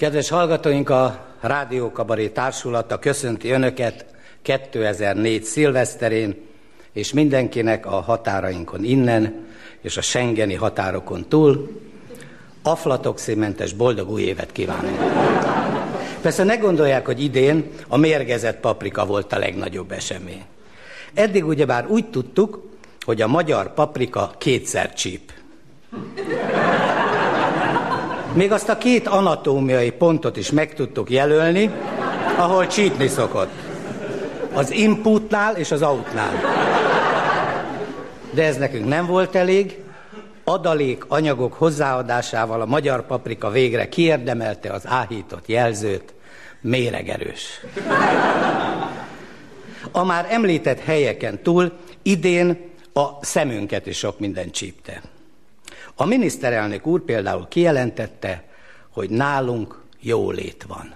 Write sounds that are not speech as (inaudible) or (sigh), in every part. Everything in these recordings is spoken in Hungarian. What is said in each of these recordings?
Kedves hallgatóink, a Rádió Kabaré Társulata köszönti Önöket 2004 szilveszterén, és mindenkinek a határainkon innen, és a Schengeni határokon túl aflatoximentes boldog új évet kívánunk. Persze ne gondolják, hogy idén a mérgezett paprika volt a legnagyobb esemény. Eddig ugyebár úgy tudtuk, hogy a magyar paprika kétszer csíp. Még azt a két anatómiai pontot is meg tudtuk jelölni, ahol csípni szokott. Az inputnál és az outnál. De ez nekünk nem volt elég. Adalék anyagok hozzáadásával a magyar paprika végre kiérdemelte az áhított jelzőt, méregerős. A már említett helyeken túl idén a szemünket is sok minden csípte. A miniszterelnök úr például kijelentette, hogy nálunk jólét van.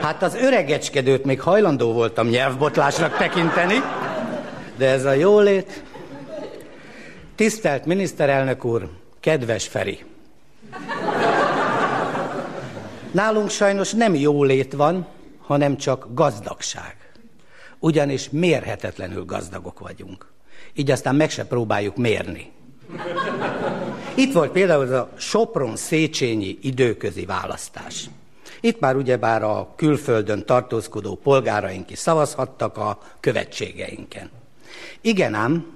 Hát az öregecskedőt még hajlandó voltam nyelvbotlásnak tekinteni, de ez a jólét... Tisztelt miniszterelnök úr, kedves Feri! Nálunk sajnos nem jólét van, hanem csak gazdagság. Ugyanis mérhetetlenül gazdagok vagyunk. Így aztán meg se próbáljuk mérni. Itt volt például a Sopron-Széchenyi időközi választás. Itt már ugyebár a külföldön tartózkodó polgáraink is szavazhattak a követségeinken. Igen ám,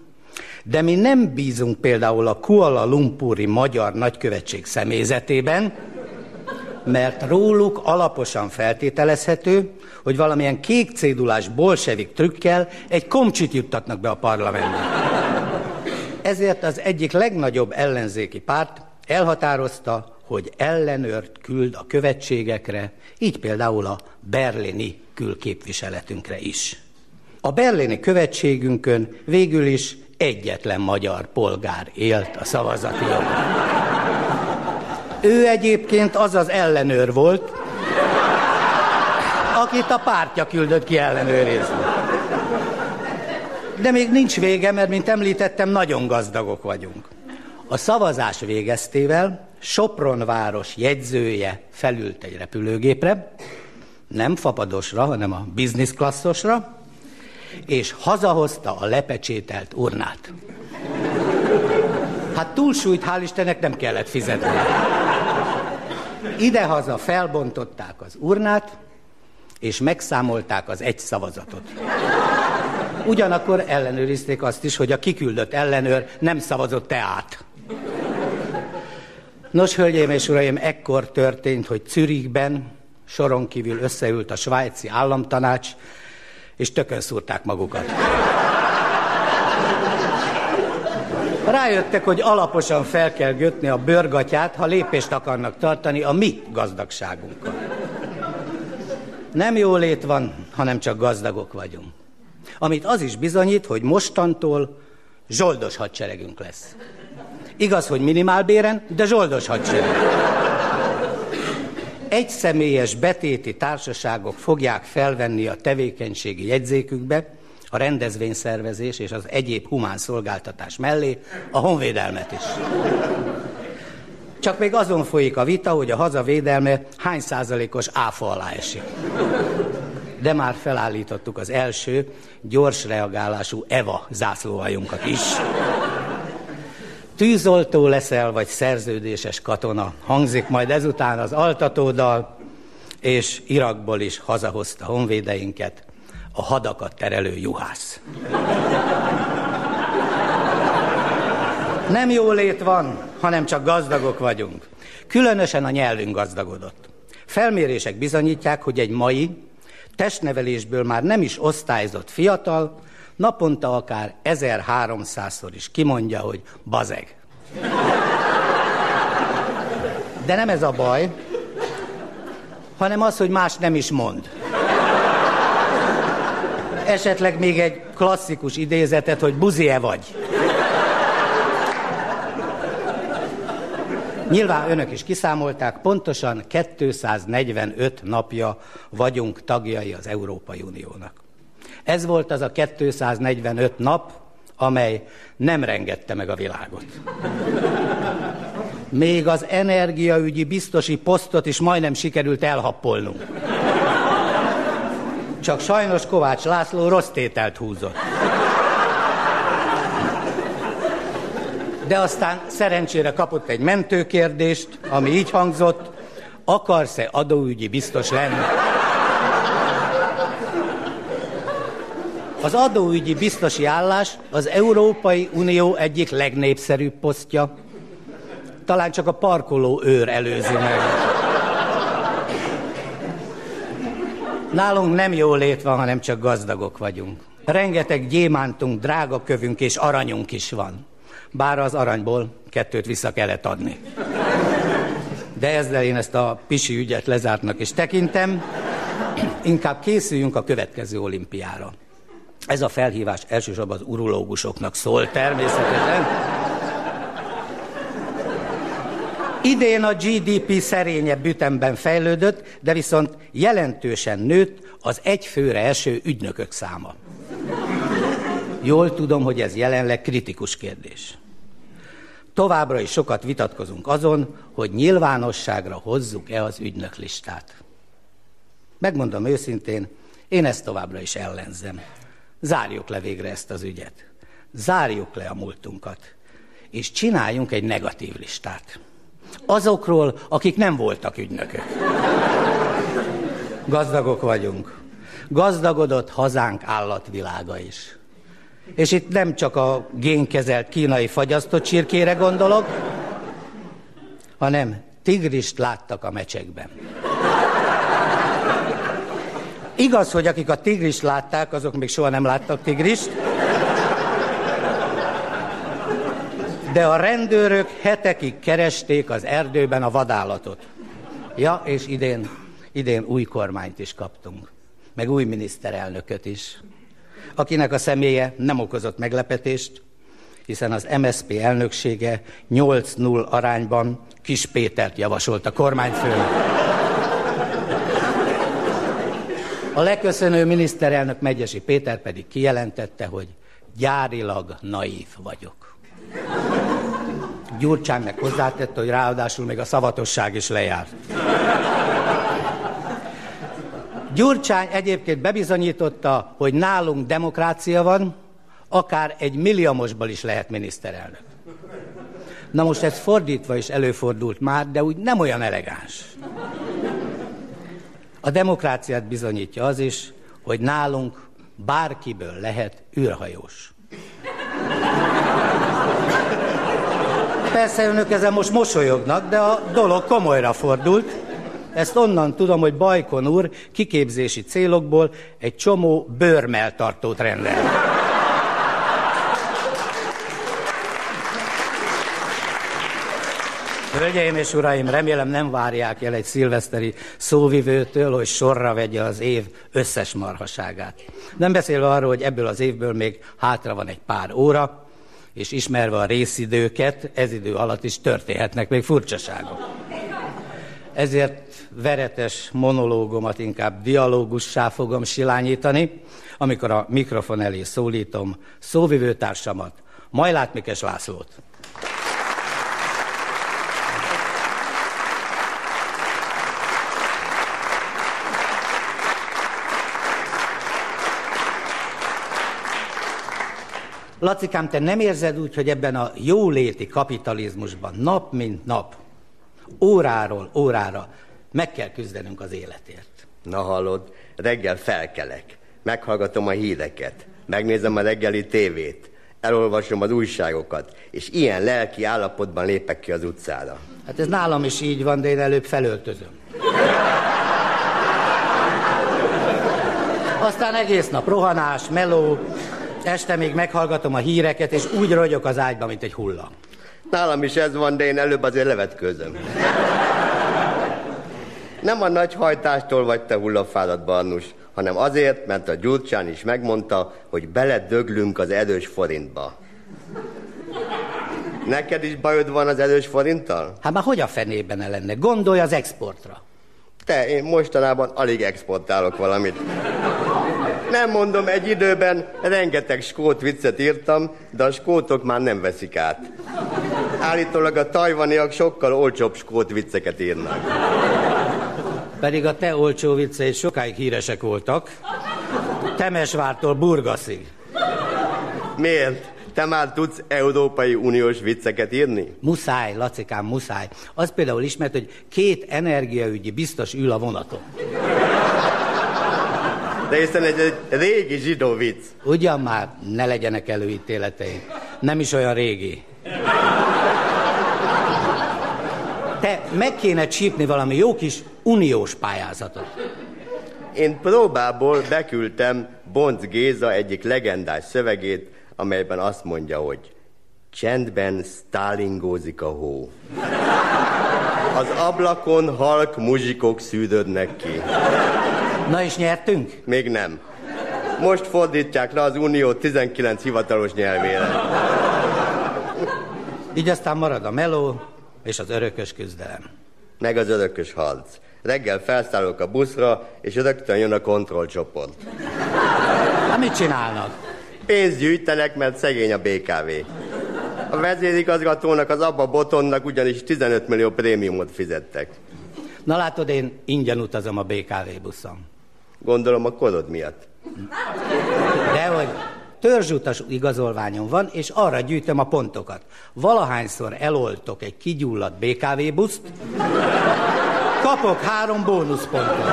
de mi nem bízunk például a Kuala Lumpuri magyar nagykövetség személyzetében, mert róluk alaposan feltételezhető, hogy valamilyen kék cédulás bolsevik trükkel egy komcsit juttatnak be a parlamentbe. Ezért az egyik legnagyobb ellenzéki párt elhatározta, hogy ellenőrt küld a követségekre, így például a berlini külképviseletünkre is. A berlini követségünkön végül is egyetlen magyar polgár élt a szavazati jogon. Ő egyébként az az ellenőr volt, akit a pártja küldött ki ellenőrizni. De még nincs vége, mert, mint említettem, nagyon gazdagok vagyunk. A szavazás végeztével Sopron város jegyzője felült egy repülőgépre, nem fapadosra, hanem a business klasszosra, és hazahozta a lepecsételt urnát. Hát túlsúlyt, hál' Istennek nem kellett fizetni. Idehaza felbontották az urnát, és megszámolták az egy szavazatot. Ugyanakkor ellenőrizték azt is, hogy a kiküldött ellenőr nem szavazott te át. Nos, hölgyeim és uraim, ekkor történt, hogy Zürichben soron kívül összeült a svájci államtanács, és tökön szúrták magukat. Rájöttek, hogy alaposan fel kell götni a bőrgatyát, ha lépést akarnak tartani a mi gazdagságunkkal. Nem jólét van, hanem csak gazdagok vagyunk amit az is bizonyít, hogy mostantól zsoldos hadseregünk lesz. Igaz, hogy minimálbéren, de zsoldos hadsereg. Egy személyes betéti társaságok fogják felvenni a tevékenységi jegyzékükbe a rendezvényszervezés és az egyéb humán szolgáltatás mellé a honvédelmet is. Csak még azon folyik a vita, hogy a hazavédelme hány százalékos áfa alá esik de már felállítottuk az első gyors reagálású EVA zászlóhajunkat is. Tűzoltó leszel, vagy szerződéses katona, hangzik majd ezután az altatódal, és Irakból is hazahozta honvédeinket a hadakat terelő juhász. Nem jólét van, hanem csak gazdagok vagyunk. Különösen a nyelvünk gazdagodott. Felmérések bizonyítják, hogy egy mai, testnevelésből már nem is osztályzott fiatal, naponta akár 1300-szor is kimondja, hogy bazeg. De nem ez a baj, hanem az, hogy más nem is mond. Esetleg még egy klasszikus idézetet, hogy buzie vagy. Nyilván önök is kiszámolták, pontosan 245 napja vagyunk tagjai az Európai Uniónak. Ez volt az a 245 nap, amely nem rengette meg a világot. Még az energiaügyi biztosi posztot is majdnem sikerült elhappolnunk. Csak sajnos Kovács László rossz tételt húzott. De aztán szerencsére kapott egy mentőkérdést, ami így hangzott, akarsz-e adóügyi biztos lenni? Az adóügyi biztosi állás az Európai Unió egyik legnépszerűbb posztja. Talán csak a parkoló őr előzi meg. Nálunk nem jó lét van, hanem csak gazdagok vagyunk. Rengeteg gyémántunk, drágakövünk és aranyunk is van. Bár az aranyból kettőt vissza kellett adni. De ezzel én ezt a pisi ügyet lezártnak is tekintem. Inkább készüljünk a következő olimpiára. Ez a felhívás elsősorban az urológusoknak szól természetesen. Idén a GDP szerényebb ütemben fejlődött, de viszont jelentősen nőtt az egy főre eső ügynökök száma. Jól tudom, hogy ez jelenleg kritikus kérdés. Továbbra is sokat vitatkozunk azon, hogy nyilvánosságra hozzuk-e az ügynöklistát. Megmondom őszintén, én ezt továbbra is ellenzem. Zárjuk le végre ezt az ügyet. Zárjuk le a múltunkat. És csináljunk egy negatív listát. Azokról, akik nem voltak ügynökök. Gazdagok vagyunk. Gazdagodott hazánk állatvilága is. És itt nem csak a génkezelt kínai fagyasztott csirkére gondolok, hanem tigrist láttak a mecsekben. Igaz, hogy akik a tigrist látták, azok még soha nem láttak tigrist. De a rendőrök hetekig keresték az erdőben a vadállatot. Ja, és idén, idén új kormányt is kaptunk. Meg új miniszterelnököt is. Akinek a személye nem okozott meglepetést, hiszen az MSP elnöksége 8-0 arányban Kis Pétert javasolt a kormányfőnek. A leköszönő miniszterelnök Megyesi Péter pedig kijelentette, hogy gyárilag naív vagyok. Gyurcsány meg hozzátette, hogy ráadásul még a szavatosság is lejárt. Gyurcsány egyébként bebizonyította, hogy nálunk demokrácia van, akár egy milliamosból is lehet miniszterelnök. Na most ez fordítva is előfordult már, de úgy nem olyan elegáns. A demokráciát bizonyítja az is, hogy nálunk bárkiből lehet űrhajós. Persze önök ezen most mosolyognak, de a dolog komolyra fordult. Ezt onnan tudom, hogy Bajkon úr kiképzési célokból egy csomó bőrmeltartót rendel. Hölgyeim és uraim, remélem nem várják el egy szilveszteri szóvivőtől, hogy sorra vegye az év összes marhaságát. Nem beszélve arról, hogy ebből az évből még hátra van egy pár óra, és ismerve a részidőket, ez idő alatt is történhetnek még furcsaságok. Ezért veretes monológomat inkább dialógussá fogom silányítani, amikor a mikrofon elé szólítom szóvivőtársamat, Majlát Mikes Lászlót. Lacikám, te nem érzed úgy, hogy ebben a jóléti kapitalizmusban nap mint nap, óráról órára meg kell küzdenünk az életért? Na hallod, reggel felkelek, meghallgatom a híreket, megnézem a reggeli tévét, elolvasom az újságokat, és ilyen lelki állapotban lépek ki az utcára. Hát ez nálam is így van, de én előbb felöltözöm. Aztán egész nap rohanás, meló, Este még meghallgatom a híreket, és úgy rogyok az ágyba, mint egy hulla. Nálam is ez van, de én előbb azért levetkőzöm. Nem a nagy hajtástól vagy te hullafáradt, Barnus, hanem azért, mert a Gyurcsán is megmondta, hogy beledöglünk az erős forintba. Neked is bajod van az erős forinttal? Hát már hogy a fenében ne lenne? Gondolj az exportra. Te, én mostanában alig exportálok valamit. Nem mondom, egy időben rengeteg skót viccet írtam, de a skótok már nem veszik át. Állítólag a tajvaniak sokkal olcsóbb skót vicceket írnak. Pedig a te olcsó vicceid sokáig híresek voltak. Temesvártól Burgaszig. Miért? Te már tudsz Európai Uniós vicceket írni? Muszáj, Lacikám, muszáj. Az például ismert, hogy két energiaügyi biztos ül a vonaton. De hiszen egy, egy régi zsidó vicc. Ugyan már, ne legyenek előítéleteim. Nem is olyan régi. Te meg kéne csípni valami jó kis uniós pályázatot. Én próbából beküldtem Bonc Géza egyik legendás szövegét, amelyben azt mondja, hogy csendben stálingózik a hó. Az ablakon halk muzsikok szűdödnek ki. Na és nyertünk? Még nem. Most fordítják le az Unió 19 hivatalos nyelvére. Így aztán marad a meló és az örökös küzdelem. Meg az örökös harc. Reggel felszállok a buszra, és rögtön jön a kontrollcsoport. Hát mit csinálnak? Pénzt gyűjtenek, mert szegény a BKV. A vezérigazgatónak, az Abba Botonnak ugyanis 15 millió prémiumot fizettek. Na látod, én ingyen utazom a BKV buszon. Gondolom a korod miatt. Dehogy törzsutas igazolványom van, és arra gyűjtöm a pontokat. Valahányszor eloltok egy kigyulladt BKV buszt, kapok három bónuszpontot.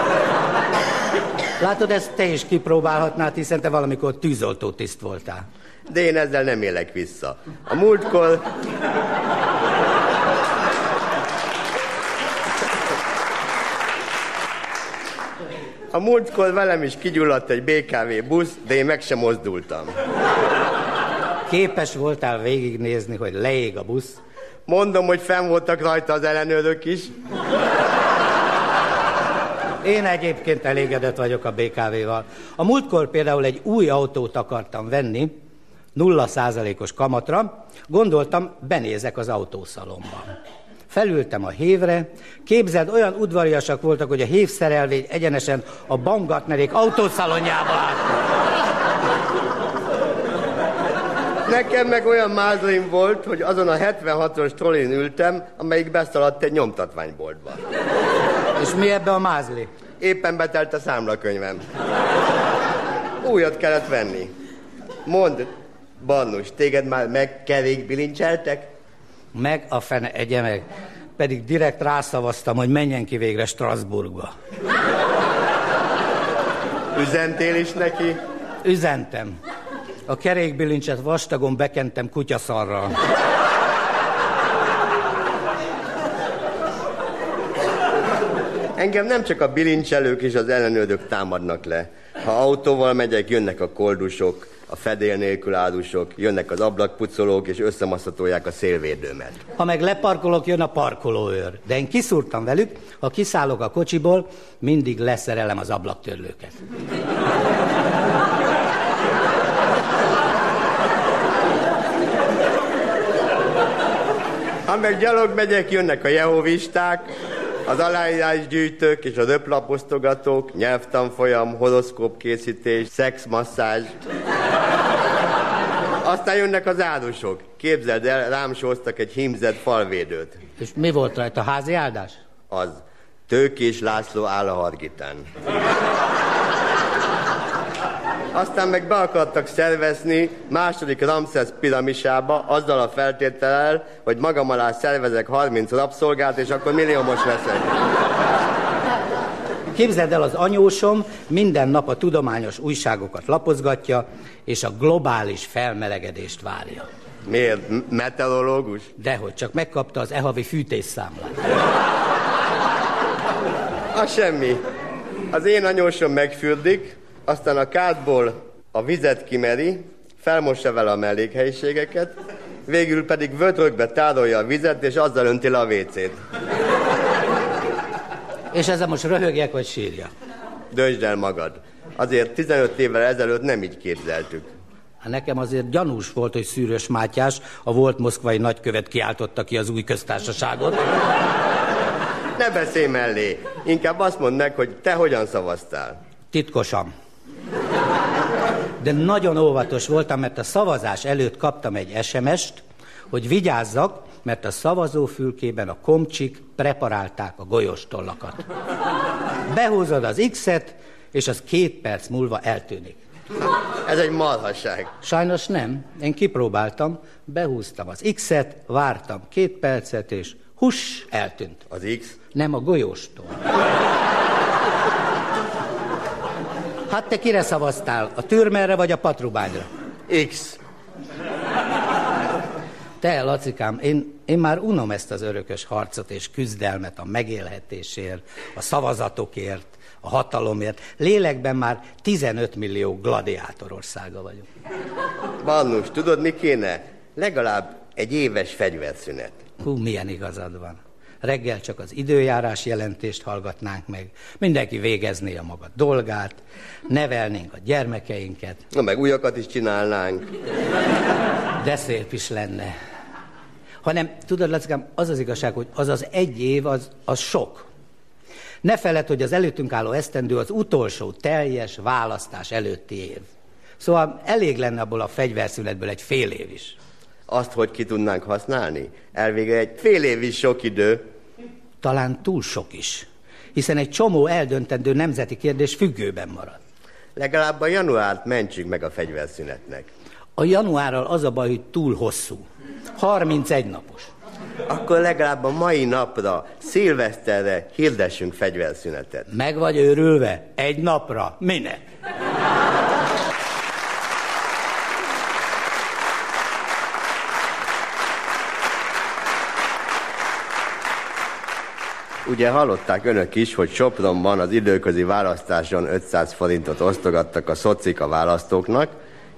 Látod, ezt te is kipróbálhatnád, hiszen te valamikor tűzoltó tiszt voltál. De én ezzel nem élek vissza. A múltkor... A múltkor velem is kigyulladt egy BKV busz, de én meg sem mozdultam. Képes voltál végignézni, hogy leég a busz? Mondom, hogy fenn voltak rajta az ellenőrök is. Én egyébként elégedett vagyok a BKV-val. A múltkor például egy új autót akartam venni, nulla százalékos kamatra, gondoltam, benézek az autószalomba. Felültem a hévre, képzeld, olyan udvariasak voltak, hogy a hévszerelvény egyenesen a Baumgartnerék autószalonjába állt. Nekem meg olyan mázlim volt, hogy azon a 76-os trollin ültem, amelyik beszaladt egy nyomtatványboltba. És mi ebbe a mázli? Éppen betelt a számlakönyvem. Újat kellett venni. Mondd, Bannus, téged már megkerékbilincseltek? Meg a fene egye meg. Pedig direkt rászavaztam, hogy menjen ki végre Strasbourgba. Üzentél is neki? Üzentem. A kerékbilincset vastagon bekentem kutyaszarral. Engem nem csak a bilincselők és az ellenőrök támadnak le. Ha autóval megyek, jönnek a koldusok, a fedél nélkül árusok, jönnek az ablakpucolók, és összemaszatolják a szélvédőmet. Ha meg leparkolok, jön a parkolóőr. De én kiszúrtam velük, ha kiszállok a kocsiból, mindig leszerelem az ablaktörlőket. Meg gyalog megyek, jönnek a jehovisták, az aláírásgyűjtők és a röplaposztogatók, nyelvtanfolyam, horoszkóp készítés, szexmasszázs. Aztán jönnek az árusok. Képzeld el, rám sóztak egy hímzett falvédőt. És mi volt rajta, házi áldás? Az. Tőkés László áll a hargitán. Aztán meg be akartak szervezni második Ramszesz piramisába, azzal a feltétellel, hogy magam alá szervezek 30 rabszolgát, és akkor milliómos leszek. Képzeld el, az anyósom minden nap a tudományos újságokat lapozgatja, és a globális felmelegedést várja. Miért? Meteorológus? Dehogy, csak megkapta az e-havi fűtésszámlát. A semmi. Az én anyósom megfürdik, aztán a kádból a vizet kimeri, felmossa vele a mellékhelyiségeket, végül pedig vödrökbe tárolja a vizet, és azzal önti le a vécét. És ezzel most röhögjek, vagy sírja? Döntsd el magad. Azért 15 évvel ezelőtt nem így képzeltük. Hát nekem azért gyanús volt, hogy Szűrös Mátyás, a volt moszkvai nagykövet kiáltotta ki az új köztársaságot. Ne beszélj mellé. Inkább azt mondd meg, hogy te hogyan szavaztál. Titkosan. De nagyon óvatos voltam, mert a szavazás előtt kaptam egy SMS-t, hogy vigyázzak, mert a szavazófülkében a komcsik preparálták a golyóstollakat. Behúzod az X-et, és az két perc múlva eltűnik. Ez egy marhasság. Sajnos nem. Én kipróbáltam, behúztam az X-et, vártam két percet, és hus, eltűnt. Az X? Nem a golyóstól. Hát te kire szavaztál? A türmerre vagy a patrubányra? X. Te, Lacikám, én, én már unom ezt az örökös harcot és küzdelmet a megélhetésért, a szavazatokért, a hatalomért. Lélekben már 15 millió gladiátor országa vagyunk. Bannus, tudod mi kéne? Legalább egy éves fegyverszünet. Hú, milyen igazad van. Reggel csak az időjárás jelentést hallgatnánk meg, mindenki végezné a maga dolgát, nevelnénk a gyermekeinket. Na meg újakat is csinálnánk. De szép is lenne. Hanem, tudod, Lacikám, az az igazság, hogy az az egy év, az, az sok. Ne feled, hogy az előttünk álló esztendő az utolsó teljes választás előtti év. Szóval elég lenne abból a fegyverszünetből egy fél év is. Azt, hogy ki tudnánk használni? Elvége egy fél év is sok idő. Talán túl sok is, hiszen egy csomó eldöntendő nemzeti kérdés függőben marad. Legalább a januárt mentsük meg a fegyverszünetnek. A januárral az a baj, hogy túl hosszú. 31 napos. Akkor legalább a mai napra, szilveszterre hirdessünk fegyverszünetet. Meg vagy őrülve? Egy napra? Minek? Ugye hallották önök is, hogy Sopronban az időközi választáson 500 forintot osztogattak a szocik a választóknak,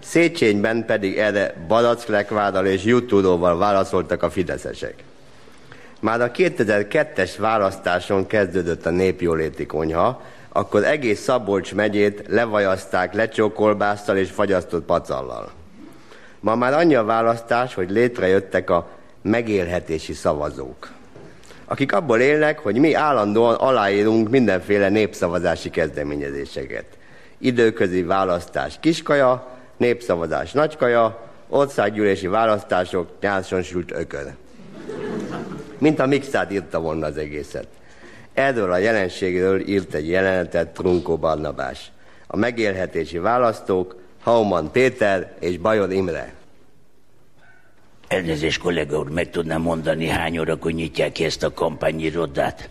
Széchenyiben pedig erre Balacklekkvárral és Jutudóval válaszoltak a fideszesek. Már a 2002-es választáson kezdődött a népjóléti konyha, akkor egész Szabolcs megyét levajazták lecsókolbásztal és fagyasztott pacallal. Ma már annyi a választás, hogy létrejöttek a megélhetési szavazók, akik abból élnek, hogy mi állandóan aláírunk mindenféle népszavazási kezdeményezéseket. Időközi választás kiskaja, népszavazás nagykaja, országgyűlési választások nyáson sült ökör. Mint a Mixát írta volna az egészet. Erről a jelenségről írt egy jelenetet Trunkó Barnabás. A megélhetési választók Hauman Péter és Bajor Imre. Elnézést, kollega úr, meg tudnám mondani, hány órakor nyitják ki ezt a kampányirodát?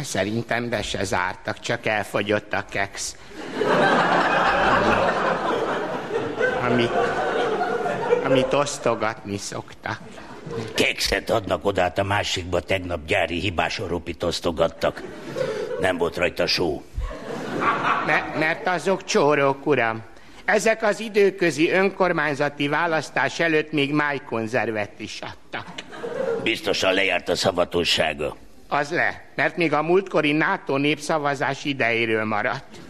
Szerintem be se zártak, csak elfogyott a keksz. Amit, amit osztogatni szoktak. Kekszet adnak oda, a másikba tegnap gyári hibás oropit osztogattak. Nem volt rajta só. Me- mert azok csórók, uram. Ezek az időközi önkormányzati választás előtt még májkonzervet is adtak. Biztosan lejárt a szavatossága. Az le, mert még a múltkori NATO népszavazás idejéről maradt.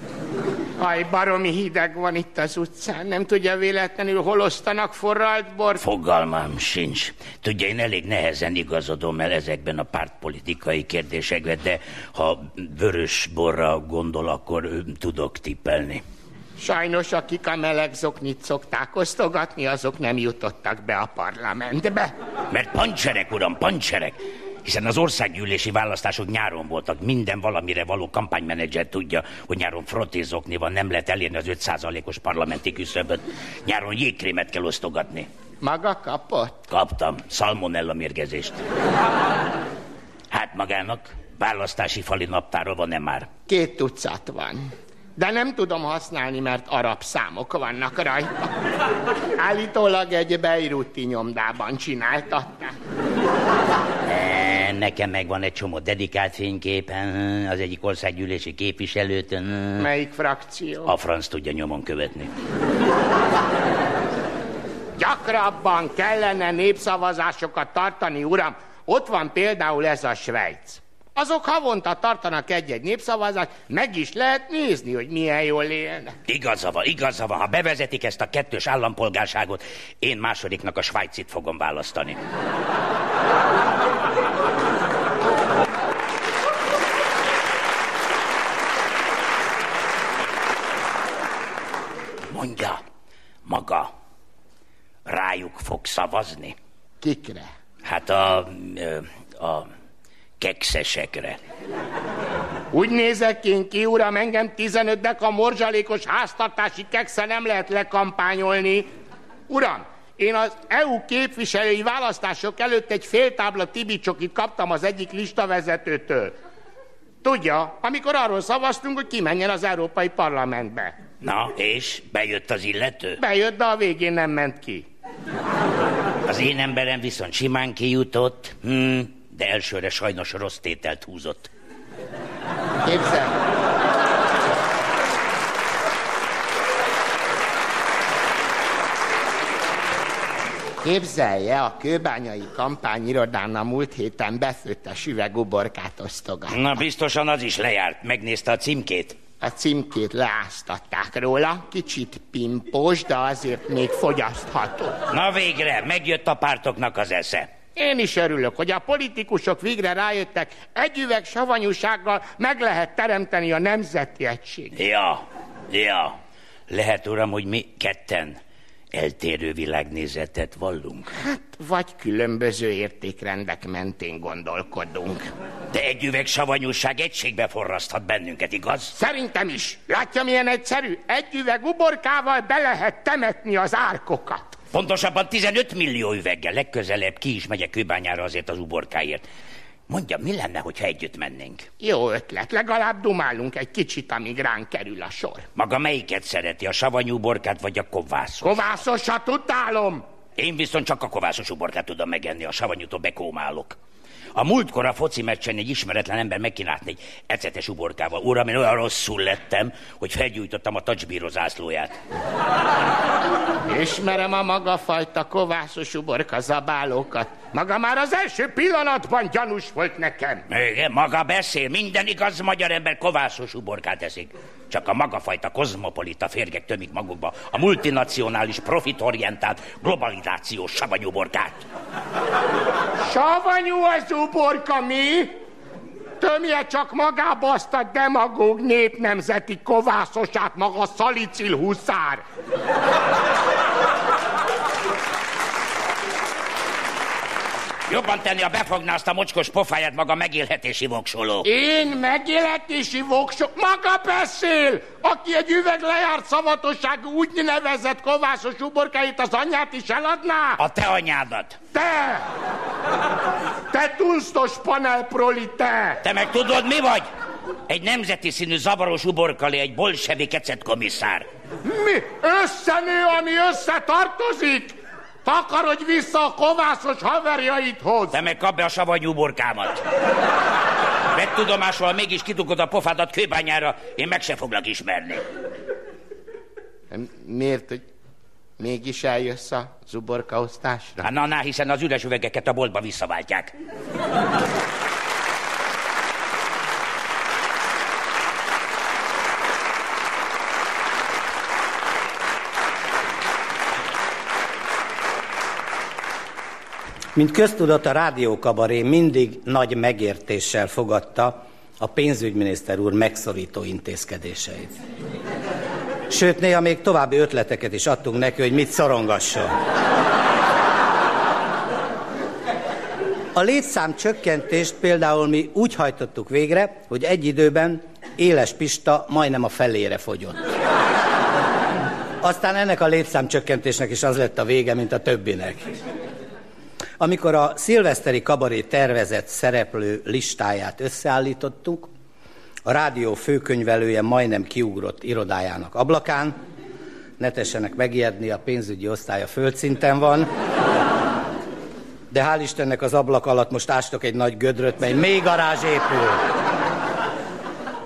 Aj, baromi hideg van itt az utcán. Nem tudja véletlenül, hol osztanak forralt bort? Fogalmam sincs. Tudja, én elég nehezen igazodom el ezekben a pártpolitikai kérdésekben, de ha vörös borra gondol, akkor tudok tippelni. Sajnos, akik a meleg zoknit szokták osztogatni, azok nem jutottak be a parlamentbe. Mert pancserek, uram, pancserek! Hiszen az országgyűlési választások nyáron voltak. Minden valamire való kampánymenedzser tudja, hogy nyáron frotézokni van, nem lehet elérni az 5%-os parlamenti küszöböt. Nyáron jégkrémet kell osztogatni. Maga kapott? Kaptam. Salmonella mérgezést. Hát magának választási fali naptára van-e már? Két tucat van. De nem tudom használni, mert arab számok vannak rajta. Állítólag egy beiruti nyomdában csináltatták. E, Nekem megvan egy csomó dedikált fényképen az egyik országgyűlési képviselőt. Melyik frakció? A franc tudja nyomon követni. Gyakrabban kellene népszavazásokat tartani, uram. Ott van például ez a Svájc. Azok havonta tartanak egy-egy népszavazást, meg is lehet nézni, hogy milyen jól élnek. Igaza van, igaza van. Ha bevezetik ezt a kettős állampolgárságot, én másodiknak a Svájcit fogom választani. Mondja, maga rájuk fog szavazni? Kikre? Hát a, a kekszesekre. Úgy nézek én ki, uram, engem 15 deka morzsalékos háztartási keksze nem lehet lekampányolni. Uram, én az EU képviselői választások előtt egy fél tábla tibicsokit kaptam az egyik listavezetőtől. Tudja, amikor arról szavaztunk, hogy kimenjen az Európai Parlamentbe. Na, és? Bejött az illető? Bejött, de a végén nem ment ki. Az én emberem viszont simán kijutott, hmm, de elsőre sajnos rossz tételt húzott. Képzel. Képzelje, a kőbányai kampányirodán a múlt héten befőttes üveguborkát osztogat. Na, biztosan az is lejárt. Megnézte a címkét? A címkét leáztatták róla, kicsit pimpos, de azért még fogyasztható. Na végre, megjött a pártoknak az esze. Én is örülök, hogy a politikusok végre rájöttek, egy üveg savanyúsággal meg lehet teremteni a nemzeti egység. Ja, ja. Lehet, uram, hogy mi ketten eltérő világnézetet vallunk? Hát, vagy különböző értékrendek mentén gondolkodunk. De egy üveg savanyúság egységbe forraszthat bennünket, igaz? Szerintem is. Látja, milyen egyszerű? Egy üveg uborkával be lehet temetni az árkokat. Pontosabban 15 millió üveggel. Legközelebb ki is megyek kőbányára azért az uborkáért. Mondja, mi lenne, hogyha együtt mennénk? Jó ötlet, legalább dumálunk egy kicsit, amíg ránk kerül a sor. Maga melyiket szereti, a savanyú borkát vagy a kovászos? Kovászosat utálom! Én viszont csak a kovászos uborkát tudom megenni, a savanyútól bekómálok. A múltkor a foci meccsen egy ismeretlen ember megkínált egy ecetes uborkával. Uram, én olyan rosszul lettem, hogy felgyújtottam a tacsbíró zászlóját. Ismerem a maga fajta kovászos uborka zabálókat. Maga már az első pillanatban gyanús volt nekem. Igen, maga beszél, minden igaz magyar ember kovászos uborkát eszik. Csak a magafajta kozmopolita férgek tömik magukba a multinacionális, profitorientált, globalizációs savanyú borkát. Savanyú az uborka, mi? Tömje csak magába azt a demagóg népnemzeti kovászosát, maga szalicil huszár. Jobban tenni, a befogná azt a mocskos pofáját maga megélhetési voksoló. Én megélhetési voksok? Maga beszél! Aki egy üveg lejárt szavatosságú úgy nevezett kovászos uborkáit az anyját is eladná? A te anyádat. Te! Te tunsztos panelproli, te! Te meg tudod, mi vagy? Egy nemzeti színű zavaros uborkali, egy bolsevik komisszár. Mi? Összenő, ami összetartozik? Takarodj vissza a kovászos haverjaidhoz! Te meg kap be a savanyú borkámat. Vedd tudomásul, ha mégis kitukod a pofádat kőbányára, én meg se foglak ismerni. Miért, hogy mégis eljössz a zuborkaosztásra? Hát na, na, hiszen az üres üvegeket a boltba visszaváltják. Mint köztudat a rádiókabaré mindig nagy megértéssel fogadta a pénzügyminiszter úr megszorító intézkedéseit. Sőt, néha még további ötleteket is adtunk neki, hogy mit szorongasson. A létszám csökkentést például mi úgy hajtottuk végre, hogy egy időben éles Pista majdnem a felére fogyott. Aztán ennek a létszám csökkentésnek is az lett a vége, mint a többinek. Amikor a szilveszteri kabaré tervezett szereplő listáját összeállítottuk, a rádió főkönyvelője majdnem kiugrott irodájának ablakán, ne tessenek megijedni, a pénzügyi osztálya földszinten van, de hál' Istennek az ablak alatt most ástok egy nagy gödröt, mely még garázs épül.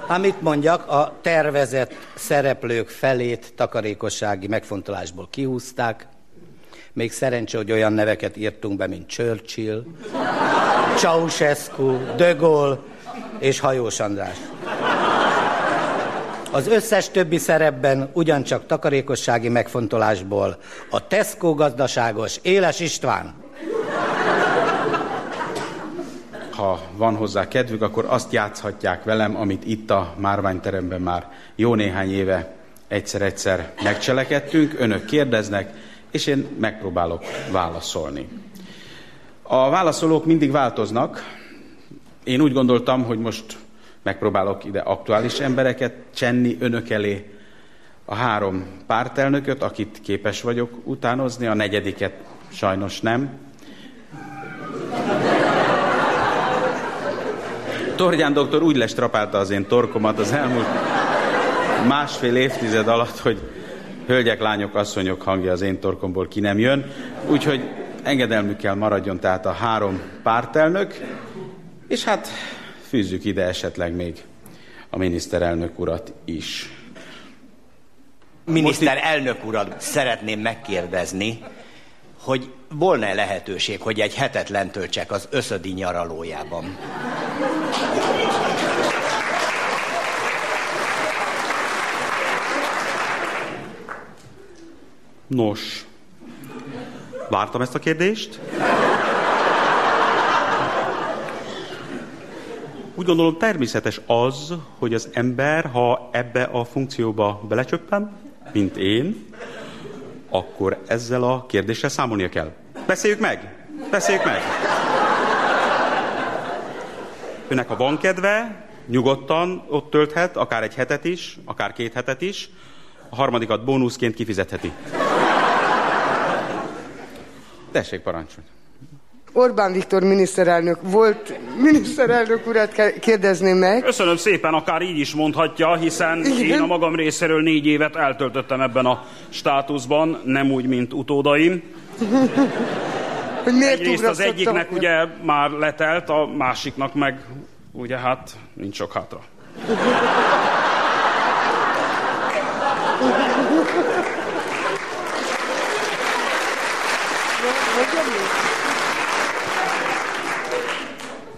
Amit mondjak, a tervezett szereplők felét takarékossági megfontolásból kihúzták, még szerencsé, hogy olyan neveket írtunk be, mint Churchill, Ceausescu, De Gaulle és Hajós András. Az összes többi szerepben ugyancsak takarékossági megfontolásból a Tesco gazdaságos Éles István. Ha van hozzá kedvük, akkor azt játszhatják velem, amit itt a márványteremben már jó néhány éve egyszer-egyszer megcselekedtünk. Önök kérdeznek, és én megpróbálok válaszolni. A válaszolók mindig változnak. Én úgy gondoltam, hogy most megpróbálok ide aktuális embereket csenni önök elé. A három pártelnököt, akit képes vagyok utánozni, a negyediket sajnos nem. Torgyán doktor úgy lestrapálta az én torkomat az elmúlt másfél évtized alatt, hogy hölgyek, lányok, asszonyok hangja az én torkomból ki nem jön. Úgyhogy engedelmükkel maradjon tehát a három pártelnök, és hát fűzzük ide esetleg még a miniszterelnök urat is. Miniszterelnök urat szeretném megkérdezni, hogy volna lehetőség, hogy egy hetet lentöltsek az összödi nyaralójában. Nos, vártam ezt a kérdést. Úgy gondolom természetes az, hogy az ember, ha ebbe a funkcióba belecsöppen, mint én, akkor ezzel a kérdéssel számolnia kell. Beszéljük meg! Beszéljük meg! Önnek, ha van kedve, nyugodtan ott tölthet, akár egy hetet is, akár két hetet is, a harmadikat bónuszként kifizetheti. Tessék, parancsolj! Orbán Viktor miniszterelnök volt, miniszterelnök urat kérdezném meg. Köszönöm szépen, akár így is mondhatja, hiszen Igen? én a magam részéről négy évet eltöltöttem ebben a státuszban, nem úgy, mint utódaim. Hogy miért Egyrészt az egyiknek ugye már letelt, a másiknak meg ugye hát nincs sok hátra.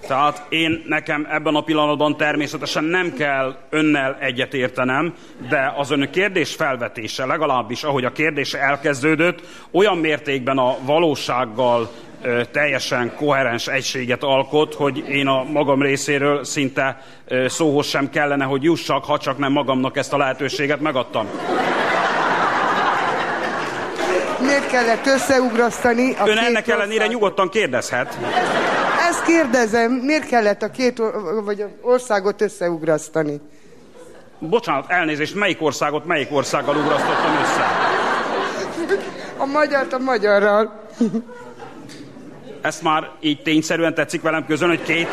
Tehát én nekem ebben a pillanatban természetesen nem kell önnel egyetértenem, de az ön kérdés felvetése, legalábbis ahogy a kérdése elkezdődött, olyan mértékben a valósággal ö, teljesen koherens egységet alkot, hogy én a magam részéről szinte ö, szóhoz sem kellene, hogy jussak, ha csak nem magamnak ezt a lehetőséget megadtam. Miért kellett összeugrasztani a Ön ennek ellenére nyugodtan kérdezhet ezt kérdezem, miért kellett a két vagy a országot összeugrasztani? Bocsánat, elnézést, melyik országot melyik országgal ugrasztottam össze? A magyart a magyarral. Ezt már így tényszerűen tetszik velem közön, hogy két...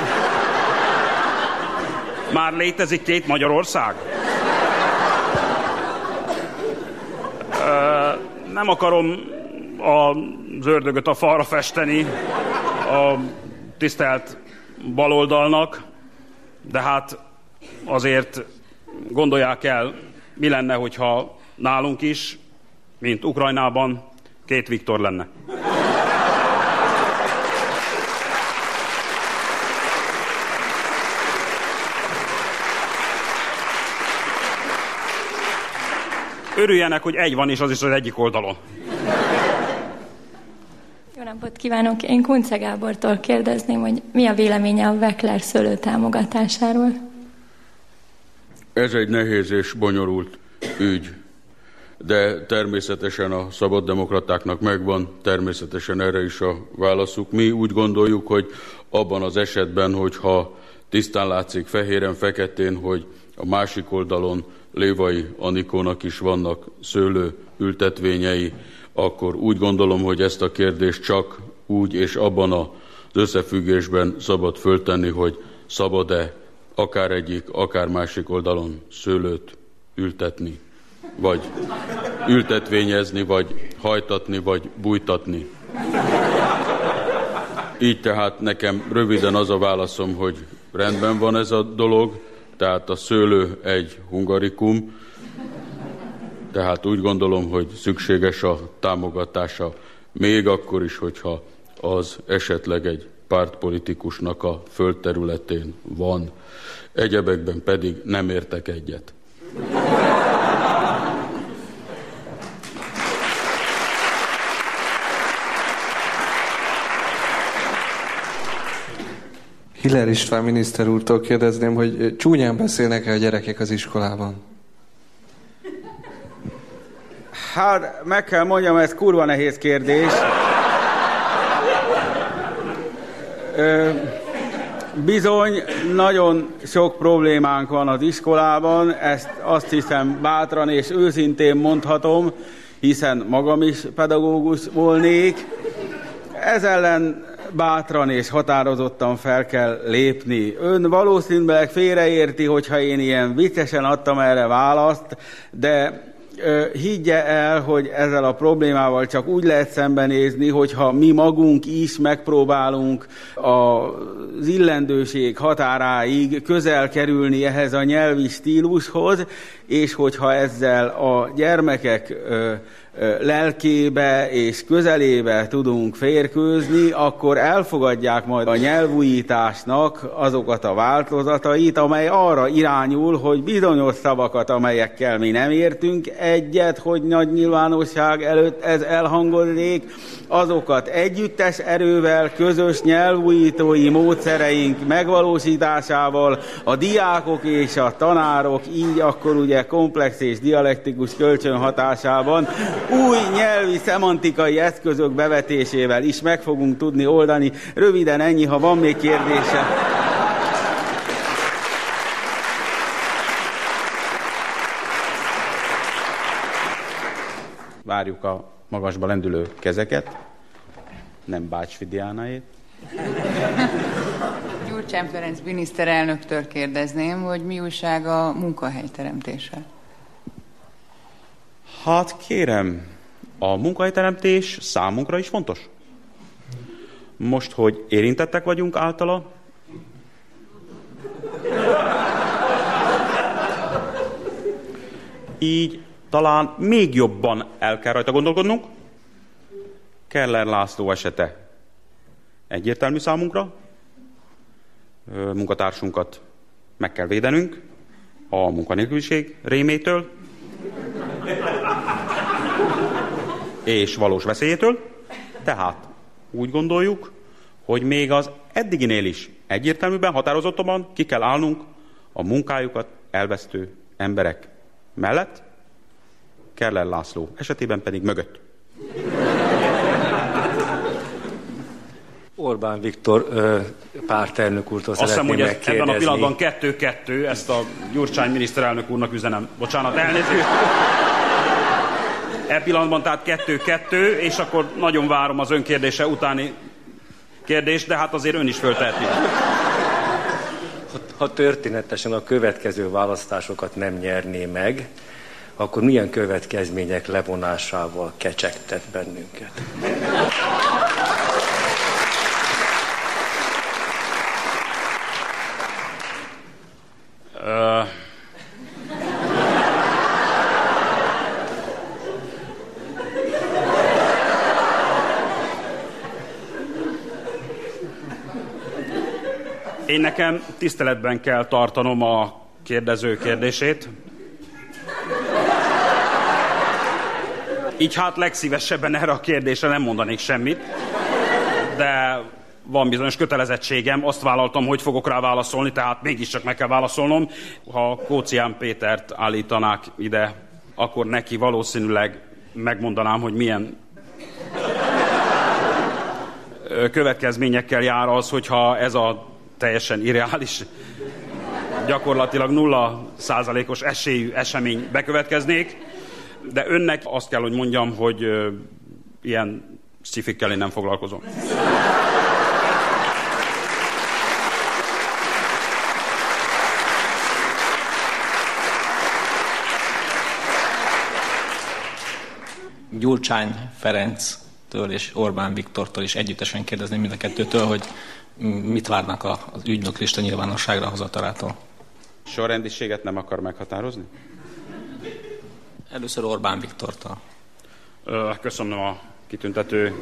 Már létezik két Magyarország? nem akarom az ördögöt a falra festeni, a tisztelt baloldalnak, de hát azért gondolják el, mi lenne, hogyha nálunk is, mint Ukrajnában, két Viktor lenne. Örüljenek, hogy egy van, és az is az egyik oldalon napot kívánok! Én Kunce Gábortól kérdezném, hogy mi a véleménye a Vekler szőlő támogatásáról? Ez egy nehéz és bonyolult ügy, de természetesen a szabaddemokratáknak megvan, természetesen erre is a válaszuk. Mi úgy gondoljuk, hogy abban az esetben, hogyha tisztán látszik fehéren-feketén, hogy a másik oldalon Lévai Anikónak is vannak szőlő ültetvényei, akkor úgy gondolom, hogy ezt a kérdést csak úgy és abban az összefüggésben szabad föltenni, hogy szabad-e akár egyik, akár másik oldalon szőlőt ültetni, vagy ültetvényezni, vagy hajtatni, vagy bújtatni. Így tehát nekem röviden az a válaszom, hogy rendben van ez a dolog, tehát a szőlő egy hungarikum, tehát úgy gondolom, hogy szükséges a támogatása, még akkor is, hogyha az esetleg egy pártpolitikusnak a földterületén van. Egyebekben pedig nem értek egyet. Hiller István miniszter úrtól kérdezném, hogy csúnyán beszélnek-e a gyerekek az iskolában? Hát meg kell mondjam, ez kurva nehéz kérdés. Ö, bizony, nagyon sok problémánk van az iskolában, ezt azt hiszem bátran és őszintén mondhatom, hiszen magam is pedagógus volnék. Ez ellen bátran és határozottan fel kell lépni. Ön valószínűleg félreérti, hogyha én ilyen viccesen adtam erre választ, de higgye el, hogy ezzel a problémával csak úgy lehet szembenézni, hogyha mi magunk is megpróbálunk az illendőség határáig közel kerülni ehhez a nyelvi stílushoz, és hogyha ezzel a gyermekek lelkébe és közelébe tudunk férkőzni, akkor elfogadják majd a nyelvújításnak azokat a változatait, amely arra irányul, hogy bizonyos szavakat, amelyekkel mi nem értünk egyet, hogy nagy nyilvánosság előtt ez elhangozzék, azokat együttes erővel, közös nyelvújítói módszereink megvalósításával a diákok és a tanárok így akkor ugye komplex és dialektikus kölcsönhatásában új nyelvi szemantikai eszközök bevetésével is meg fogunk tudni oldani. Röviden ennyi, ha van még kérdése. Várjuk a magasba lendülő kezeket, nem Bács Fidiánáét. Gyurcsán Ferenc miniszterelnöktől kérdezném, hogy mi újság a munkahelyteremtéssel? Hát kérem, a munkahelyteremtés számunkra is fontos. Most, hogy érintettek vagyunk általa, így talán még jobban el kell rajta gondolkodnunk. Keller László esete egyértelmű számunkra. Munkatársunkat meg kell védenünk a munkanélküliség rémétől és valós veszélyétől. Tehát úgy gondoljuk, hogy még az eddiginél is egyértelműben, határozottabban ki kell állnunk a munkájukat elvesztő emberek mellett, Keller László esetében pedig mögött. Orbán Viktor pártelnök úrtól Azt hiszem, hogy ez, ebben a pillanatban kettő-kettő, ezt a Gyurcsány miniszterelnök úrnak üzenem. Bocsánat, elnézést. E pillanatban tehát kettő-kettő, és akkor nagyon várom az önkérdése utáni kérdést, de hát azért ön is fölteheti. Ha, ha történetesen a következő választásokat nem nyerné meg, akkor milyen következmények levonásával kecsegtet bennünket? Ö... Én nekem tiszteletben kell tartanom a kérdező kérdését. Így hát legszívesebben erre a kérdésre nem mondanék semmit, de van bizonyos kötelezettségem, azt vállaltam, hogy fogok rá válaszolni, tehát mégiscsak meg kell válaszolnom. Ha Kócián Pétert állítanák ide, akkor neki valószínűleg megmondanám, hogy milyen következményekkel jár az, hogyha ez a teljesen irreális, gyakorlatilag nulla százalékos esélyű esemény bekövetkeznék, de önnek azt kell, hogy mondjam, hogy ö, ilyen szifikkel én nem foglalkozom. Gyurcsány Ferenctől és Orbán Viktortól is együttesen kérdezni mind a kettőtől, hogy mit várnak az ügynöklista nyilvánosságra hozatalától? Sorrendiséget nem akar meghatározni? Először Orbán Viktortól. Köszönöm a kitüntető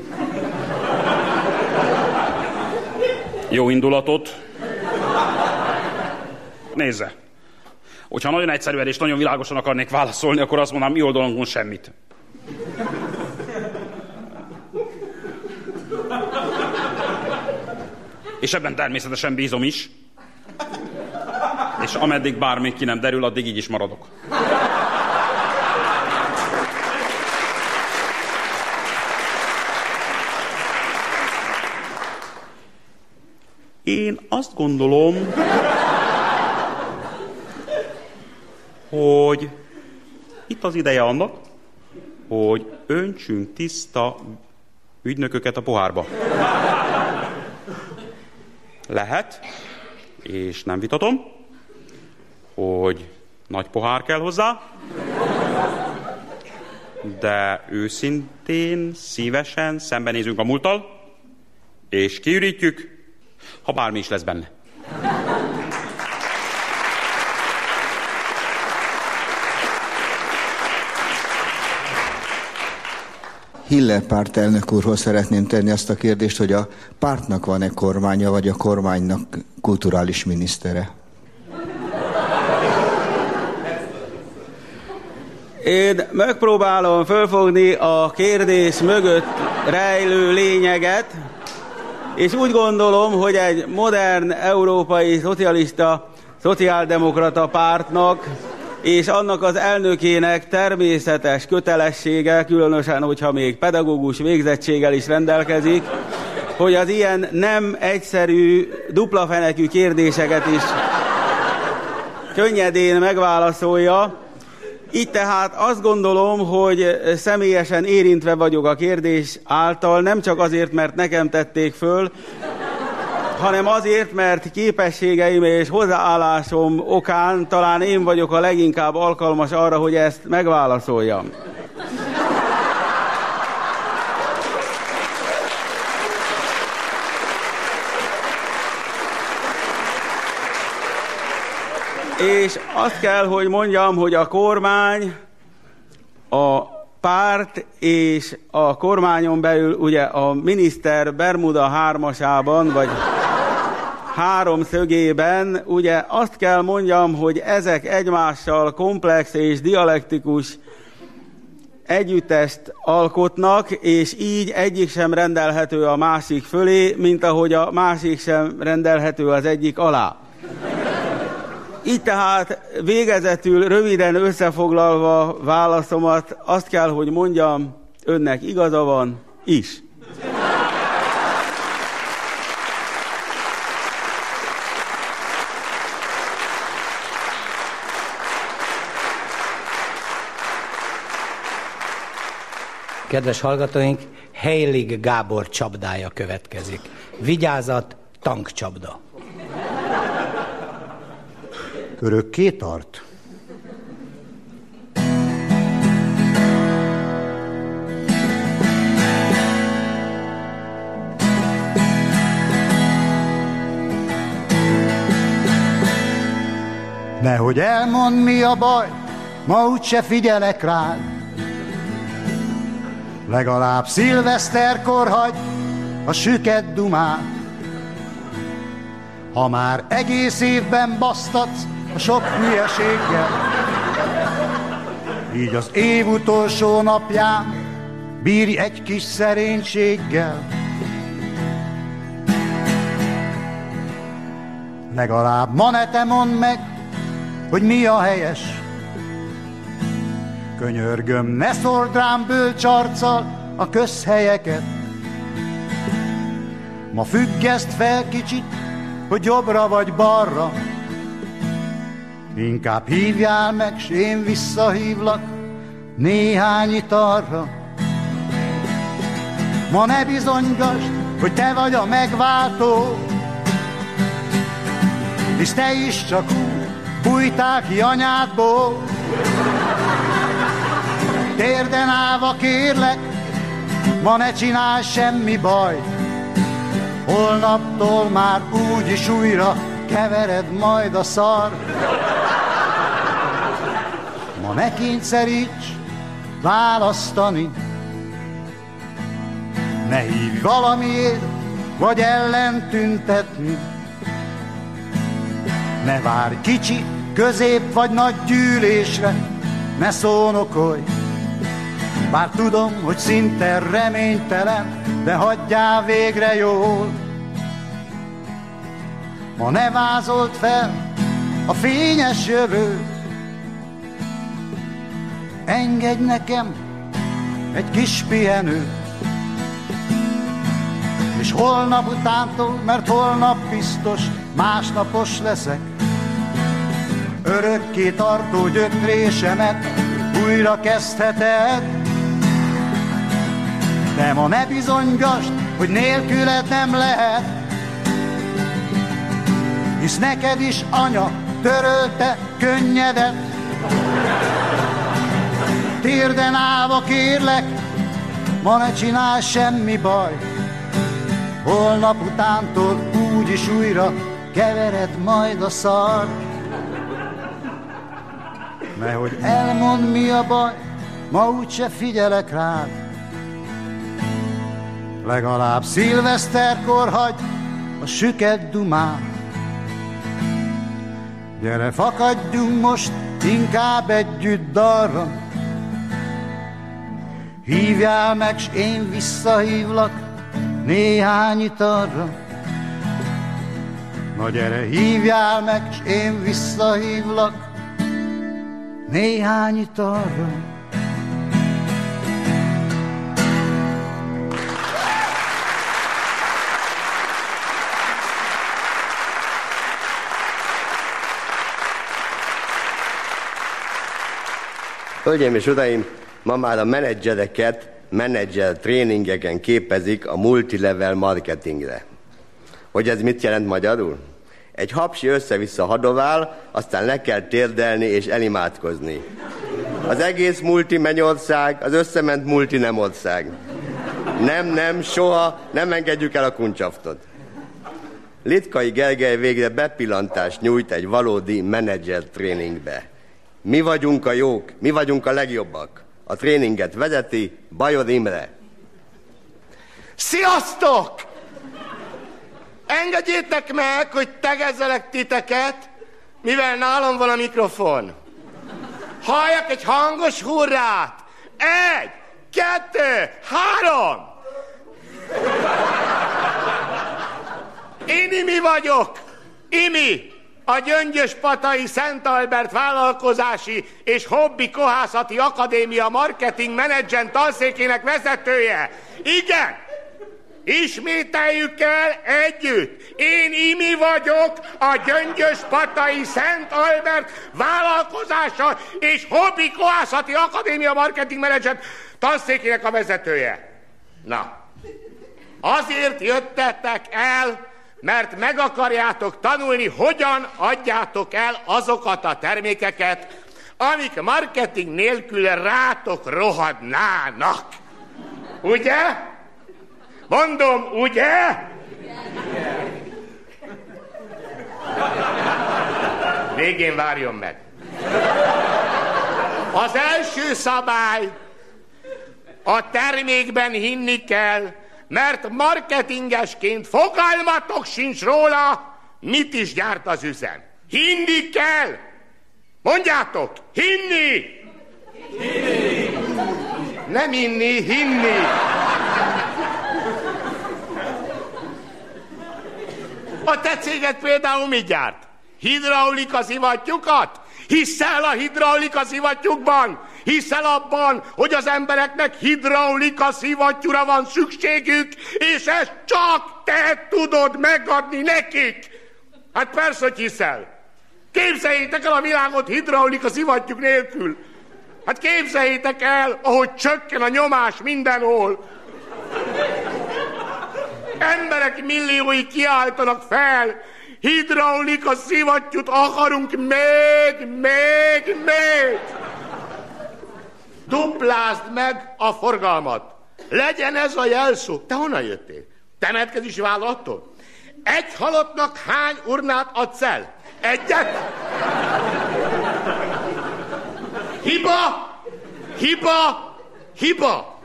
jó indulatot. Nézze, hogyha nagyon egyszerűen és nagyon világosan akarnék válaszolni, akkor azt mondanám, mi oldalunkon semmit. És ebben természetesen bízom is. És ameddig bármi ki nem derül, addig így is maradok. Én azt gondolom, hogy itt az ideje annak, hogy öntsünk tiszta ügynököket a pohárba. Lehet, és nem vitatom, hogy nagy pohár kell hozzá, de őszintén, szívesen szembenézünk a múlttal, és kiürítjük, ha bármi is lesz benne. Hiller párt elnök úrhoz szeretném tenni azt a kérdést, hogy a pártnak van-e kormánya, vagy a kormánynak kulturális minisztere? Én megpróbálom fölfogni a kérdés mögött rejlő lényeget, és úgy gondolom, hogy egy modern európai szocialista, szociáldemokrata pártnak és annak az elnökének természetes kötelessége, különösen, hogyha még pedagógus végzettséggel is rendelkezik, hogy az ilyen nem egyszerű, dupla fenekű kérdéseket is könnyedén megválaszolja. Így tehát azt gondolom, hogy személyesen érintve vagyok a kérdés által, nem csak azért, mert nekem tették föl, hanem azért, mert képességeim és hozzáállásom okán talán én vagyok a leginkább alkalmas arra, hogy ezt megválaszoljam. És azt kell, hogy mondjam, hogy a kormány, a párt és a kormányon belül ugye a miniszter Bermuda hármasában, vagy háromszögében, ugye azt kell mondjam, hogy ezek egymással komplex és dialektikus együttest alkotnak, és így egyik sem rendelhető a másik fölé, mint ahogy a másik sem rendelhető az egyik alá. Így tehát végezetül röviden összefoglalva válaszomat azt kell, hogy mondjam, önnek igaza van is. Kedves hallgatóink, Heilig Gábor csapdája következik. Vigyázat, tankcsapda. Örökké tart? Nehogy elmond mi a baj, ma úgyse figyelek rád. Legalább szilveszterkor hagy a süket dumát. Ha már egész évben basztatsz a sok hülyeséggel, így az év utolsó napján bírj egy kis szerénységgel. Legalább ma ne te mondd meg, hogy mi a helyes. Könyörgöm, ne szord rám bölcsarccal a közhelyeket. Ma függeszt fel kicsit, hogy jobbra vagy balra. Inkább hívjál meg, s én visszahívlak néhány italra. Ma ne bizonygasd, hogy te vagy a megváltó, és te is csak úgy bújtál ki anyádból. Térden állva kérlek, ma ne csinálj semmi bajt, holnaptól már úgyis újra kevered majd a szar. Ma ne kényszeríts választani, ne hívj valamiért, vagy ellen tüntetni. Ne várj kicsi, közép vagy nagy gyűlésre, ne szónokolj. Bár tudom, hogy szinte reménytelen, de hagyjál végre jól. Ma ne vázolt fel a fényes jövőt, engedj nekem egy kis pihenőt. És holnap utántól, mert holnap biztos másnapos leszek. Örökké tartó gyötrésemet újra kezdheted. De ma ne bizonygasd, hogy nélküled nem lehet. Hisz neked is anya törölte könnyedet. Térden állva kérlek, ma ne csinálj semmi baj. Holnap utántól úgyis újra kevered majd a szar. Mert hogy elmond mi a baj, ma úgyse figyelek rád. Legalább szilveszterkor hagy a süket dumát. Gyere, fakadjunk most inkább együtt dalra. Hívjál meg, s én visszahívlak néhány italra. Na gyere, hívjál meg, s én visszahívlak néhány italra. Hölgyeim és uraim, ma már a menedzsereket menedzser tréningeken képezik a multilevel marketingre. Hogy ez mit jelent magyarul? Egy hapsi össze-vissza hadovál, aztán le kell térdelni és elimádkozni. Az egész multi mennyország, az összement multi nem ország. Nem, nem, soha nem engedjük el a kuncsaftot. Litkai Gergely végre bepillantást nyújt egy valódi menedzser tréningbe. Mi vagyunk a jók, mi vagyunk a legjobbak. A tréninget vezeti Bajor Imre. Sziasztok! Engedjétek meg, hogy tegezzelek titeket, mivel nálam van a mikrofon. Halljak egy hangos hurrát! Egy, kettő, három! Én Imi vagyok! Imi! A Gyöngyös Patai Szent Albert Vállalkozási és Hobbi Kohászati Akadémia Marketing Menedzsent tanszékének vezetője. Igen, Ismételjük el együtt. Én Imi vagyok, a Gyöngyös Patai Szent Albert vállalkozása és Hobbi Kohászati Akadémia Marketing Menedzsent tanszékének a vezetője. Na, azért jöttetek el, mert meg akarjátok tanulni, hogyan adjátok el azokat a termékeket, amik marketing nélkül rátok rohadnának. Ugye? Mondom, ugye? Végén várjon meg. Az első szabály, a termékben hinni kell, mert marketingesként fogalmatok sincs róla, mit is gyárt az üzem. Hinni kell! Mondjátok, hinni! Hinni! Nem inni, hinni! A te céged például mit gyárt? Hidraulika szivattyukat? Hiszel a hidraulika szivattyukban? Hiszel abban, hogy az embereknek hidraulika szivattyúra van szükségük, és ezt csak te tudod megadni nekik? Hát persze, hogy hiszel. Képzeljétek el a világot hidraulika szivattyúk nélkül. Hát képzeljétek el, ahogy csökken a nyomás mindenhol. Emberek milliói kiáltanak fel, hidraulika szivattyút akarunk még, még, még duplázd meg a forgalmat. Legyen ez a jelszó. Te honnan jöttél? Temetkezési vállalattól? Egy halottnak hány urnát adsz el? Egyet? Hiba! Hiba! Hiba!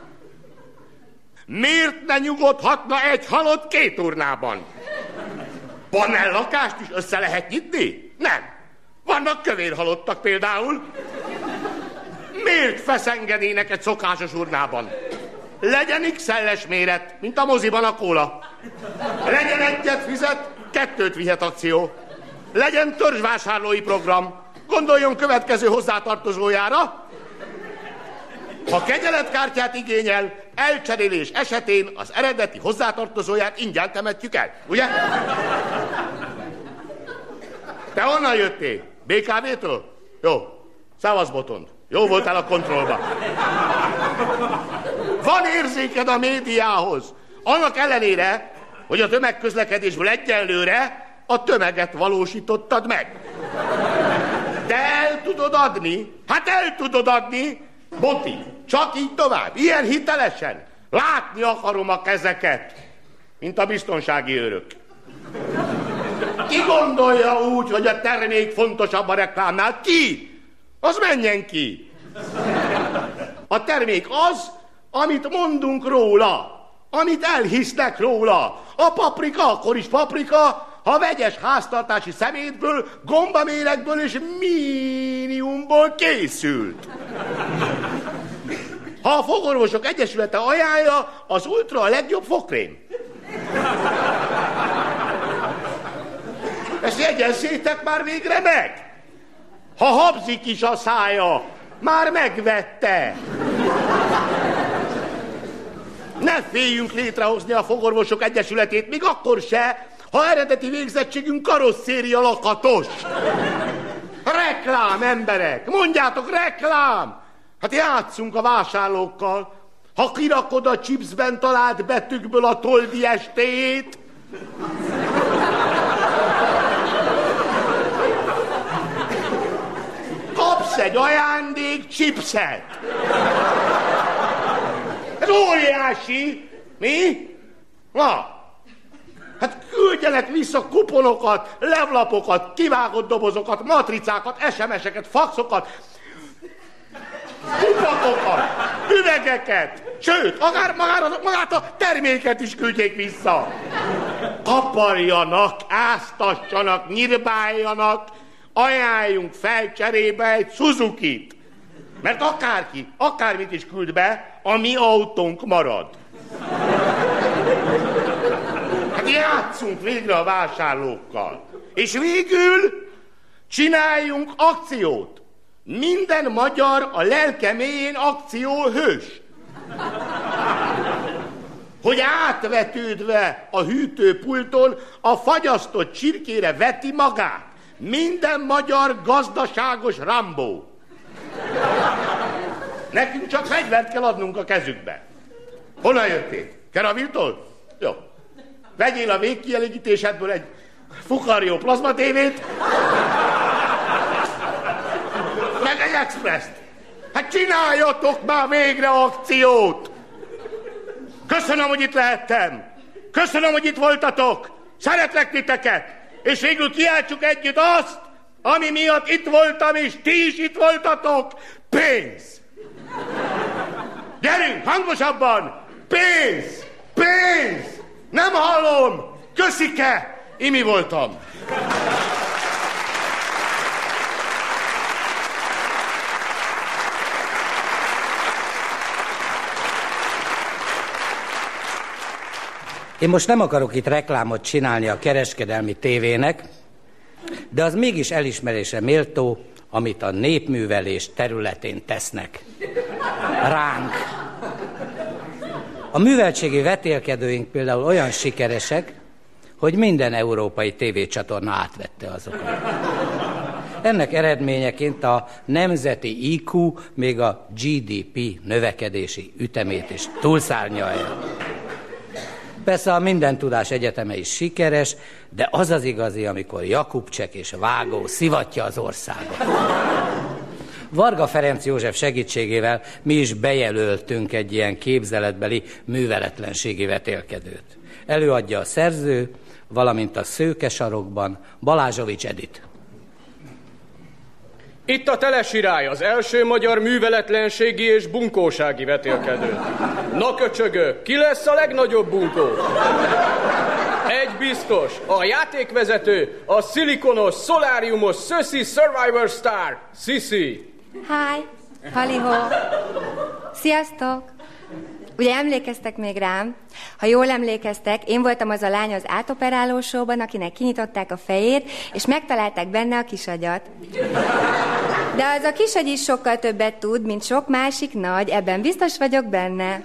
Miért ne nyugodhatna egy halott két urnában? Lakást is össze lehet nyitni? Nem. Vannak kövér halottak például. Miért feszengedének egy szokásos urnában? Legyen x méret, mint a moziban a kóla. Legyen egyet fizet, kettőt vihet akció. Legyen törzsvásárlói program. Gondoljon következő hozzátartozójára. Ha kegyeletkártyát igényel, elcserélés esetén az eredeti hozzátartozóját ingyen temetjük el, ugye? Te honnan jöttél? BKV-től? Jó. Szavasz Botond. Jó voltál a kontrollba. Van érzéked a médiához. Annak ellenére, hogy a tömegközlekedésből egyelőre a tömeget valósítottad meg. De el tudod adni? Hát el tudod adni, Boti, csak így tovább, ilyen hitelesen. Látni akarom a kezeket, mint a biztonsági őrök. Ki gondolja úgy, hogy a termék fontosabb a reklámnál? Ki? Az menjen ki. A termék az, amit mondunk róla, amit elhisznek róla. A paprika akkor is paprika, ha vegyes háztartási szemétből, gombaméregből és míniumból készült. Ha a fogorvosok egyesülete ajánlja, az ultra a legjobb fokrém. Ezt jegyezzétek már végre meg! Ha habzik is a szája, már megvette. Ne féljünk létrehozni a fogorvosok egyesületét, még akkor se, ha eredeti végzettségünk karosszéria lakatos. Reklám, emberek! Mondjátok, reklám! Hát játszunk a vásárlókkal. Ha kirakod a chipsben talált betűkből a toldi estét, kapsz egy ajándék chipset. Ez óriási. Mi? Na, Hát küldjenek vissza kuponokat, levlapokat, kivágott dobozokat, matricákat, SMS-eket, faxokat, kupatokat, üvegeket, sőt, akár magát, magát a terméket is küldjék vissza. Kaparjanak, áztassanak, nyírbáljanak, ajánljunk fel cserébe egy Suzuki-t. Mert akárki, akármit is küld be, a mi autónk marad. Hát játszunk végre a vásárlókkal. És végül csináljunk akciót. Minden magyar a lelkeméjén akció hős. Hogy átvetődve a hűtőpulton a fagyasztott csirkére veti magát. Minden magyar gazdaságos Rambó. Nekünk csak fegyvert kell adnunk a kezükbe. Honnan jöttél? Keraviltól? Jó. Vegyél a végkielégítésedből egy fukarjó plazmatévét, meg egy expresszt. Hát csináljatok már végre akciót! Köszönöm, hogy itt lehettem. Köszönöm, hogy itt voltatok. Szeretlek titeket. És végül kiáltsuk együtt azt, ami miatt itt voltam, és ti is itt voltatok. Pénz! Gyerünk, hangosabban! Pénz! Pénz! Nem hallom! Köszike! Imi voltam. Én most nem akarok itt reklámot csinálni a kereskedelmi tévének, de az mégis elismerése méltó, amit a népművelés területén tesznek. Ránk. A műveltségi vetélkedőink például olyan sikeresek, hogy minden európai tévécsatorna átvette azokat. Ennek eredményeként a nemzeti IQ még a GDP növekedési ütemét is túlszárnyalja. Persze a minden tudás egyeteme is sikeres, de az az igazi, amikor Jakubcsek és Vágó szivatja az országot. Varga Ferenc József segítségével mi is bejelöltünk egy ilyen képzeletbeli műveletlenségi vetélkedőt. Előadja a szerző, valamint a szőke sarokban Balázsovics Edit. Itt a telesirály, az első magyar műveletlenségi és bunkósági vetélkedő. Na köcsögök, ki lesz a legnagyobb bunkó? Egy biztos, a játékvezető, a szilikonos, szoláriumos, Szöszi Survivor Star, Sisi. Hi, haliho. Sziasztok! Ugye emlékeztek még rám? Ha jól emlékeztek, én voltam az a lány az átoperáló akinek kinyitották a fejét, és megtalálták benne a kisagyat. De az a kisagy is sokkal többet tud, mint sok másik nagy, ebben biztos vagyok benne.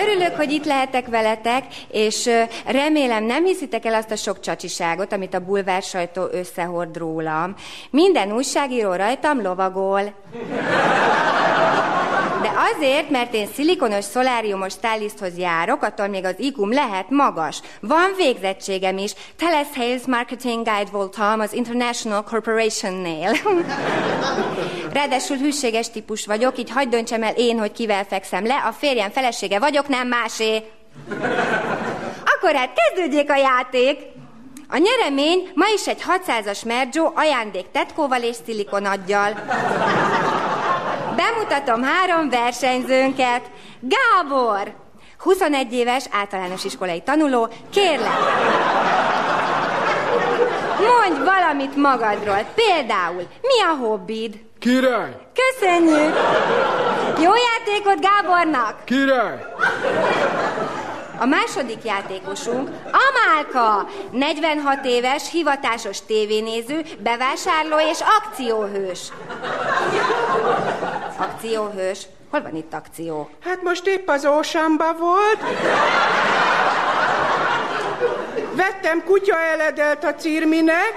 Örülök, hogy itt lehetek veletek, és remélem nem hiszitek el azt a sok csacsiságot, amit a bulvár sajtó összehord rólam. Minden újságíró rajtam lovagol. De azért, mert én szilikonos szoláriumos styliszthoz járok, attól még az ikum lehet magas. Van végzettségem is. Telesales Marketing Guide voltam az International Corporation-nél. (laughs) Ráadásul hűséges típus vagyok, így hagyd döntsem el én, hogy kivel fekszem le. A férjem felesége vagyok, nem másé. Akkor hát kezdődjék a játék. A nyeremény ma is egy 600-as Merjo ajándék tetkóval és szilikonaggyal. Bemutatom három versenyzőnket. Gábor, 21 éves általános iskolai tanuló, kérlek. Mondj valamit magadról. Például, mi a hobbid? Király! Köszönjük! Jó játékot Gábornak! Király! A második játékosunk Amálka, 46 éves, hivatásos tévénéző, bevásárló és akcióhős. Akcióhős? Hol van itt akció? Hát most épp az Ósamba volt. Vettem kutya eledelt a cirminek,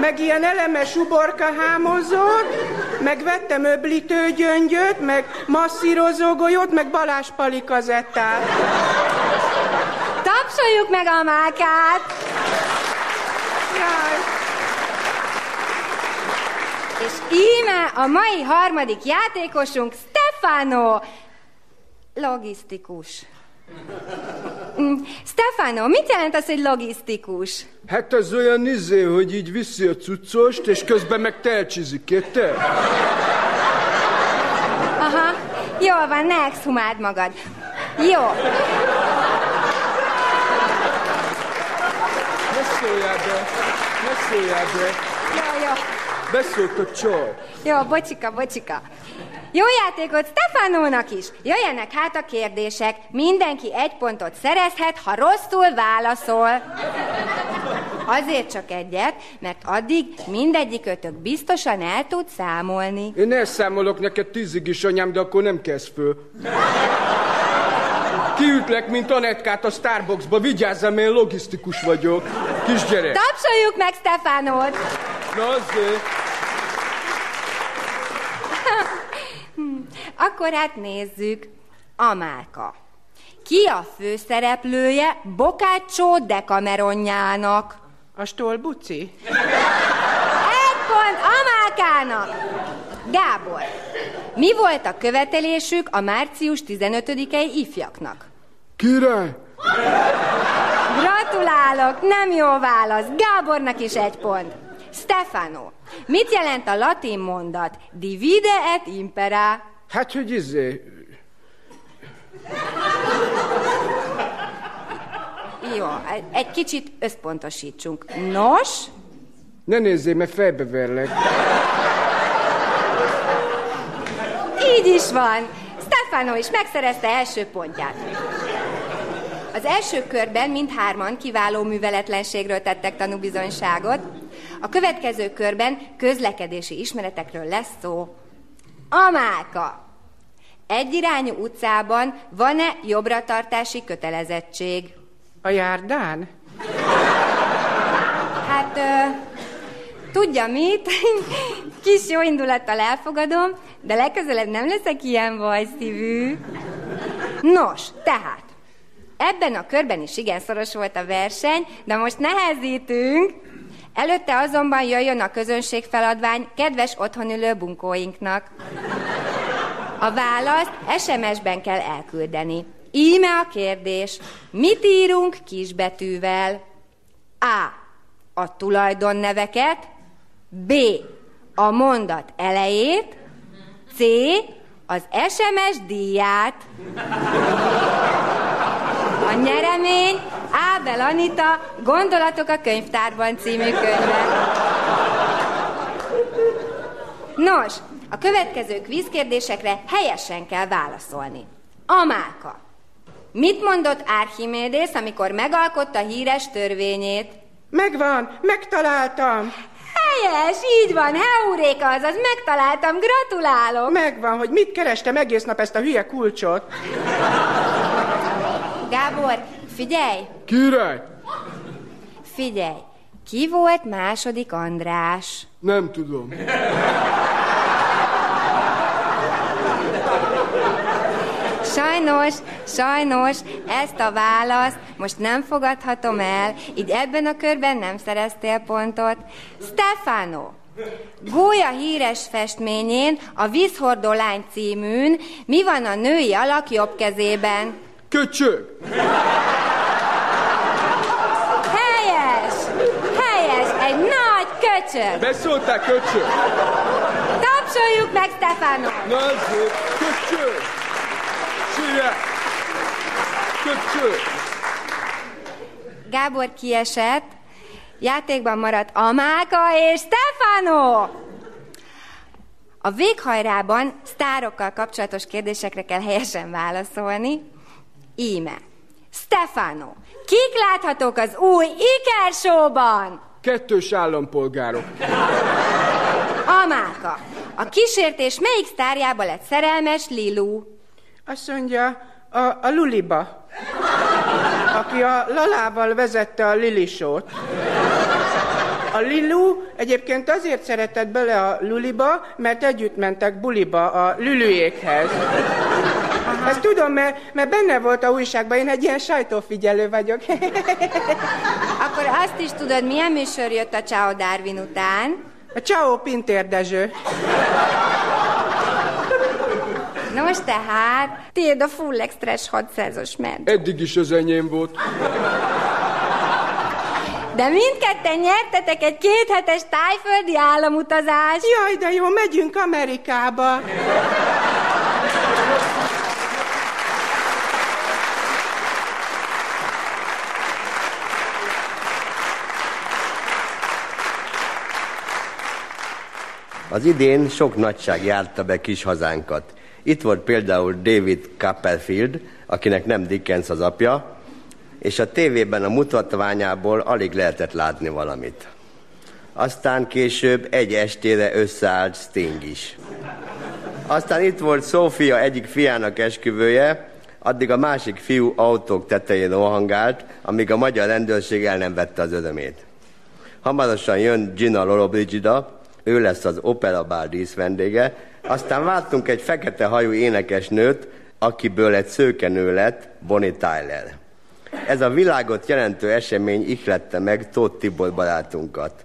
meg ilyen elemes uborka hámozót, meg vettem öblítőgyöngyöt, meg masszírozó golyót, meg Balázs Pali kazettát. Tapsoljuk meg a mákát! Jaj. És íme a mai harmadik játékosunk Stefano. Logisztikus. Mm, Stefano, mit jelent az, hogy logisztikus? Hát az olyan izé, hogy így viszi a cuccost, és közben meg telcsizik, érted? Aha, jól van, ne exhumáld magad. Jó. Ne szóljál be, ne szóljál be. Beszólt a csaj. Jó, bocsika, bocsika. Jó játékot Stefanónak is! Jöjjenek hát a kérdések. Mindenki egy pontot szerezhet, ha rosszul válaszol. Azért csak egyet, mert addig mindegyik ötök biztosan el tud számolni. Én elszámolok neked tízig is, anyám, de akkor nem kezd föl. Kiütlek, mint Anetkát a Starbucksba, vigyázzam, én logisztikus vagyok. Kisgyerek. Tapsoljuk meg Stefánót! Na azért. Akkor hát nézzük. Amálka. Ki a főszereplője Bokácsó Dekameronjának? A Stolbuci? Egy pont Amálkának! Gábor, mi volt a követelésük a március 15-i ifjaknak? Király! Gratulálok, nem jó válasz. Gábornak is egy pont. Stefano, mit jelent a latin mondat divide et impera? Hát, hogy izé... Jó, egy kicsit összpontosítsunk. Nos? Ne nézzél, mert fejbe verlek. Így is van. Stefano is megszerezte első pontját. Az első körben mindhárman kiváló műveletlenségről tettek tanúbizonyságot. A következő körben közlekedési ismeretekről lesz szó. Amáka. Egyirányú utcában van-e jobbratartási kötelezettség? A járdán? Hát, ö, tudja mit? (laughs) Kis jó indulattal elfogadom, de legközelebb nem leszek ilyen vajszívű. Nos, tehát, ebben a körben is igen szoros volt a verseny, de most nehezítünk. Előtte azonban jöjjön a közönségfeladvány kedves otthonülő bunkóinknak. A választ SMS-ben kell elküldeni. Íme a kérdés. Mit írunk kisbetűvel? A. A tulajdonneveket. B. A mondat elejét. C. Az SMS díját. A nyeremény Ábel Anita Gondolatok a könyvtárban című könyve. Nos, a következő kvízkérdésekre helyesen kell válaszolni. Amáka. Mit mondott Archimédész, amikor megalkotta híres törvényét? Megvan, megtaláltam. Helyes, így van, heuréka, azaz megtaláltam, gratulálok. Megvan, hogy mit kerestem egész nap ezt a hülye kulcsot. Gábor, figyelj, Király? figyelj. Ki volt második András? Nem tudom. Sajnos, sajnos, ezt a választ most nem fogadhatom el, így ebben a körben nem szereztél pontot. Stefano, Gólya híres festményén, a Vízhordó lány címűn, mi van a női alak jobb kezében? Köcsög! Helyes! Helyes! Egy nagy köcsög! Beszóltál köcsög? Tapsoljuk meg Stefano! Na azért, köcsög! Siet! Köcsög! Gábor kiesett, játékban maradt Amáka és Stefano! A véghajrában sztárokkal kapcsolatos kérdésekre kell helyesen válaszolni. Íme. Stefano, kik láthatók az új Iker Show-ban? Kettős állampolgárok. Amáka, a kísértés melyik sztárjába lett szerelmes Lilu? Azt mondja, a, a Luliba, aki a Lalával vezette a Lilisót. A Lilu egyébként azért szeretett bele a Luliba, mert együtt mentek buliba a Lülüjékhez. Ezt tudom, mert, mert benne volt a újságban, én egy ilyen sajtófigyelő vagyok. (laughs) Akkor azt is tudod, milyen műsor jött a Ciao Darwin után? A Ciao Pintér Dezső. (laughs) Nos tehát, tiéd a full express 600-os ment. Eddig is az enyém volt. De mindketten nyertetek egy kéthetes tájföldi államutazást. Jaj, de jó, megyünk Amerikába. Az idén sok nagyság járta be kis hazánkat. Itt volt például David Copperfield, akinek nem Dickens az apja, és a tévében a mutatványából alig lehetett látni valamit. Aztán később egy estére összeállt Sting is. Aztán itt volt Szófia egyik fiának esküvője, addig a másik fiú autók tetején rohangált, amíg a magyar rendőrség el nem vette az örömét. Hamarosan jön Gina Lollobrigida, ő lesz az Opera Bál díszvendége, aztán vártunk egy fekete hajú énekesnőt, akiből egy szőkenő lett, Bonnie Tyler. Ez a világot jelentő esemény ihlette meg Tóth Tibor barátunkat.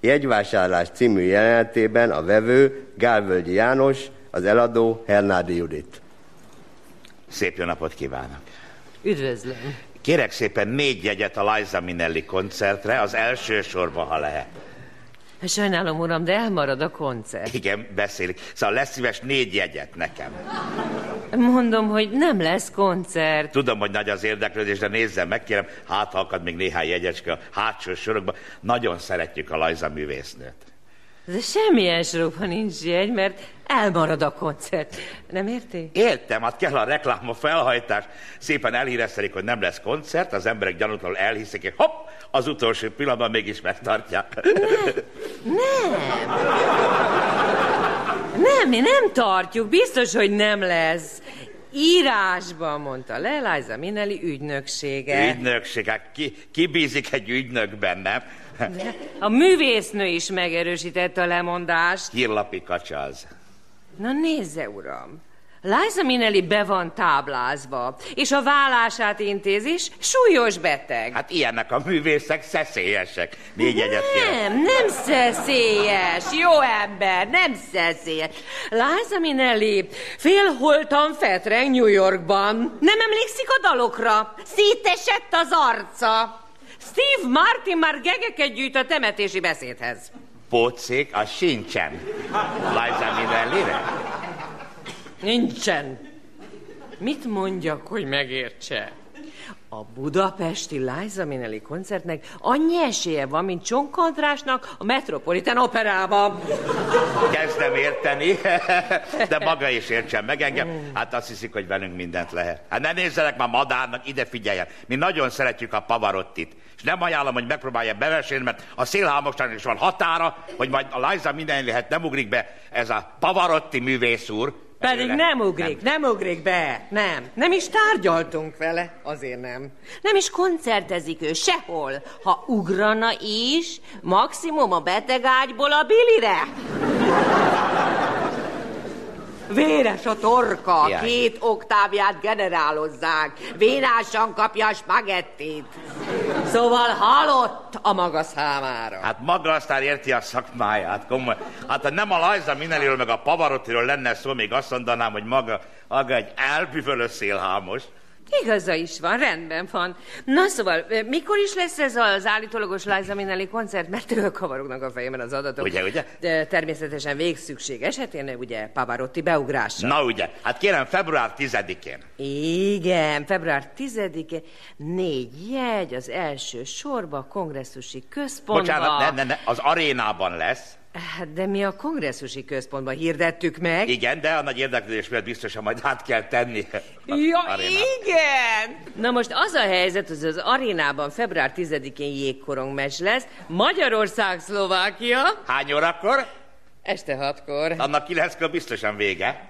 Jegyvásárlás című jelenetében a vevő Gálvölgyi János, az eladó Hernádi Judit. Szép jó napot kívánok! Üdvözlöm. Kérek szépen négy jegyet a Liza Minnelli koncertre, az első sorba, ha lehet. Sajnálom, uram, de elmarad a koncert. Igen, beszélik. Szóval lesz szíves négy jegyet nekem. Mondom, hogy nem lesz koncert. Tudom, hogy nagy az érdeklődés, de nézzem meg, kérem, hát akad még néhány jegyecske a hátsó sorokban. Nagyon szeretjük a Liza művésznőt. De semmilyen sorokban nincs jegy, mert elmarad a koncert. Nem érti? Értem, hát kell a reklám, a felhajtás. Szépen elhíreztelik, hogy nem lesz koncert, az emberek gyanútlanul elhiszik, és hopp, az utolsó pillanatban mégis megtartják. Nem. Nem, mi nem tartjuk. Biztos, hogy nem lesz. Írásban mondta le Liza Minnelli ügynöksége. Ügynökség, hát ki, ki bízik egy ügynökben, nem? (laughs) A művésznő is megerősítette a lemondást. Hírlapi kacsa az. Na nézze, uram. Liza Minnelli be van táblázva, és a vállását intézés súlyos beteg. Hát ilyenek a művészek, szeszélyesek. Négy egyet. Nem, nem szeszélyes, jó ember, nem szeszélyes. Liza Minnelli félholtan fetreng New Yorkban. Nem emlékszik a dalokra? Szétesett az arca. Steve Martin már gegeket gyűjt a temetési beszédhez. Pócék, az sincsen. Liza Minnellire? Nincsen. Mit mondjak, hogy megértse? A budapesti Liza Minnelli koncertnek annyi esélye van, mint Csonk Andrásnak a Metropolitan Operában. Kezdem érteni, de maga is értsen meg engem. Hát azt hiszik, hogy velünk mindent lehet. Hát ne nézzenek már madárnak, ide figyeljen. Mi nagyon szeretjük a Pavarottit. És nem ajánlom, hogy megpróbálja beversélni, mert a szélhámosnak is van határa, hogy majd a Liza minden lehet nem ugrik be ez a Pavarotti művész úr. Pedig Előle. nem ugrik, nem. nem ugrik be, nem. Nem is tárgyaltunk vele, azért nem. Nem is koncertezik ő sehol. Ha ugrana is, maximum a betegágyból a bilire. Véres a torka, Jaj. két oktávját generálozzák, vénásan kapja a spagettit. Szóval halott a maga számára. Hát maga aztán érti a szakmáját, komoly. Hát ha nem a Liza Minnelliről meg a Pavarottiról lenne szó, még azt mondanám, hogy maga, maga egy elbűvölő szélhámos. Igaza is van, rendben van. Na szóval, mikor is lesz ez az állítólagos Liza Minnelli koncert? Mert tőle kavarognak a fejemben az adatok. Ugye, ugye? De természetesen végszükség esetén, ugye, Pavarotti beugrása. Na ugye, hát kérem, február 10-én. Igen, február 10-e, négy jegy az első sorba, kongresszusi központba. Bocsánat, ne, ne, ne, az arénában lesz. Hát, De mi a kongresszusi központban hirdettük meg. Igen, de a nagy érdeklődés miatt biztosan majd át kell tenni. Ja, igen! Na most az a helyzet, hogy az arénában február 10-én jégkorong meccs lesz, Magyarország, Szlovákia, Hány órakor? este hatkor. Annak kilenckor biztosan vége.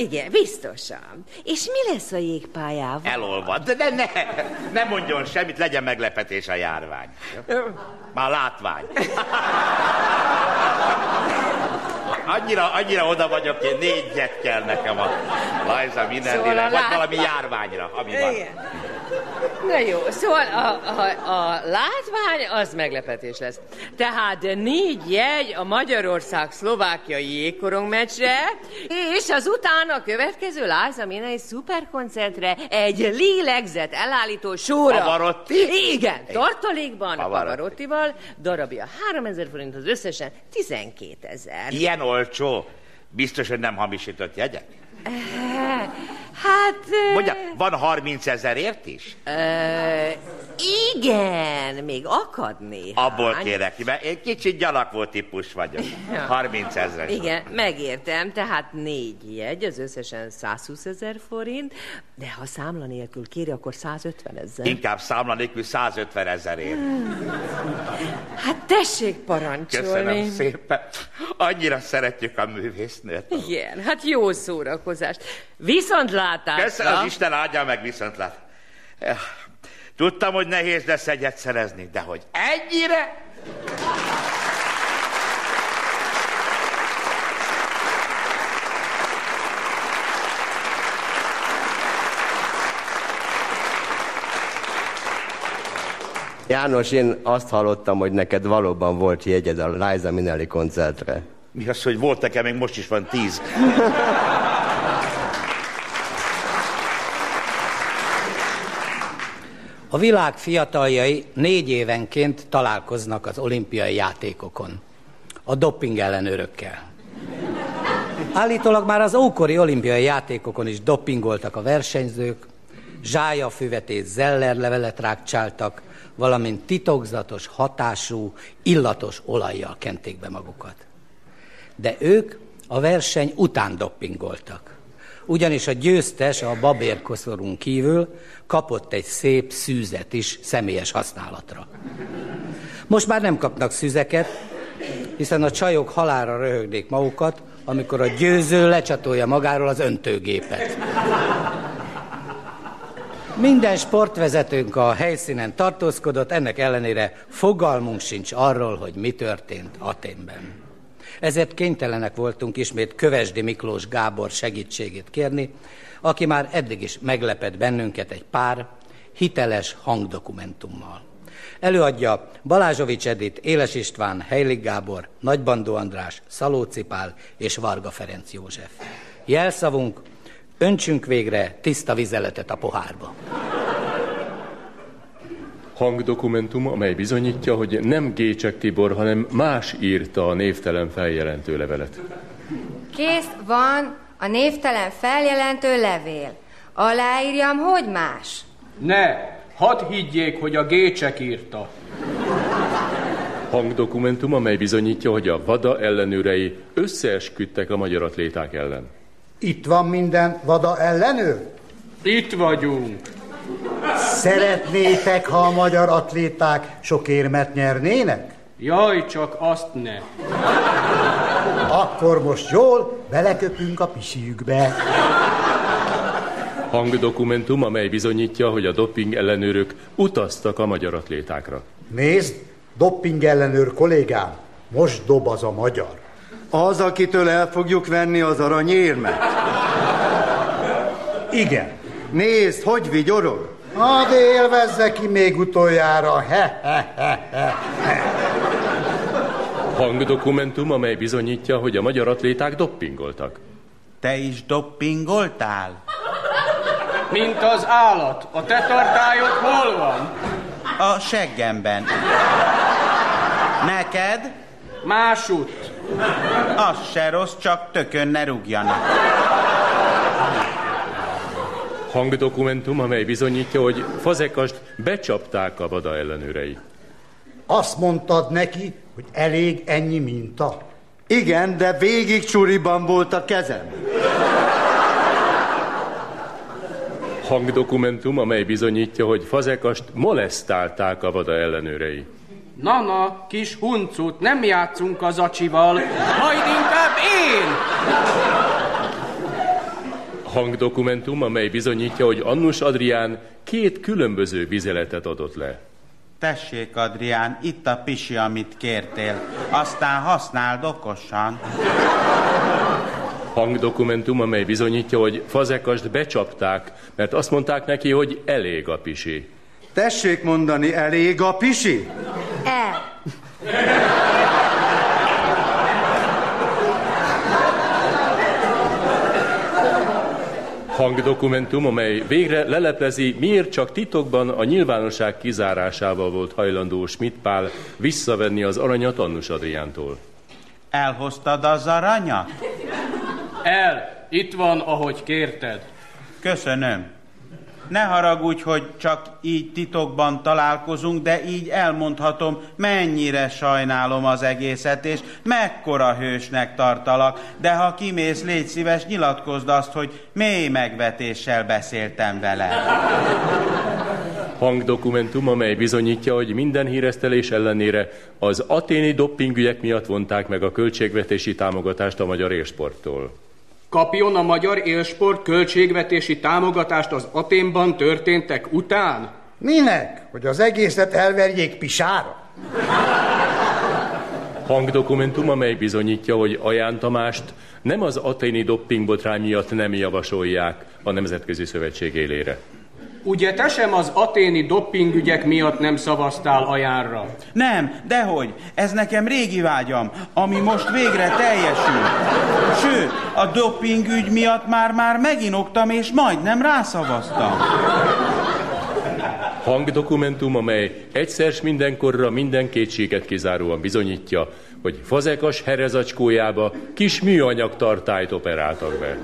Igen, biztosan. És mi lesz a jégpályával? Elolvad. De ne, ne, ne mondjon semmit, legyen meglepetés a járvány. Már látvány. Annyira, annyira oda vagyok, hogy négyet kell nekem a Liza Minnellire, Szóval vagy valami járványra, ami van. Na jó, szóval a, a, a látvány az meglepetés lesz. Tehát négy jegy a Magyarország-Szlovákiai jégkorong meccsre, és azután a következő Liza Minnelli szuperkoncertre egy lélegzet elállító sóra. Pavarotti? Igen, tartalékban a Pavarotti. Pavarottival, darabja 3000 forint, az összesen 12 ezer. Ilyen olcsó. Biztos, hogy nem hamisított jegyek? Hát... Mondja, van 30 ezerért is? Ö, igen, még akad néhány. Abból kérek, mert én kicsit gyalakvó típus vagyok. Ja. 30 ezer. Igen, megértem, tehát négy jegy, az összesen 120 ezer forint, de ha számla nélkül kéri, akkor 150 ezer. Inkább számla nélkül 150 ezerért. Hát tessék parancsolni. Köszönöm szépen. Annyira szeretjük a művésznőt. Igen, hát jó szórakozást. Viszontlátásra. Köszönöm, az Isten áldja meg viszontlát. Tudtam, hogy nehéz lesz egyet szerezni, de hogy ennyire? János, én azt hallottam, hogy neked valóban volt jegyed a Liza Minnelli koncertre. Mi az, hogy volt nekem, még most is van tíz. (laughs) A világ fiataljai négy évenként találkoznak az olimpiai játékokon. A doping ellenőrökkel. Állítólag már az ókori olimpiai játékokon is dopingoltak a versenyzők, zsájafüvetét zellerlevelet rákcsáltak, valamint titokzatos hatású, illatos olajjal kenték be magukat. De ők a verseny után doppingoltak. Ugyanis a győztes a babérkoszorún kívül kapott egy szép szűzet is személyes használatra. Most már nem kapnak szüzeket, hiszen a csajok halára röhögnék magukat, amikor a győző lecsatolja magáról az öntőgépet. Minden sportvezetőnk a helyszínen tartózkodott, ennek ellenére fogalmunk sincs arról, hogy mi történt Aténben. Ezért kénytelenek voltunk ismét Kövesdi Miklós Gábor segítségét kérni, aki már eddig is meglepett bennünket egy pár hiteles hangdokumentummal. Előadja Balázsovics Edith, Éles István, Heilig Gábor, Nagybandó András, Szalóci Pál és Varga Ferenc József. Jelszavunk, öntsünk végre tiszta vizeletet a pohárba. Hangdokumentum, amely bizonyítja, hogy nem Gécsek Tibor, hanem más írta a névtelen feljelentő levelet. Kész van a névtelen feljelentő levél. Aláírjam, hogy más. Ne, hadd higgyék, hogy a gécsek írta. Hangdokumentum, amely bizonyítja, hogy a VADA ellenőrei összeesküdtek a magyar atléták ellen. Itt van minden vada ellenőr? Itt vagyunk. Szeretnétek, ha a magyar atléták sok érmet nyernének? Jaj, csak azt ne. Akkor most jól beleköpünk a pisijükbe. Hangdokumentum, amely bizonyítja, hogy a doping ellenőrök utaztak a magyar atlétákra. Nézd, dopping ellenőr kollégám, most dob az a magyar. Az, akitől el fogjuk venni az aranyérmet. Igen. Nézd, hogy vigyorog. Hadd élvezze ki még utoljára. He, he, he, he. Hangdokumentum, amely bizonyítja, hogy a magyar atléták doppingoltak. Te is doppingoltál? Mint az állat. A te tartályod hol van? A seggemben. Neked? Másutt. Az se rossz, csak tökön ne rúgjanak. Hangdokumentum, amely bizonyítja, hogy Fazekast becsapták a vada ellenőrei. Azt mondtad neki, hogy elég ennyi minta. Igen, de végig csuriban volt a kezem. Hangdokumentum, amely bizonyítja, hogy Fazekast molesztálták a vada ellenőrei. Na-na, kis huncut, nem játszunk az acsival, majd inkább én! Hangdokumentum, amely bizonyítja, hogy Annus Adrián két különböző vizeletet adott le. Tessék, Adrián, itt a pisi, amit kértél. Aztán használd okosan. Hangdokumentum, amely bizonyítja, hogy Fazekast becsapták, mert azt mondták neki, hogy elég a pisi. Tessék mondani, elég a pisi? El. Hangdokumentum, amely végre leleplezi, miért csak titokban a nyilvánosság kizárásával volt hajlandó Schmidt Pál visszavenni az aranyat Annus Adriántól. Elhoztad az aranyat? El, itt van, ahogy kérted. Köszönöm. Ne haragudj, hogy csak így titokban találkozunk, de így elmondhatom, mennyire sajnálom az egészet, és mekkora hősnek tartalak, de ha kimész, légy szíves, nyilatkozd azt, hogy mély megvetéssel beszéltem vele. Hangdokumentum, amely bizonyítja, hogy minden híresztelés ellenére az aténi doppingügyek miatt vonták meg a költségvetési támogatást a magyar élsporttól. Kapjon a magyar élsport költségvetési támogatást az Aténban történtek után? Minek? Hogy az egészet elverjék pisára? Hangdokumentum, amely bizonyítja, hogy Aján Tamást nem az aténi doppingbotrány miatt nem javasolják a Nemzetközi Szövetség élére. Ugye te sem az aténi doppingügyek miatt nem szavaztál ajánra? Nem, dehogy. Ez nekem régi vágyam, ami most végre teljesül. Sőt, a dopingügy miatt már-már meginoktam, és majdnem rászavaztam. Hangdokumentum, amely egyszer s mindenkorra minden kétséget kizáróan bizonyítja, hogy fazekas herezacskójába kis műanyag tartályt operáltak be.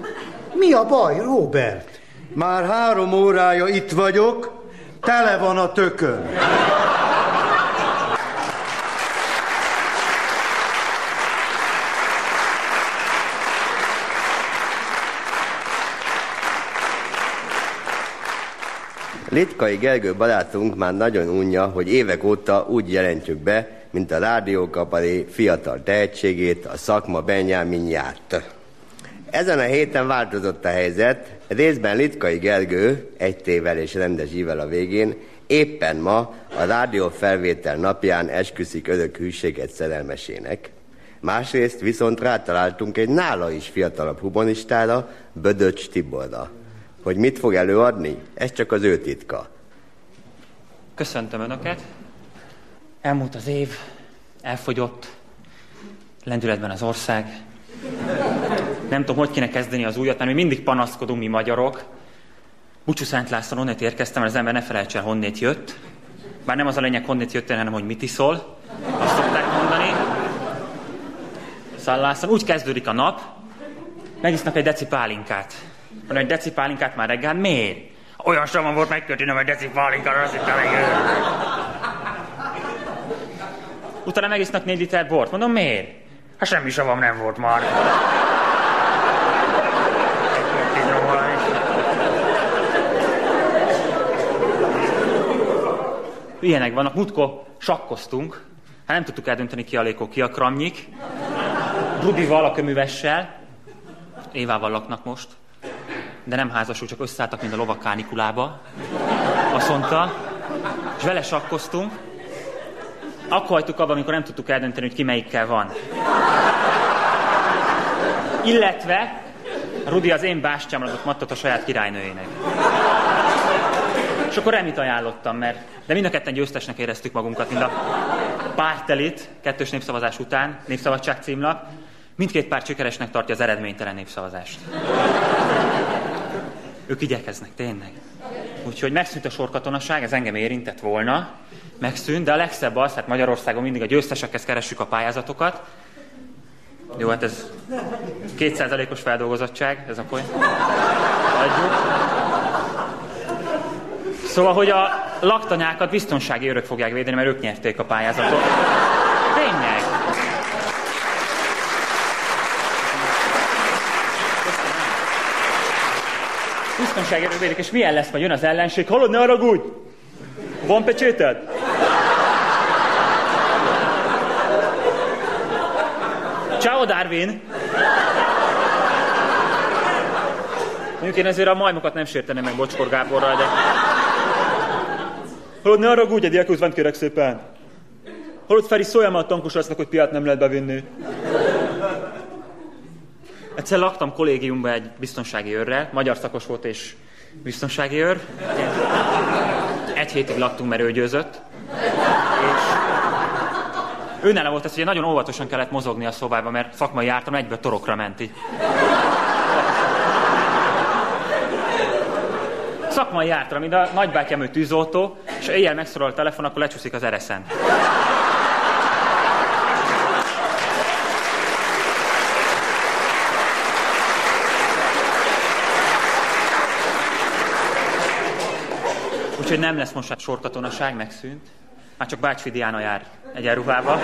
Mi a baj, Robert? Már három órája itt vagyok, tele van a tökön. Litkai Gergő barátunk már nagyon unja, hogy évek óta úgy jelentjük be, mint a rádiókapari fiatal tehetségét, a szakma Benyáminját. Ezen a héten változott a helyzet, részben Litkai Gergő, egy tével és rendes ível a végén, éppen ma a rádió felvétel napján esküszik örök hűséget szerelmesének. Másrészt viszont rátaláltunk egy nála is fiatalabb humoristára, Bödöcs Tiborra. Hogy mit fog előadni, ez csak az ő titka. Köszöntöm Önöket. Elmúlt az év, elfogyott, lendületben az ország. Nem tudom, hogy kéne kezdeni az újat, mert mi mindig panaszkodunk, mi magyarok. Bucsú Szent László, onnét érkeztem, mert az ember ne felejtsen, honnét jött. Bár nem az a lényeg, honnét jött, hanem hogy mit iszol. Azt szokták mondani. Szallászon, úgy kezdődik a nap, megisznak egy deci pálinkát. Mondom, egy deci pálinkát már reggel, miért? Olyan savam volt megkötni, egy deci pálinkára, azt hittem Utána megisznak négy liter bort. Mondom, miért? Hát semmi savam nem volt már. Ilyenek vannak. Mutko sakkoztunk. Hát nem tudtuk eldönteni ki a lékó, ki a kramnyik. Rudival, a köművessel. Évával laknak most. De nem házasok, csak összeálltak, mint a lovak kánikulába. Azt mondta. És vele sakkoztunk. Akkor hagytuk abba, amikor nem tudtuk eldönteni, hogy ki melyikkel van. Illetve Rudi az én bástyámra adott mattot a saját királynőjének. És akkor remit ajánlottam, mert de mind a ketten győztesnek éreztük magunkat, mind a pártelit, kettős népszavazás után, népszabadság címlap. Mindkét párt sikeresnek tartja az eredménytelen népszavazást. Ők igyekeznek, tényleg. Úgyhogy megszűnt a sorkatonaság, ez engem érintett volna, megszűnt, de a legszebb az, hát Magyarországon mindig a győztesekhez keressük a pályázatokat. Jó, hát ez kétszázalékos feldolgozottság, ez a. Adjuk. Szóval, hogy a laktanyákat biztonsági örök fogják védeni, mert ők nyerték a pályázatot. Tényleg. Biztonsági örök védik, és milyen lesz, majd jön az ellenség? Hallod, ne haragudj! Van pecséted? Ciao, Darwin! Mondjuk én ezért a majmokat nem sérteném meg Bocskor Gáborral, de... Hallod, ne arra egy elküldványt kérek szépen. Hallod, Feri, szóljál már a tankosrácnak, hogy piát nem lehet bevinni. Egyszer laktam kollégiumban egy biztonsági őrrel, magyar szakos volt és biztonsági őr. Egy hétig laktunk, mert ő győzött. És őnál volt ez, hogy nagyon óvatosan kellett mozogni a szobába, mert szakmai jártam, egyből torokra ment így. Szakmai jártam, mint a nagybátyám ő tűzoltó, és éjjel megszorol a telefon, akkor lecsúszik az ereszen. Úgyhogy nem lesz most sorkatonaság, megszűnt. Már csak Bácsfi Diana jár egyenruhába.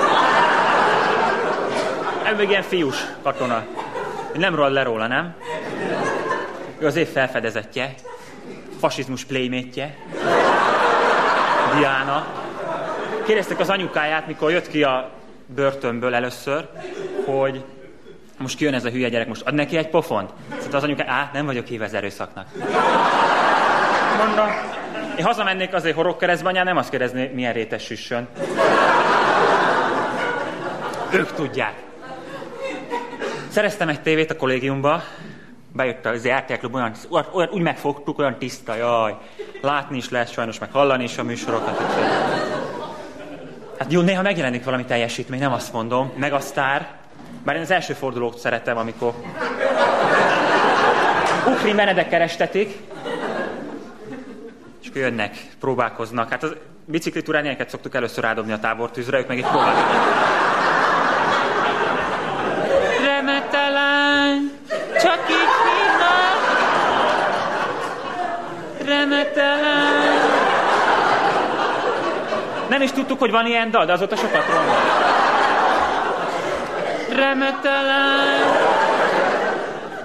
Ez még ilyen fiús katona. Nem roll le róla, nem? Ő az év felfedezetje fasizmus playmétje, Diana. Kérdeztek az anyukáját, mikor jött ki a börtönből először, hogy most kijön ez a hülye gyerek, most ad neki egy pofont? Szóval az anyuká, á, nem vagyok híve az erőszaknak. Mondom, én hazamennék azért horogkeresztbe, anyám nem azt kérdezni, milyen rétes süssön. Ők tudják. Szereztem egy tévét a kollégiumba, bejött az RTL olyan, olyan, úgy megfogtuk, olyan tiszta, jaj. Látni is lehet sajnos, meg hallani is a műsorokat. Hát jó, néha megjelenik valami teljesítmény, nem azt mondom. Meg a sztár. Bár én az első fordulót szeretem, amikor Ukri menedek kerestetik, jönnek, próbálkoznak. Hát az biciklitúrán szoktuk először rádobni a tábortűzre, ők meg itt próbálkoznak. Remetelen, csak így remetelen. Nem is tudtuk, hogy van ilyen dal, de azóta sokat romlott. Remetelen.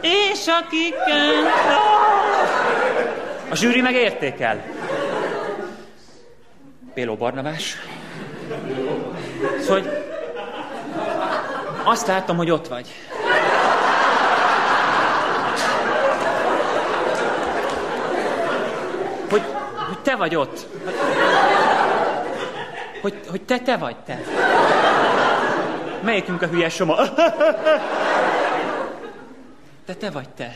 És akiken... A zsűri meg értékel. Péló Barnabás. Szóval, hogy azt láttam, hogy ott vagy. te vagy ott. Hogy, hogy te, te vagy te. Melyikünk a hülyes soma? De te vagy te.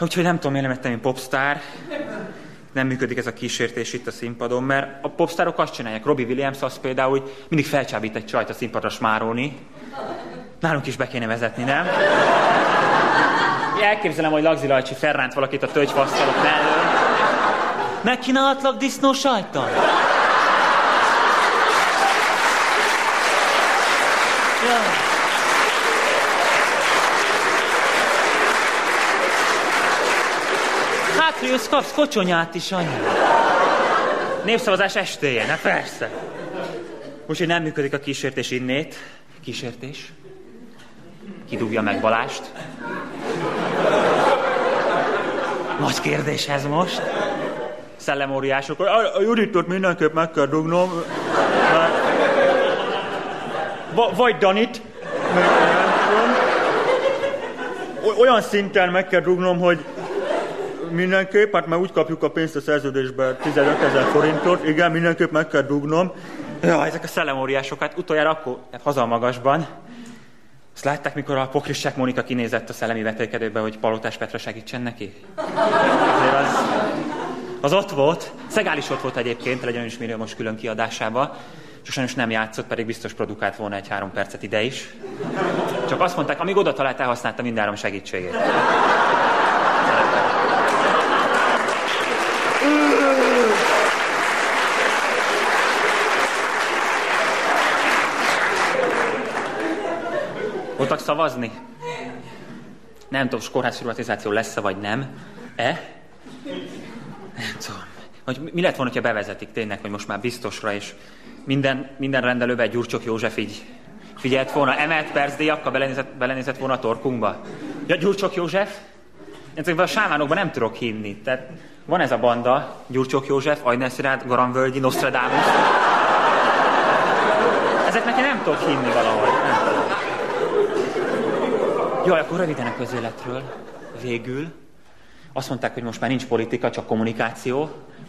Úgyhogy nem tudom, miért nem én popstar. Nem működik ez a kísértés itt a színpadon, mert a popstárok azt csinálják. Robbie Williams az például, hogy mindig felcsábít egy csajt a színpadra smárolni. Nálunk is be kéne vezetni, nem? Elképzelem, hogy Lagzi Lajcsi felránt valakit a tölgyfasztalok mellől. Megkínálhatlak disznó sajtal? Ja. Plusz kapsz kocsonyát is, anya. Népszavazás estéje, na persze. Hogy nem működik a kísértés innét, kísértés, kidugja meg Balást. Nagy kérdés ez most. Szellemóriások, a, a Juditot mindenképp meg kell dugnom. Mert... Va, vagy Danit. Olyan szinten meg kell dugnom, hogy mindenképp, hát már úgy kapjuk a pénzt a szerződésbe, 15 ezer forintot, igen, mindenképp meg kell dugnom. Ja, ezek a szellemóriások, hát utoljára akkor, hát haza a magasban. Azt látták, mikor a pokrissák Monika kinézett a szellemi vetélkedőbe, hogy Palotás Petra segítsen neki? Azért az, az ott volt. Szegál is ott volt egyébként, legyen is Miriam most külön kiadásába. Csak sajnos nem játszott, pedig biztos produkált volna egy három percet ide is. Csak azt mondták, amíg oda talált, elhasználta mindenáron segítségét. Voltak szavazni? Nem tudom, kórház privatizáció lesz-e vagy nem. E? Nem tudom. Hogy mi lett volna, ha bevezetik tényleg, hogy most már biztosra, és minden, minden rendelőbe egy Gyurcsok József így figyelt volna, emelt percdíjakkal belenézett, belenézett volna a torkunkba. Ja, Gyurcsok József? Ezekben a sámánokban nem tudok hinni. Tehát van ez a banda, Gyurcsok József, Ajneszirát, Garamvölgyi, Nostradamus. Ezeknek én nem tudok hinni valahogy. Jaj, akkor röviden a közéletről. Végül. Azt mondták, hogy most már nincs politika, csak kommunikáció.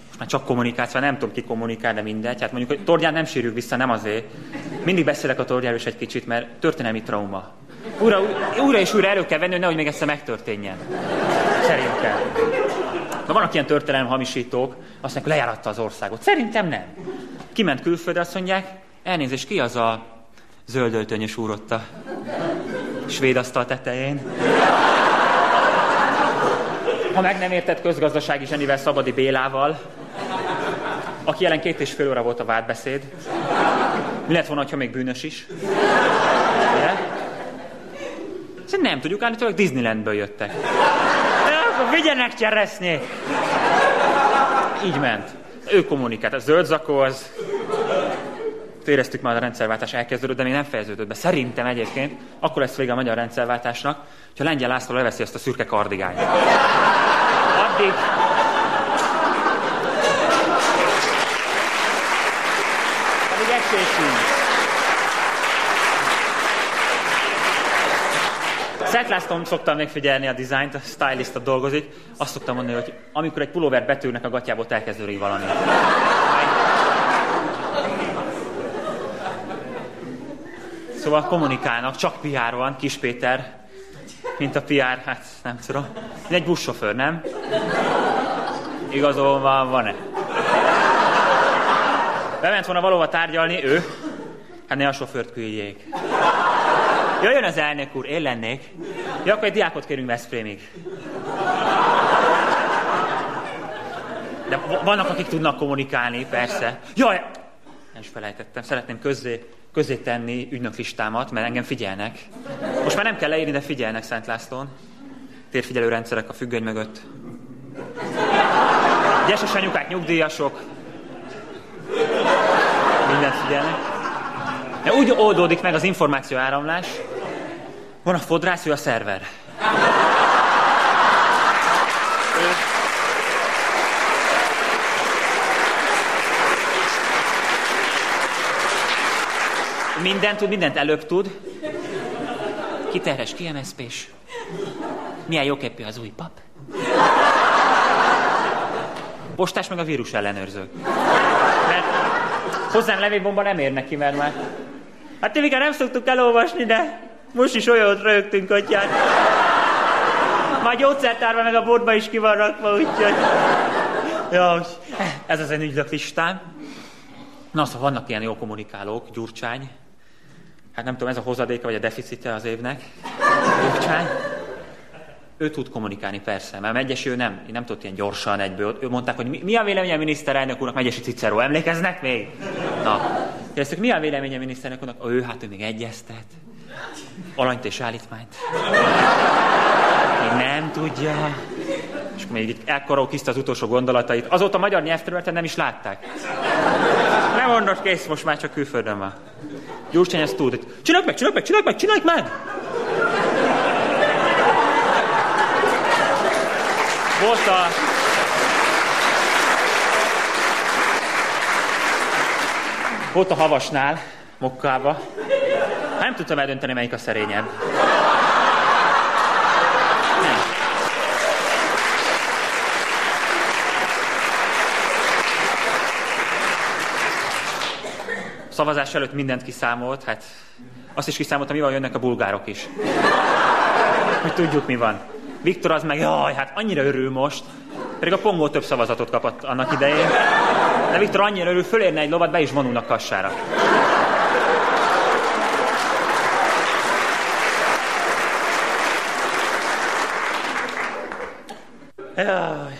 Most már csak kommunikáció, nem tudom ki kommunikál, de mindegy. Hát mondjuk, hogy Tordján nem sírjuk vissza, nem azért. Mindig beszélek a Tordjáról is egy kicsit, mert történelmi trauma. Újra, újra és újra elő kell venni, hogy nehogy még egyszer megtörténjen. Szerintem. Na vannak ilyen történelem hamisítók, azt mondják, lejáratta az országot. Szerintem nem. Kiment külföldre, azt mondják, elnézést, ki az a zöldöltönyös úr ott a svéd asztal tetején? Ha meg nem értett közgazdasági zsenivel Szabadi Bélával, aki jelen két és fél óra volt a vádbeszéd, mi lett volna, ha még bűnös is? Ugye? Szerintem nem tudjuk, állítólag Disneylandből jöttek. De akkor vigyenek cseresznyi! Így ment. Ő kommunikált. A zöld zakó az... Éreztük már a rendszerváltás elkezdődött, de még nem fejeződött be. Szerintem egyébként akkor lesz vége a magyar rendszerváltásnak, hogyha Lengyel László leveszi azt a szürke kardigányt. Addig... Addig esély sincs. Szent Lászlón szoktam megfigyelni a dizájnt, a stylista dolgozik. Azt szoktam mondani, hogy amikor egy pulóvert betűrnek a gatyából, elkezdődik valami. Szóval kommunikálnak, csak PR van, Kis Péter, mint a PR, hát nem tudom. Egy buszsofőr, nem? Igazolva van, van-e? Bement volna valóban tárgyalni, ő? Hát ne a sofőrt küldjék. Jöjjön az elnök úr, én lennék. Ja, akkor egy diákot kérünk Veszprémig. De vannak, akik tudnak kommunikálni, persze. Jaj, nem is felejtettem, szeretném közzé, közzé tenni ügynöklistámat, mert engem figyelnek. Most már nem kell leírni, de figyelnek Szent Lászlón. Térfigyelő rendszerek a függöny mögött. Gyeses anyukák, nyugdíjasok. Mindent figyelnek. De úgy oldódik meg az információ áramlás, van a fodrász, ő a szerver. Mindent tud, mindent előbb tud. Ki terhes, ki MSZP-s? Milyen jó képű az új pap? Postás meg a vírus ellenőrző. Mert hozzám levélbomba nem ér neki, mert már... Hát tényleg nem szoktuk elolvasni, de most is olyan rögtünk, hát... Már gyógyszertárban meg a bordba is ki van rakva, úgyhogy... Ja, ez az én ügylök listám. Na, szóval vannak ilyen jó kommunikálók, Gyurcsány. Hát nem tudom, ez a hozadéka vagy a deficite az évnek. Gyurcsány. Ő tud kommunikálni, persze, mert Megyesi ő nem, nem tudott ilyen gyorsan egyből. Ő mondták, hogy mi, a véleménye a miniszterelnök úrnak, Megyesi Cicero, emlékeznek még? Na, kérdeztük, mi a véleménye a miniszterelnök úrnak? Ő, hát ő még egyeztet. Alanyt és állítmányt. Még nem tudja. És most még itt elkarókizta az utolsó gondolatait. Azóta a magyar nyelvterületen nem is látták. Nem mondod, kész, most már csak külföldön van. Gyurcsány ezt tud. Csinálj meg, csinálj meg, csinálj meg, csinálj meg! Volt a... A havasnál, mokkába. Nem tudtam eldönteni, melyik a szerényebb. Szavazás előtt mindent kiszámolt, hát azt is kiszámoltam, mi van, jönnek a bulgárok is. Hogy tudjuk, mi van. Viktor az meg, jaj, hát annyira örül most, pedig a Pongó több szavazatot kapott annak idején. De Viktor annyira örül, fölérne egy lovat, be is vonulnak kassára. Jaj.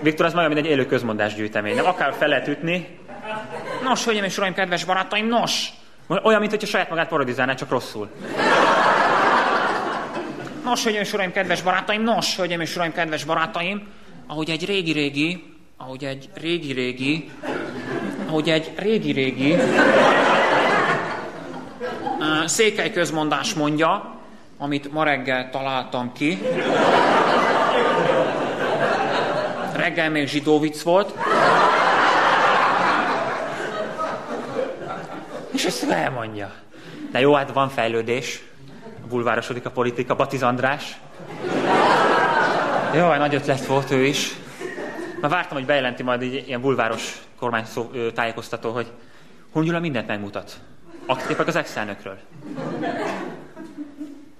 Viktor az mint egy élő közmondásgyűjtemény. Nem akár fel lehet ütni. Nos, hölgyeim és uraim, kedves barátaim, nos! Olyan, mint hogyha saját magát parodizálná, csak rosszul. Nos, hölgyeim és uraim, kedves barátaim, nos, hölgyeim és uraim, kedves barátaim, ahogy egy régi-régi, ahogy egy régi-régi, ahogy egy régi-régi székely közmondás mondja, amit ma reggel találtam ki. Reggel még zsidó vicc volt. És ezt elmondja. De jó, hát van fejlődés. Bulvárosodik a politika, Batiz András. Jaj, nagy ötlet volt ő is. Már vártam, hogy bejelenti majd egy ilyen bulváros kormány tájékoztató, hogy Hungyula mindent megmutat. Aktépek az ex.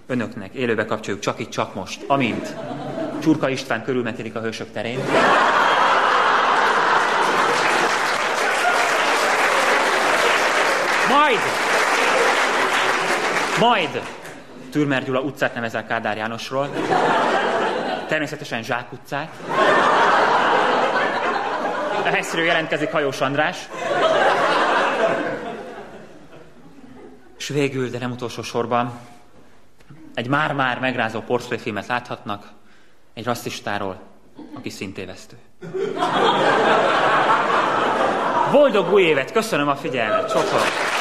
Önöknek élőbe kapcsoljuk csak itt, csak most. Amint Csurka István körülmetélik a hősök terén. Majd! Majd! Türmer Gyula utcát nevezel Kádár Jánosról. Természetesen Zsák utcát. A helyszínről jelentkezik Hajós András. És végül, de nem utolsó sorban, egy már-már megrázó portréfilmet láthatnak egy rasszistáról, aki szintévesztő. Boldog új évet! Köszönöm a figyelmet! Csokol!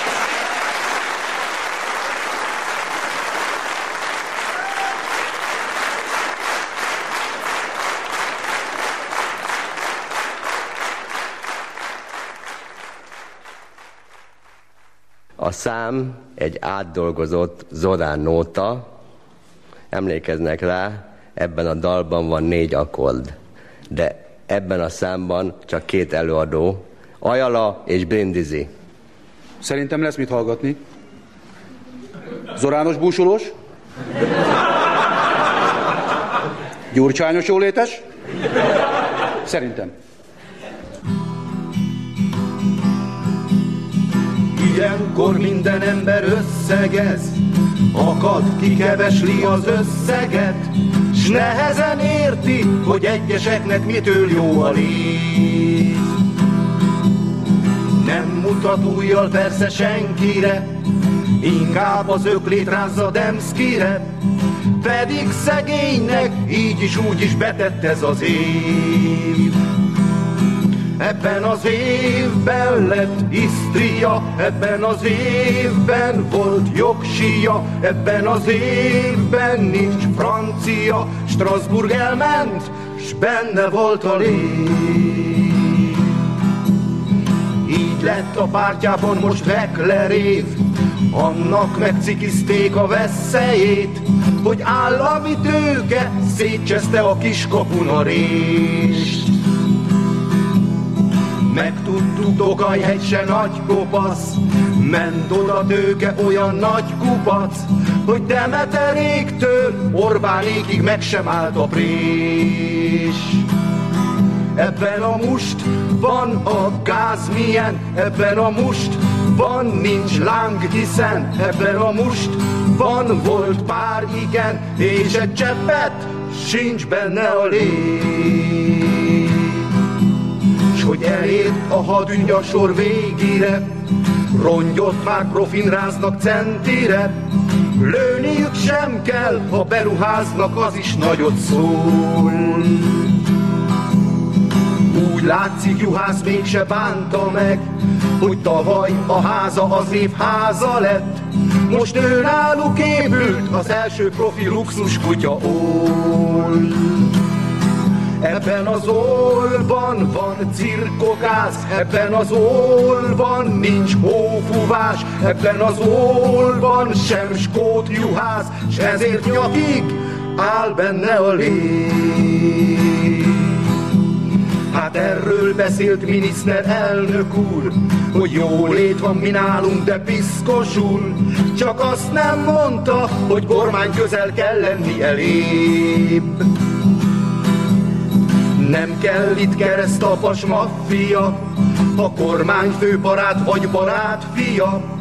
Szám egy átdolgozott Zorán nóta, emlékeznek rá, ebben a dalban van négy akkord, de ebben a számban csak két előadó, Ajala és Brindisi. Szerintem lesz mit hallgatni. Zorános búsulós? Gyurcsányos jólétes? Szerintem. Ilyenkor minden ember összegez, akad, kikevesli az összeget, s nehezen érti, hogy egyeseknek mitől jó a lét. Nem mutat újjal persze senkire, inkább az öklét rázza Demszkire, pedig szegénynek így is úgy is betett ez az év. Ebben az évben lett Isztria, ebben az évben volt jogsíja, ebben az évben nincs francia, Strasbourg elment, s benne volt a lév. Így lett a pártjában most Veklerév, annak megcikizték a veszélyét, hogy állami tőke szétcseszte a kiskapun a rést. Megtudtuk Tokajhegy se nagy kopasz, ment oda tőke olyan nagy kupac, hogy Demeteréktől Orbánékig meg sem állt a prés. Ebben a must van a gáz milyen, ebben a must van, nincs láng, hiszen ebben a must van, volt pár igen, és egy cseppet sincs benne a lé. Hogy elért a hadügy a sor végére, rongyot már profin ráznak centire, lőni Semmiük sem kell, ha beruháznak, az is nagyot szól. Úgy látszik, juhász mégse bánta meg, hogy tavaly a háza az év háza lett. Most ő náluk épült az első profi luxus kutya ól. Ebben az olban van cirkogász, ebben az olban nincs hófúvás, ebben az olban sem skót juhász, s ezért nyakig áll benne a lég. Hát erről beszélt miniszter elnök úr, hogy jó lét van mi nálunk, de piszkosul. Csak azt nem mondta, hogy kormány közel kell lenni elébb. Nem kell itt keresztapas maffia, ha kormányfő barát vagy barát fia.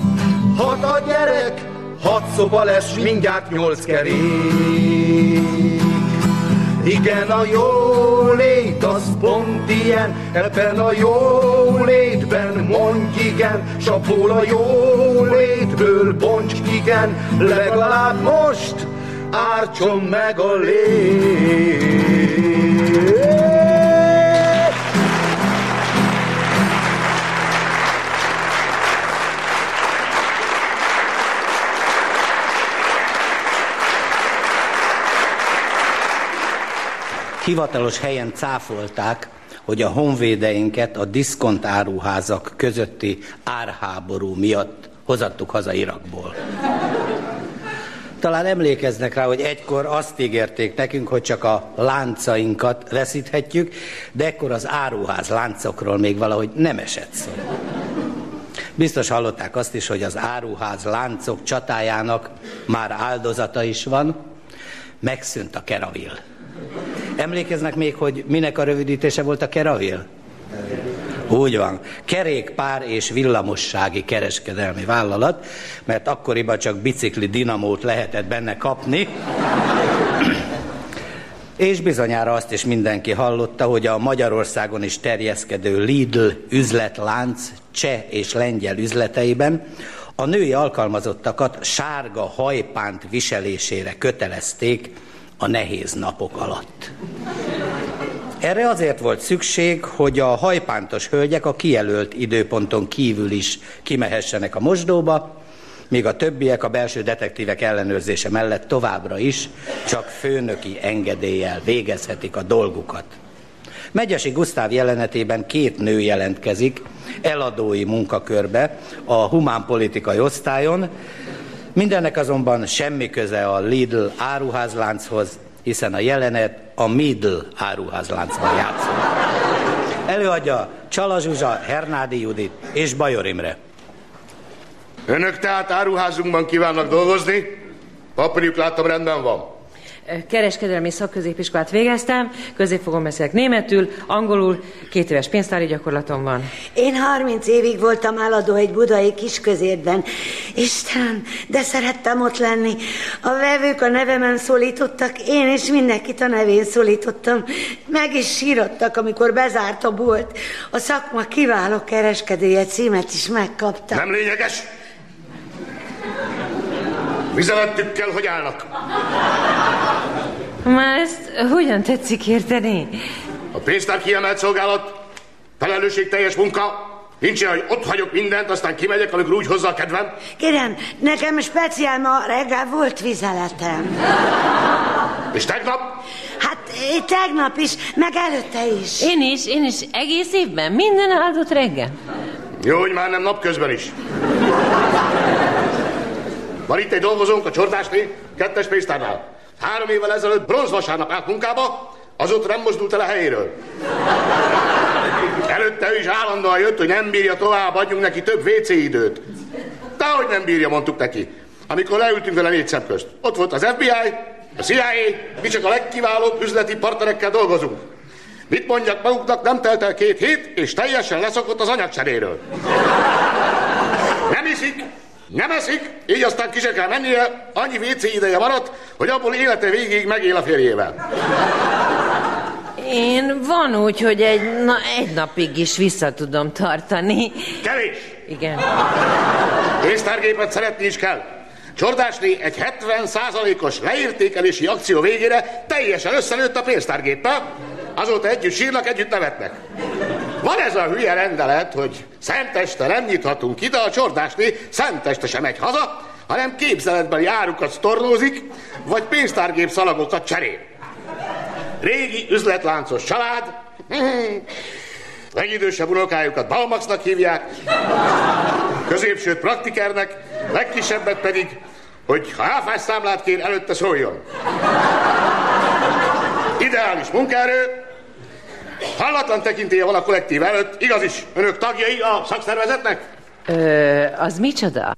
Hat a gyerek, hat szoba lesz, mindjárt nyolc kerék. Igen, a jólét az pont ilyen, ebben a jólétben mondj igen, s a jólétből bonts igen, legalább most ártson meg a lét. Hivatalos helyen cáfolták, hogy a honvédeinket a diszkontáruházak közötti árháború miatt hozattuk haza Irakból. Talán emlékeznek rá, hogy egykor azt ígérték nekünk, hogy csak a láncainkat veszíthetjük, de ekkor az áruház láncokról még valahogy nem esett szó. Biztos hallották azt is, hogy az áruház láncok csatájának már áldozata is van, megszűnt a keravil. Emlékeznek még, hogy minek a rövidítése volt a keravil? Úgy van. Kerékpár és villamossági kereskedelmi vállalat, mert akkoriban csak bicikli dinamót lehetett benne kapni. És bizonyára azt is mindenki hallotta, hogy a Magyarországon is terjeszkedő Lidl üzletlánc cseh és lengyel üzleteiben a női alkalmazottakat sárga hajpánt viselésére kötelezték a nehéz napok alatt. Erre azért volt szükség, hogy a hajpántos hölgyek a kijelölt időponton kívül is kimehessenek a mosdóba, míg a többiek a belső detektívek ellenőrzése mellett továbbra is csak főnöki engedéllyel végezhetik a dolgukat. Megyesi Gusztáv jelenetében két nő jelentkezik eladói munkakörbe a humánpolitikai osztályon, Mindennek azonban semmi köze a Lidl áruházlánchoz, hiszen a jelenet a Midl áruházláncban játszódik. Előadja Csala Zsuzsa, Hernádi Judit és Bajor Imre. Önök tehát áruházunkban kívánnak dolgozni? Papírjuk láttam rendben van. Kereskedelmi szakközépiskolát végeztem, középfogon beszélek németül, angolul, két éves pénztári gyakorlatom van. Én 30 évig voltam eladó egy budai kisközérben. Isten, de szerettem ott lenni. A vevők a nevemen szólítottak, én is mindenkit a nevén szólítottam. Meg is sírottak, amikor bezárt a bolt. A szakma kiváló kereskedője címet is megkapta. Nem lényeges? Vizelettükkel hogy állnak? Már ezt hogyan tetszik érteni? A pénztár kiemelt szolgálat, felelősség teljes munka, Nincs ilyen, hogy ott hagyok mindent, aztán kimegyek, amikor úgy hozza a kedvem. Kérem, nekem speciál ma reggel volt vizeletem. És tegnap? Hát tegnap is, meg előtte is. Én is, én is egész évben, minden áldott reggel. Jó, hogy már nem napközben is. Van itt egy dolgozónk a csordásné, kettes pénztárnál. Három évvel ezelőtt bronzvasárnap állt munkába, azóta nem mozdult el a helyéről. Előtte ő is állandóan jött, hogy nem bírja tovább, adjunk neki több WC időt. De hogy nem bírja, mondtuk neki. Amikor leültünk vele négy szem közt. Ott volt az FBI, a CIA, mi csak a legkiválóbb üzleti partnerekkel dolgozunk. Mit mondjak maguknak, nem telt el két hét, és teljesen leszokott az anyagcseréről. Nem iszik, nem eszik, így aztán ki se kell mennie, annyi WC ideje maradt, hogy abból élete végig megél a férjével. Én van úgy, hogy egy, na, egy napig is vissza tudom tartani. Kevés! Igen. Pénztárgépet szeretni is kell. Csordásné egy 70%-os leértékelési akció végére teljesen összenőtt a pénztárgéppel, azóta együtt sírnak, együtt nevetnek. Van ez a hülye rendelet, hogy szenteste nem nyithatunk ide, a csordásné szenteste sem megy haza, hanem képzeletbeli árukat sztornózik, vagy pénztárgép szalagokat cserél. Régi üzletláncos család, legidősebb unokájukat Balmaxnak hívják, középsőt praktikernek, legkisebbet pedig, hogy ha áfás számlát kér, előtte szóljon. Ideális munkaerő, hallatlan tekintélye van a kollektív előtt, igaz is, önök tagjai a szakszervezetnek? Ö, az micsoda?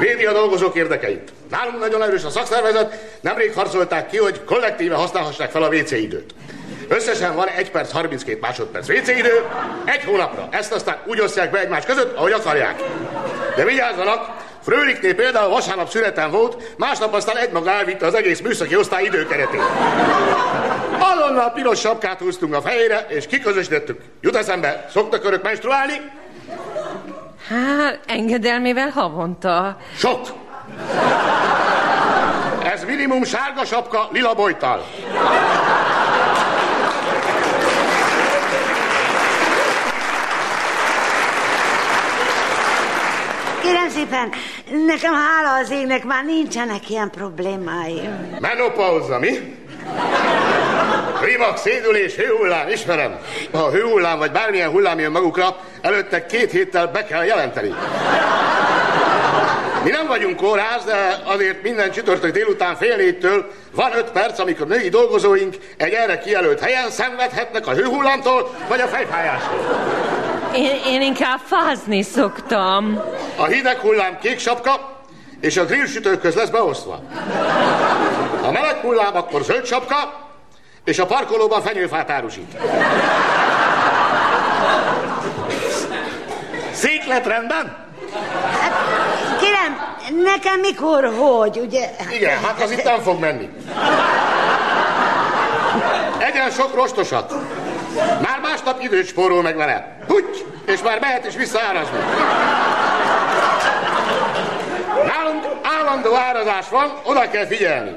Védi a dolgozók érdekeit. Nálunk nagyon erős a szakszervezet, nemrég harcolták ki, hogy kollektíve használhassák fel a WC időt. Összesen van 1 perc 32 másodperc WC idő, egy hónapra. Ezt aztán úgy osztják be egymás között, ahogy akarják. De vigyázzanak, Fröliknél például vasárnap születen volt, másnap aztán egymaga elvitte az egész műszaki osztály időkeretét. Azonnal piros sapkát húztunk a fejére, és kiközösítettük. Jut eszembe, szoktak örök menstruálni? Hát, engedelmével havonta. Sok! Ez minimum sárga sapka lila bojtal. Kérem szépen, nekem hála az égnek már nincsenek ilyen problémáim. Menopauza, mi? Rivak, szédülés, hőhullám, ismerem. Ha hőhullám vagy bármilyen hullám jön magukra, előtte két héttel be kell jelenteni. Mi nem vagyunk kórház, de azért minden csütörtök délután fél négytől van öt perc, amikor női dolgozóink egy erre kijelölt helyen szenvedhetnek a hőhullámtól vagy a fejfájástól. Én, én inkább fázni szoktam. A hideg hullám kék sapka, és a grillsütőkhöz lesz beosztva. A meleg hullám akkor zöld sapka, és a parkolóban fenyőfát árusít. Széklet rendben? Kérem, nekem mikor, hogy, ugye? Igen, hát az itt nem fog menni. Egyen sok rostosat. Már másnap időt spórol meg vele. Húgy, és már mehet is visszaárazni. Nálunk állandó árazás van, oda kell figyelni.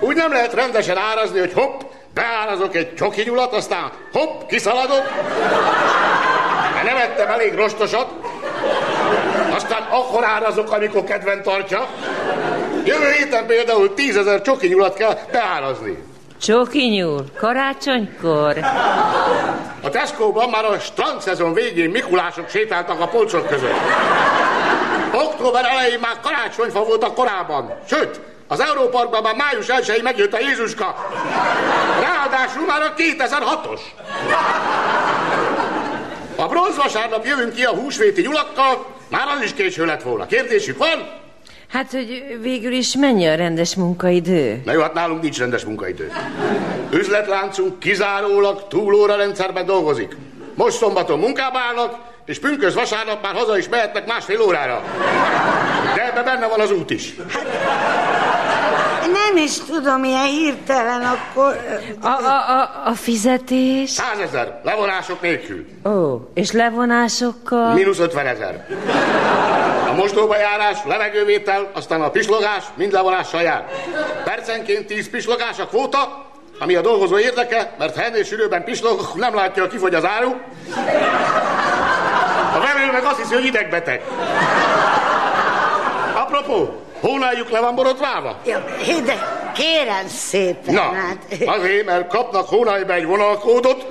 Úgy nem lehet rendesen árazni, hogy hopp, beárazok egy csoki nyulat, aztán hopp, kiszaladok, mert nem ettem elég rostosat, aztán akkor árazok, amikor kedven tartja. Jövő héten például tízezer csoki nyulat kell beárazni. Csoki nyúl, karácsonykor. A Tesco-ban már a strandszezon végén Mikulások sétáltak a polcok között. Október elején már karácsonyfa voltak korábban. Sőt, az Európarkban már május 1 megjött a Jézuska. Ráadásul már a 2006-os. A bronzvasárnap jövünk ki a húsvéti nyulakkal, már az is késő lett volna. Kérdésük van? Hát, hogy végül is mennyi a rendes munkaidő? Na jó, hát nálunk nincs rendes munkaidő. Üzletláncunk kizárólag túlóra rendszerben dolgozik. Most szombaton munkába állnak, és pünkös vasárnap már haza is mehetnek másfél órára. De ebbe benne van az út is. Nem is tudom, ilyen hirtelen akkor... A, a, a, a fizetés? Százezer, levonások nélkül. Ó, és levonásokkal? Mínusz 50 ezer. A mosdóba járás, levegővétel, aztán a pislogás, mind levonással jár. Percenként 10 pislogás a kvóta, ami a dolgozó érdeke, mert ha ennél sűrűben pislog, nem látja, kifogy az áru. A vevő meg azt hiszi, hogy idegbeteg. Apropó, hónáljuk le van borotválva? Ja, de kérem szépen, Na, hát... azért, mert kapnak hónalba egy vonalkódot,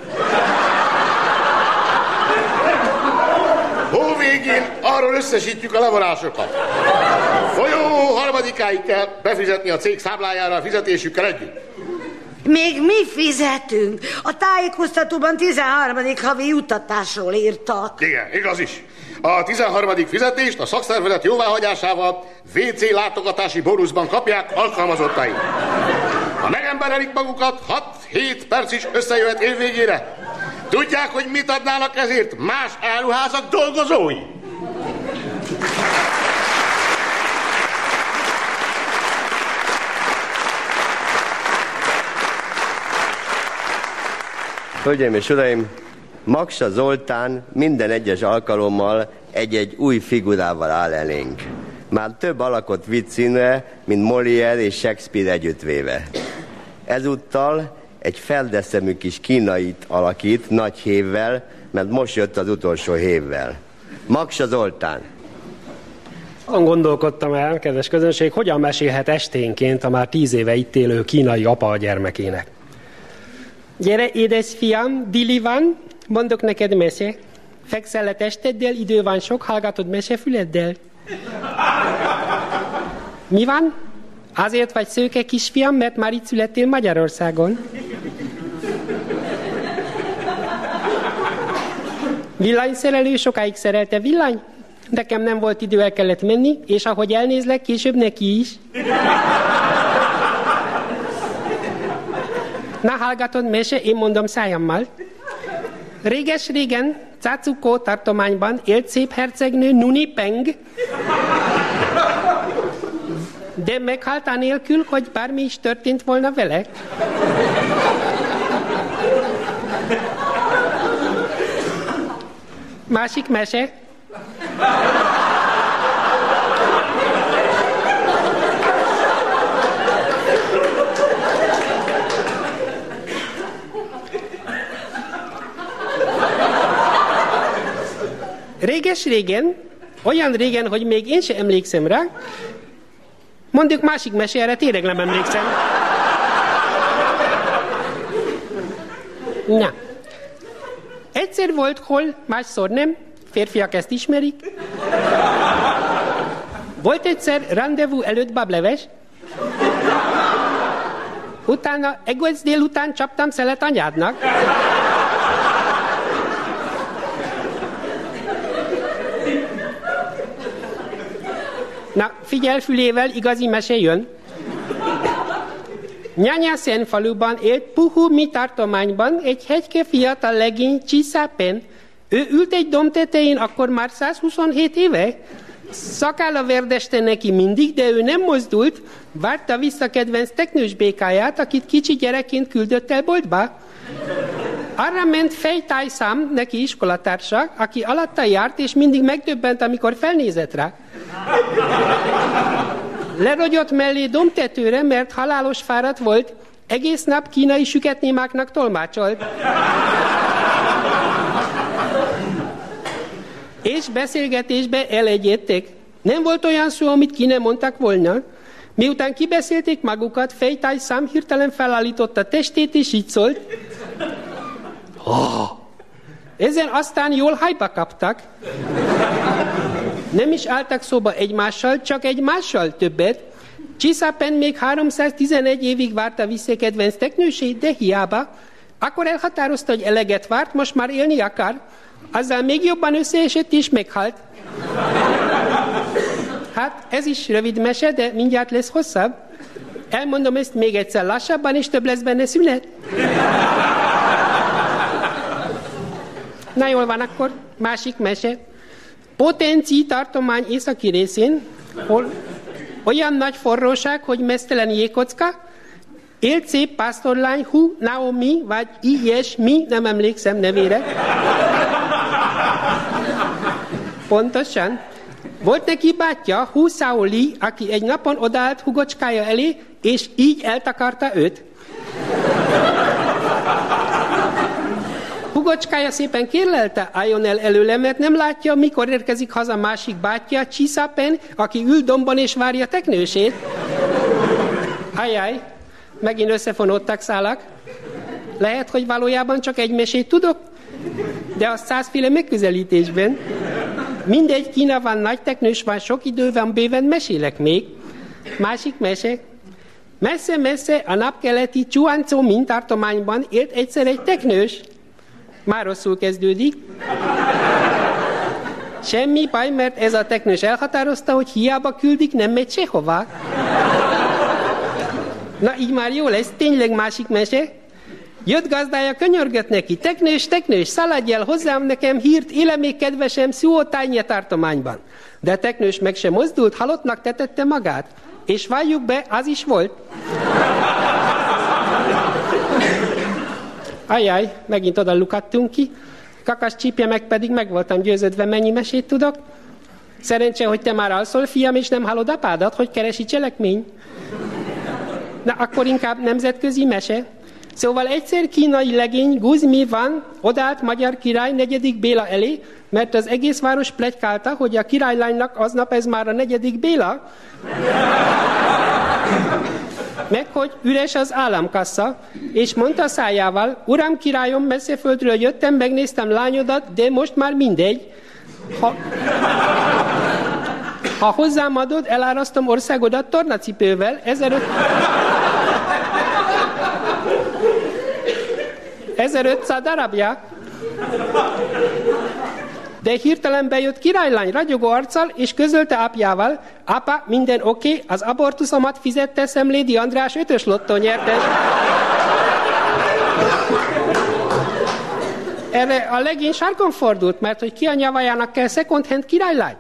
hó végén arról összesítjük a levonásokat. Folyó harmadikáig kell befizetni a cég számlájára a fizetésükkel együtt. Még mi fizetünk? A tájékoztatóban 13. havi juttatásról írtak. Igen, igaz is. A 13. fizetést a szakszervezet jóváhagyásával WC látogatási bónuszban kapják alkalmazottai. Ha megemberelik magukat, 6-7 perc is összejöhet évvégére. Tudják, hogy mit adnának ezért más áruházak dolgozói? Hölgyeim és uraim, Maksa Zoltán minden egyes alkalommal egy-egy új figurával áll elénk. Már több alakot vitt színre, mint Molière és Shakespeare együttvéve. Ezúttal egy feldeszemű kis kínait alakít nagy hévvel, mert most jött az utolsó hévvel. Maksa Zoltán. Azon gondolkodtam el, kedves közönség, hogyan mesélhet esténként a már tíz éve itt élő kínai apa a gyermekének. Gyere, édes fiam, dili van, mondok neked mese. Fekszel le testeddel, idő van sok, hallgatod mesefüleddel. Mi van? Azért vagy szőke kisfiam, mert már itt születtél Magyarországon. Villanyszerelő sokáig szerelte villany? Nekem nem volt idő, el kellett menni, és ahogy elnézlek, később neki is. Na, hallgatod, mese, én mondom szájammal. Réges-régen, Cácukó tartományban élt szép hercegnő Nuni Peng, de meghalt anélkül, hogy bármi is történt volna vele. Másik mese. Réges-régen, olyan régen, hogy még én sem emlékszem rá, mondjuk másik mese, erre tényleg nem emlékszem. Na, egyszer volt hol, másszor nem, férfiak ezt ismerik. Volt egyszer rendezvú előtt bableves, utána egész délután csaptam szelet anyádnak. Na, figyel fülével, igazi mese jön. Nyanyaszen faluban élt Puhu mi tartományban egy hegyke fiatal legény Csiszápen. Ő ült egy domb tetején, akkor már 127 éve. Szakálla verdeste neki mindig, de ő nem mozdult, várta vissza kedvenc teknős békáját, akit kicsi gyerekként küldött el boltba. Arra ment fejtájszám, neki iskolatársa, aki alatta járt, és mindig megdöbbent, amikor felnézett rá. Lerogyott mellé domtetőre, mert halálos fáradt volt, egész nap kínai süketnémáknak tolmácsolt. És beszélgetésbe elegyedtek. Nem volt olyan szó, amit ki nem mondtak volna. Miután kibeszélték magukat, fejtáj szám hirtelen felállította testét, és így szólt. Oh. Ezen aztán jól hajba kaptak. Nem is álltak szóba egymással, csak egymással többet. Csiszápen még 311 évig várta vissza kedvenc teknősét, de hiába. Akkor elhatározta, hogy eleget várt, most már élni akar. Azzal még jobban összeesett és meghalt. Hát ez is rövid mese, de mindjárt lesz hosszabb. Elmondom ezt még egyszer lassabban, és több lesz benne szünet. Na jól van, akkor másik mese. Potenci tartomány északi részén, hol olyan nagy forróság, hogy mesztelen jégkocka, élt szép pásztorlány Hu Naomi, vagy ilyesmi, nem emlékszem nevére. Pontosan. Volt neki bátyja, Hu Saoli, aki egy napon odállt hugocskája elé, és így eltakarta őt. Hugocskája szépen kérlelte, álljon el előle, mert nem látja, mikor érkezik haza másik bátyja, Csiszápen, aki ül domban és várja teknősét. Ajaj, megint összefonódtak szálak. Lehet, hogy valójában csak egy mesét tudok, de a százféle megközelítésben. Mindegy, Kína van, nagy teknős van, sok idő van, bőven mesélek még. Másik mese. Messze-messze a napkeleti Chuanzhou Min tartományban élt egyszer egy teknős. Már rosszul kezdődik. Semmi baj, mert ez a teknős elhatározta, hogy hiába küldik, nem megy sehová. Na, így már jó lesz, tényleg másik mese. Jött gazdája, könyörgött neki, teknős, teknős, szaladj el hozzám nekem hírt, éle még kedvesem Szuótánye tartományban. De a teknős meg sem mozdult, halottnak tetette magát. És valljuk be, az is volt. Ajaj, megint oda lukadtunk ki. Kakas csípje meg pedig meg voltam győződve, mennyi mesét tudok. Szerencse, hogy te már alszol, fiam, és nem hallod apádat, hogy keresi cselekmény. Na, akkor inkább nemzetközi mese. Szóval egyszer kínai legény Guzmi van odállt magyar király negyedik Béla elé, mert az egész város plegykálta, hogy a királylánynak aznap ez már a negyedik Béla, meg hogy üres az államkassa, és mondta szájával, uram királyom, messzeföldről jöttem, megnéztem lányodat, de most már mindegy. Ha, ha hozzám adod, elárasztom országodat tornacipővel, 1500... 1500 darabja. De hirtelen bejött királylány ragyogó arccal, és közölte apjával, apa, minden oké, okay, az abortuszomat fizette Szemlédi András ötös lottó nyertes. Erre a legény sárkon fordult, mert hogy ki a nyavajának kell second hand királylány.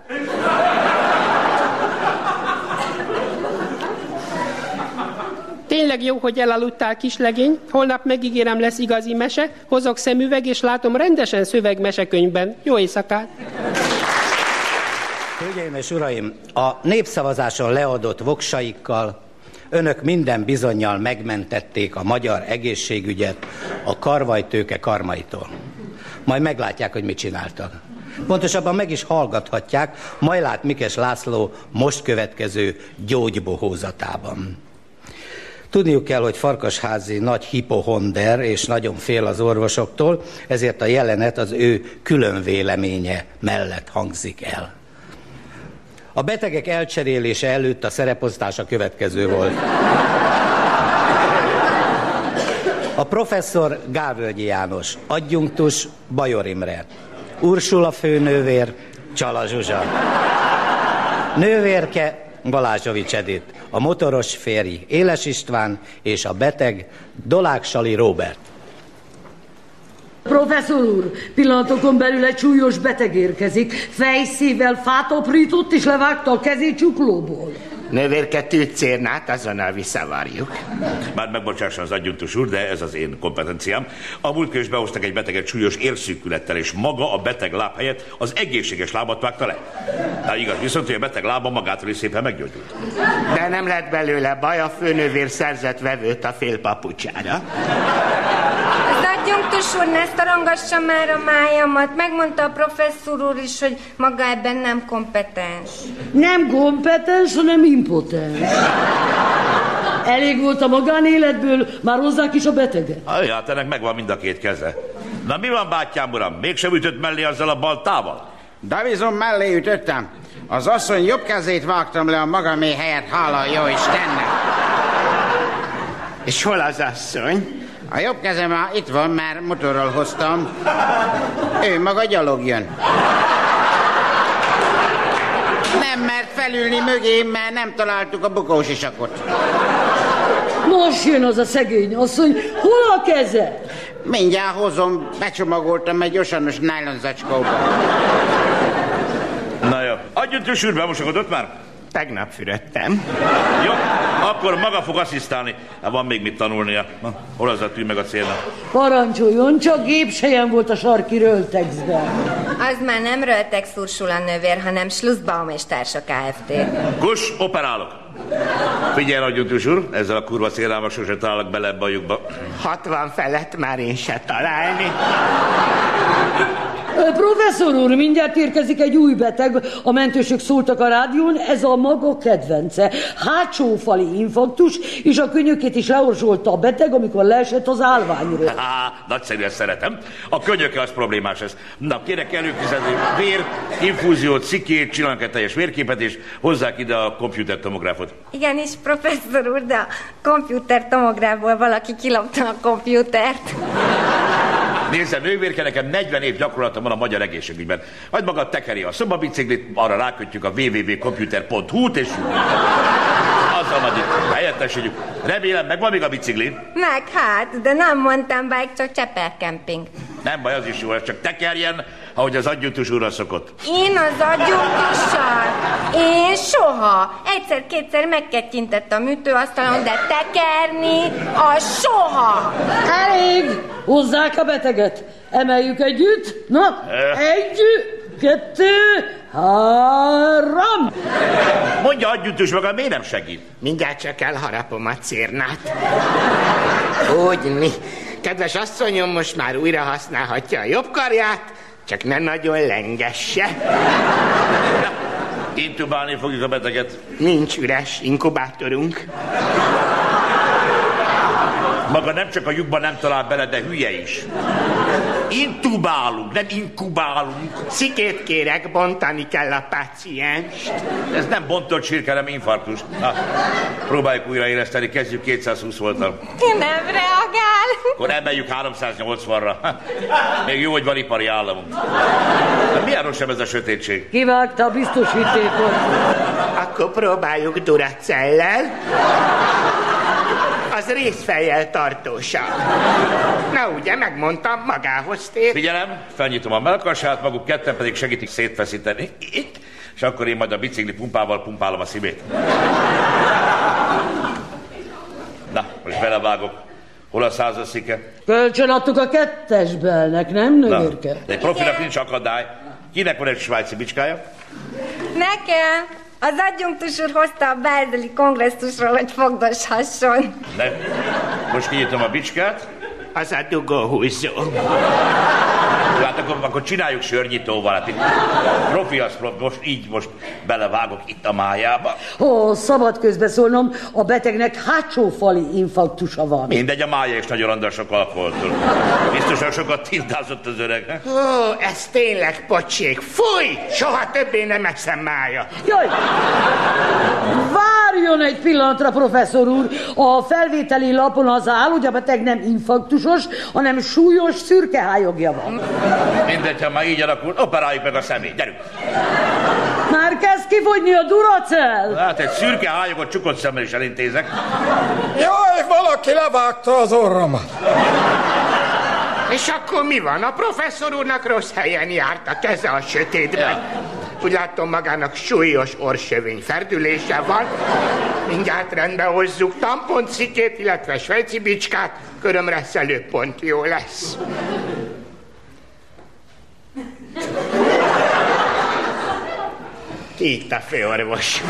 Tényleg jó, hogy elaludtál, kislegény. Holnap megígérem lesz igazi mese. Hozok szemüveg, és látom rendesen szöveg mesekönyvben. Jó éjszakát! Hölgyeim és uraim, a népszavazáson leadott voksaikkal önök minden bizonyal megmentették a magyar egészségügyet a karvajtőke karmaitól. Majd meglátják, hogy mit csináltak. Pontosabban meg is hallgathatják Majlát Mikes László most következő gyógybohózatában. Tudniuk kell, hogy Farkasházi nagy hipohonder, és nagyon fél az orvosoktól, ezért a jelenet az ő külön véleménye mellett hangzik el. A betegek elcserélése előtt a szereposztás a következő volt. A professzor Gávölgyi János, adjunktus Bajor Imre, Ursula főnővér, Csala Zsuzsa, nővérke Balázsovics Edith, a motoros férj Éles István és a beteg Dolák Sali Robert. Professzor úr, pillanatokon belül egy súlyos beteg érkezik. Fejszívvel fát aprított és levágta a kezét csuklóból. Nővérke tűcérnát azonnal visszavárjuk. Már megbocsássa az adjunktus úr, de ez az én kompetenciám. A múlt is behoztak egy beteget súlyos érszűkülettel, és maga a beteg láb helyett az egészséges lábat vágta le. De igaz, viszont, hogy a beteg lába magától is szépen meggyógyult. De nem lett belőle baj, a főnővér szerzett vevőt a fél papucsára. Az adjunktus úr, ne szorongassa már a májamat. Megmondta a professzor úr is, hogy maga ebben nem kompetens. Nem kompetens, hanem impotens. Elég volt a magánéletből, már hozzák is a beteget. Hát ennek megvan mind a két keze. Na mi van, bátyám uram? Mégsem ütött mellé azzal a baltával? Davizon mellé ütöttem. Az asszony jobb kezét vágtam le a magamé helyett, hála jó Istennek. És hol az asszony? A jobb kezem már itt van, mert motorral hoztam. Ő maga gyalog jön. Nem mert felülni mögém, mert nem találtuk a bukós isakot. Most jön az a szegény asszony, hol a keze? Mindjárt hozom, becsomagoltam egy osanos nylon zacskóba. Na jó, adjunktus úr bemosakodott már? Tegnap fürödtem. Jó, akkor maga fog asszisztálni. Hát van még mit tanulnia. Na, hol az a tű meg a célnak? Parancsoljon, csak gépsejem volt a sarki röltexben. Az már nem Röltex Ursula nővér, hanem Schlussbaum és társa Kft. Kus, operálok. Figyelj, adjunktus úr, ezzel a kurva szélával sose találok bele ebbe a lyukba. 60 felett már én se találni. Professzor úr, mindjárt érkezik egy új beteg. A mentősök szóltak a rádión, ez a maga kedvence. Hátsófali infarktus, és a könyökét is leorzsolta a beteg, amikor leesett az állványról. Há, nagyszerűen szeretem. A könyöke az problémás ez. Na, kérek előfizetni vér, infúziót, szikét, csinálnak egy teljes vérképet, és hozzák ide a komputertomográfot. Igenis, professzor úr, de a komputer tomográfból valaki kilopta a komputert. (laughs) Nézze, nővérke, nekem 40 év gyakorlatom van a magyar egészségügyben. Hagyd magad tekeri a szobabiciklit, arra rákötjük a www.computer.hu-t, és azzal majd itt helyettesítjük. Remélem, meg van még a bicikli. Meg hát, de nem mondtam bike, csak Csepel camping. Nem baj, az is jó, ez csak tekerjen, ahogy az adjutus úrra szokott. Én az adjunktussal? Én soha. Egyszer-kétszer megkettintett a műtőasztalon, de tekerni a soha. Elég! Hozzák a beteget. Emeljük együtt. Na, egy, kettő, három. Mondja adjutus maga, miért nem segít? Mindjárt csak elharapom a cérnát. Úgy mi. Kedves asszonyom, most már újra használhatja a jobb karját, csak ne nagyon lengesse. Intubálni fogjuk a beteget. Nincs üres inkubátorunk. Maga nem csak a lyukban nem talál bele, de hülye is. Intubálunk, nem inkubálunk. Szikét kérek, bontani kell a pácienst. Ez nem bontott csirke, nem infarktus. Na, próbáljuk újraéleszteni, kezdjük 220 voltam. Nem reagál. Akkor emeljük 380-ra. Még jó, hogy van ipari államunk. De milyen rossz ez a sötétség? Kivágta a biztosítékot. Akkor próbáljuk Duracellel. Az részfejjel tartósabb. Na ugye, megmondtam, magához tér. Figyelem, felnyitom a melkasát, maguk ketten pedig segítik szétfeszíteni. Itt, és akkor én majd a bicikli pumpával pumpálom a szívét. Na, most belevágok. Hol a százas szike? Kölcsön adtuk a kettesbelnek, nem nővérke? De egy profinak nincs akadály. Kinek van egy svájci bicskája? Nekem. Az adjunktus úr hozta a Bázeli kongresszusról, hogy fogdoshasson. Ne. Most kinyitom a bicskát. Az a dugóhúzó. Hát akkor, akkor csináljuk sörnyitóval. Hát itt profi az profi. Most így most belevágok itt a májába. Ó, szabad közbeszólnom, a betegnek hátsó fali infarktusa van. Mindegy, a mája is nagyon andra sok alkoholtól. Biztosan sokat tintázott az öreg. Ó, ez tényleg pocsék. Fúj! Soha többé nem eszem mája. Jaj! Várjon egy pillanatra, professzor úr! A felvételi lapon az áll, hogy a beteg nem infarktusos, hanem súlyos szürkehályogja van. Mindegy, ha már így alakul, operáljuk meg a szemét. Gyerünk! Már kezd kifogyni a duracell! Hát egy szürke hályogot csukott szemmel is elintézek. Jaj, valaki levágta az orromat. És akkor mi van? A professzor úrnak rossz helyen járt a keze a sötétben. Úgy látom magának súlyos orsövény ferdülése van. Mindjárt rendbe hozzuk tamponcikét, illetve svejci bicskát. Körömre szelőpont jó lesz. Itt a főorvos.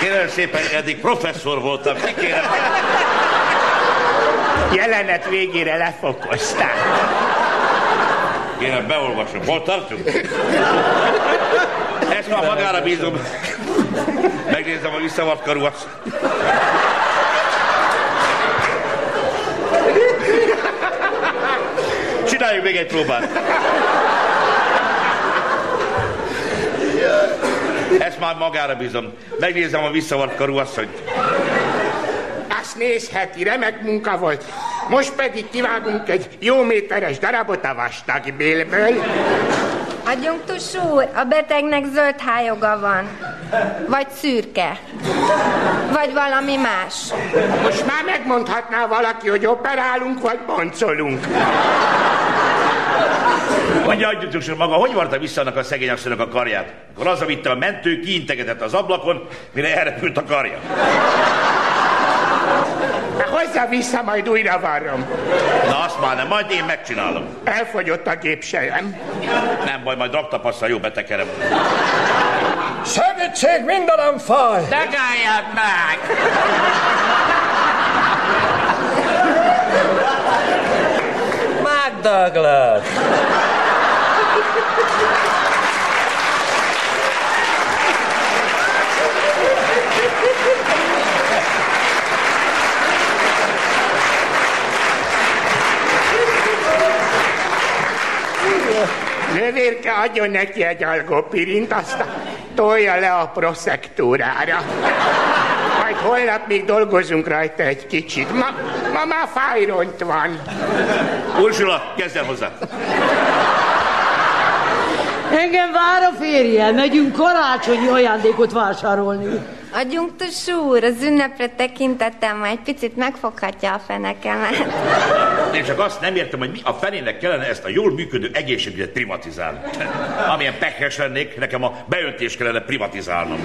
Kérem szépen, eddig professzor voltam. Kikérem. Jelenet végére lefokozták. Kérem, beolvasom. Hol tartunk? Ezt már magára bízom. Megnézem a visszavart karúat. Csináljuk még egy próbát. Ezt már magára bízom. Megnézem a visszavart karú asszonyt. Azt nézheti, remek munka volt. Most pedig kivágunk egy jó méteres darabot a vastag bélből. Adjunktus úr, a betegnek zöld hájoga van. Vagy szürke. Vagy valami más. Most már megmondhatná valaki, hogy operálunk, vagy boncolunk. Mondja, úr, maga hogy varta vissza annak a szegény asszonynak a karját? Akkor az, amit a mentő kiintegetett az ablakon, mire elrepült a karja. Hozzá vissza, majd újra varrom. Na azt már nem, majd én megcsinálom. Elfogyott a gépsejem. Nem baj, majd raktapasztal jó betekerem. Segítség, mindenem fáj! Dagálljad meg! Douglas! Nővérke adjon neki egy algopirint, aztán tolja le a proszektúrára. Majd holnap még dolgozunk rajta egy kicsit. Ma, ma már fájront van. Ursula, kezd el hozzá. Engem vár a férje, megyünk karácsonyi ajándékot vásárolni. Adjunktus úr, az ünnepre tekintettem, majd picit megfoghatja a fenekemet. Én csak azt nem értem, hogy mi a fenének kellene ezt a jól működő egészségügyet privatizálni. Amilyen pekhes lennék, nekem a beöntést kellene privatizálnom.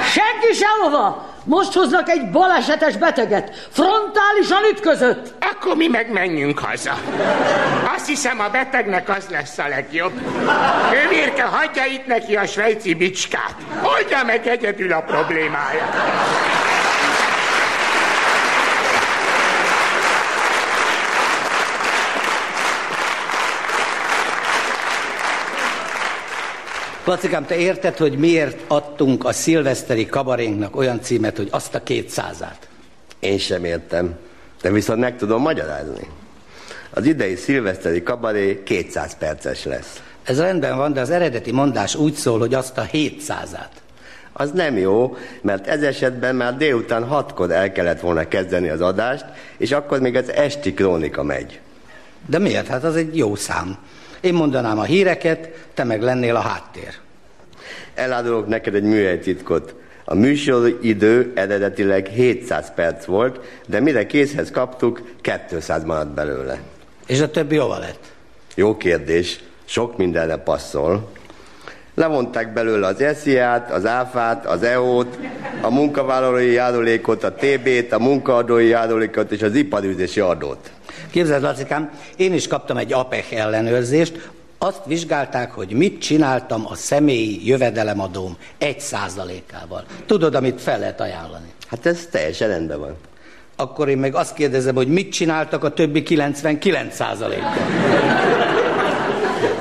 Senki sehova! Most hoznak egy balesetes beteget. Frontálisan ütközött. Akkor mi meg menjünk haza. Azt hiszem a betegnek az lesz a legjobb. Ő Mirke, hagyja itt neki a svejci bicskát. Oldja meg egyedül a problémáját. Lacikám, te érted, hogy miért adtunk a szilveszteri kabarénknak olyan címet, hogy azt a kétszázát? Én sem értem, de viszont meg tudom magyarázni. Az idei szilveszteri kabaré 200 perces lesz. Ez rendben van, de az eredeti mondás úgy szól, hogy azt a 700-át. Az nem jó, mert ez esetben már délután hatkor el kellett volna kezdeni az adást, és akkor még az esti krónika megy. De miért? Hát az egy jó szám. Én mondanám a híreket, te meg lennél a háttér. Elárulok neked egy műhelytitkot. A műsoridő eredetileg 700 perc volt, de mire készhez kaptuk, 200 maradt belőle. És a többi hova lett? Jó kérdés, sok mindenre passzol. Levonták belőle az esziát, az áfát, az EO-t, a munkavállalói járulékot, a TB-t, a munkaadói járulékot és az iparűzési adót. Képzeld, Lacikám, én is kaptam egy APEC ellenőrzést, azt vizsgálták, hogy mit csináltam a személyi jövedelemadóm egy százalékával. Tudod, amit fel lehet ajánlani? Hát ez teljesen rendben van. Akkor én meg azt kérdezem, hogy mit csináltak a többi 99 százalékkal?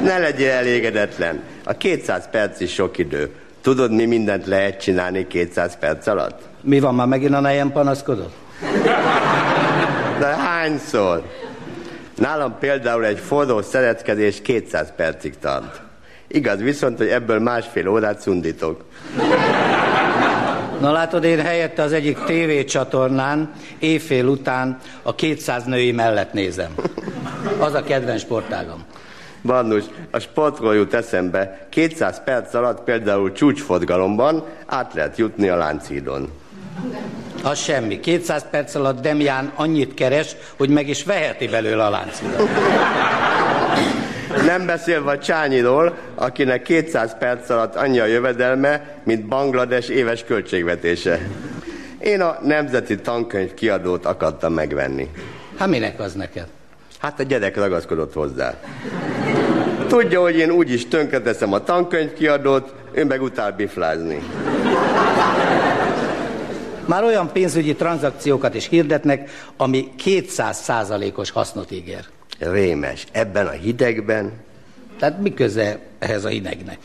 Ne legyél elégedetlen. A 200 perc is sok idő. Tudod, mi mindent lehet csinálni 200 perc alatt? Mi van, már megint a nejem panaszkodott? De hányszor? Nálam például egy forró szeretkezés 200 percig tart. Igaz viszont, hogy ebből másfél órát szundítok. Na látod, én helyette az egyik tévécsatornán éjfél után a 200 női mellett nézem. Az a kedvenc sportágom. Barnus, a sportról jut eszembe, 200 perc alatt például csúcsforgalomban át lehet jutni a Lánchídon. Az semmi. 200 perc alatt Demján annyit keres, hogy meg is veheti belőle a láncvidat. Nem beszélve a Csányiról, akinek 200 perc alatt annyi a jövedelme, mint Banglades éves költségvetése. Én a Nemzeti Tankönyv kiadót akartam megvenni. Hát minek az neked? Hát a gyerek ragaszkodott hozzá. Tudja, hogy én úgyis tönkreteszem a tankönyv kiadót, ő meg utál biflázni. Már olyan pénzügyi tranzakciókat is hirdetnek, ami 200 százalékos hasznot ígér. Rémes. Ebben a hidegben? Tehát mi köze ehhez a hidegnek?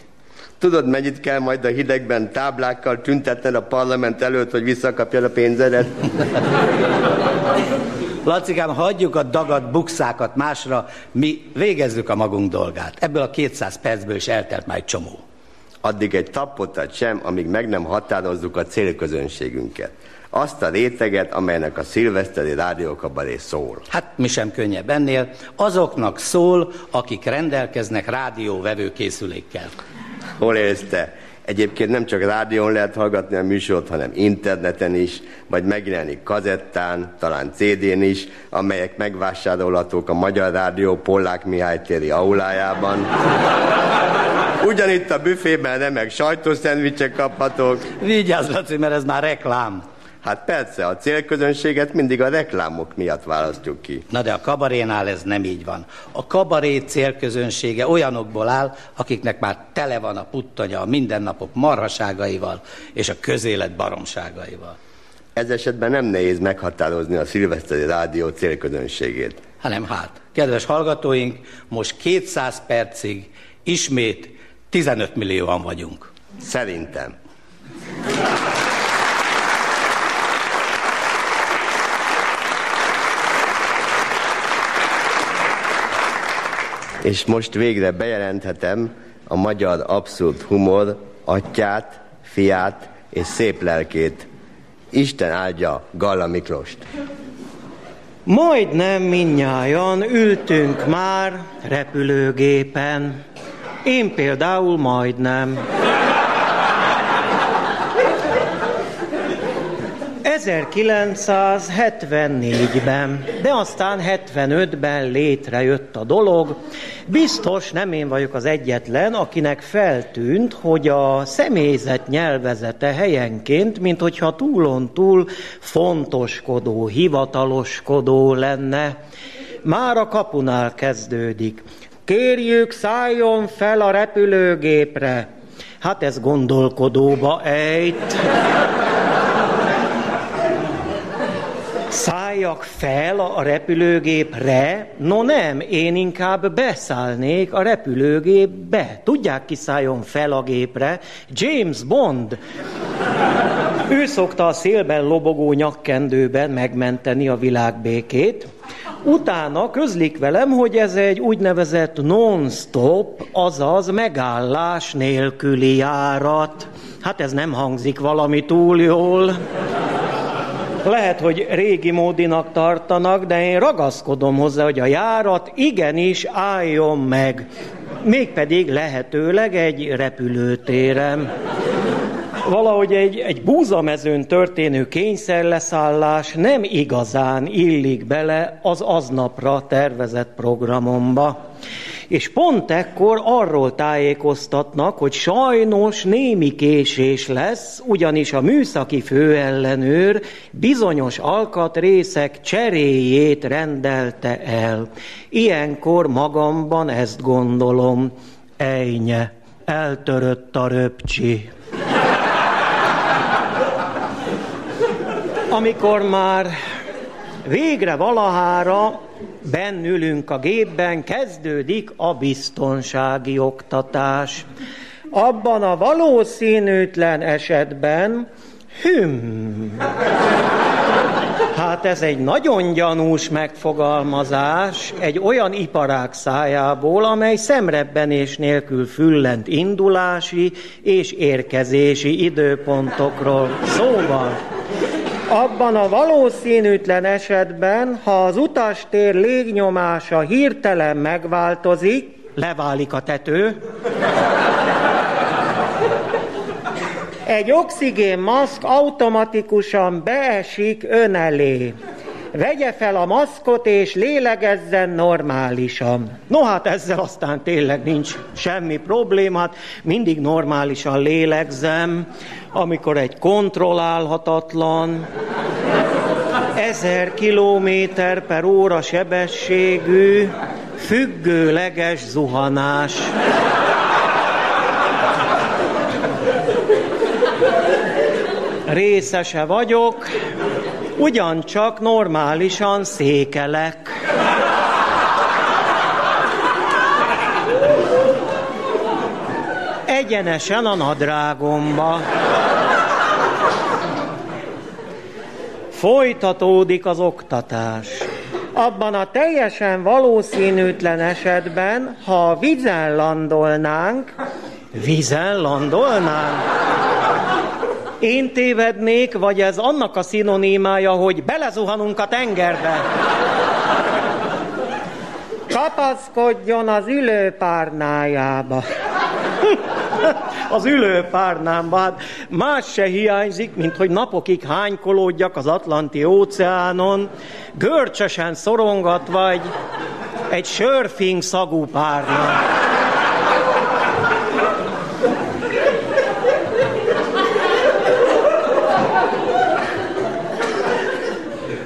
Tudod, mennyit kell majd a hidegben táblákkal tüntetned a parlament előtt, hogy visszakapjad a pénzedet? Lacikám, hagyjuk a dagat bukszákat másra, mi végezzük a magunk dolgát. Ebből a 200 percből is eltelt már egy csomó. Addig egy tapotat sem, amíg meg nem határozzuk a célközönségünket. Azt a réteget, amelynek a szilveszteri rádiókabaré szól. Hát mi sem könnyebb ennél. Azoknak szól, akik rendelkeznek rádióvevőkészülékkel. Hol élsz te? Egyébként nem csak rádión lehet hallgatni a műsort, hanem interneten is, vagy megjelenik kazettán, talán CD-n is, amelyek megvásárolhatók a Magyar Rádió Pollák Mihály téri aulájában. Ugyanitt a büfében remek sajtószendvicsek kaphatók. Vigyázz, Laci, mert ez már reklám. Hát persze, a célközönséget mindig a reklámok miatt választjuk ki. Na de a kabarénál ez nem így van. A kabaré célközönsége olyanokból áll, akiknek már tele van a puttanya a mindennapok marhaságaival és a közélet baromságaival. Ez esetben nem nehéz meghatározni a szilveszteri rádió célközönségét. Hanem hát, kedves hallgatóink, most 200 percig ismét 15 millióan vagyunk. Szerintem. És most végre bejelenthetem a magyar abszurd humor atyát, fiát és szép lelkét. Isten áldja Galla Miklost. Majdnem minnyájan ültünk már repülőgépen. Én például majdnem. 1974-ben, de aztán 75-ben létrejött a dolog. Biztos nem én vagyok az egyetlen, akinek feltűnt, hogy a személyzet nyelvezete helyenként, mint hogyha túlon túl fontoskodó, hivataloskodó lenne. Már a kapunál kezdődik. Kérjük, szálljon fel a repülőgépre. Hát ez gondolkodóba ejt. Szálljak fel a repülőgépre? No nem, én inkább beszállnék a repülőgépbe. Tudják, ki szálljon fel a gépre? James Bond. Ő szokta a szélben lobogó nyakkendőben megmenteni a világbékét. Utána közlik velem, hogy ez egy úgynevezett non-stop, azaz megállás nélküli járat. Hát ez nem hangzik valami túl jól. Lehet, hogy régi módinak tartanak, de én ragaszkodom hozzá, hogy a járat igenis álljon meg. Mégpedig lehetőleg egy repülőtérem. Valahogy egy, egy búzamezőn történő kényszerleszállás nem igazán illik bele az aznapra tervezett programomba és pont ekkor arról tájékoztatnak, hogy sajnos némi késés lesz, ugyanis a műszaki főellenőr bizonyos alkatrészek cseréjét rendelte el. Ilyenkor magamban ezt gondolom, ejnye, eltörött a röpcsi. Amikor már végre valahára bennülünk a gépben, kezdődik a biztonsági oktatás. Abban a valószínűtlen esetben, hüm, Hát ez egy nagyon gyanús megfogalmazás egy olyan iparák szájából, amely szemrebbenés nélkül füllent indulási és érkezési időpontokról. Szóval abban a valószínűtlen esetben, ha az utastér légnyomása hirtelen megváltozik, leválik a tető, egy oxigénmaszk automatikusan beesik ön elé. Vegye fel a maszkot és lélegezzen normálisan. No hát ezzel aztán tényleg nincs semmi problémát, mindig normálisan lélegzem, amikor egy kontrollálhatatlan, ezer kilométer per óra sebességű, függőleges zuhanás. Részese vagyok, ugyancsak normálisan székelek. Egyenesen a nadrágomba. Folytatódik az oktatás. Abban a teljesen valószínűtlen esetben, ha vízen landolnánk, vízen landolnánk, én tévednék, vagy ez annak a szinonimája, hogy belezuhanunk a tengerbe? Kapaszkodjon az ülőpárnájába. (laughs) az ülőpárnámba. Hát más se hiányzik, mint hogy napokig hánykolódjak az Atlanti óceánon, görcsösen szorongat vagy egy sörfing szagú párna.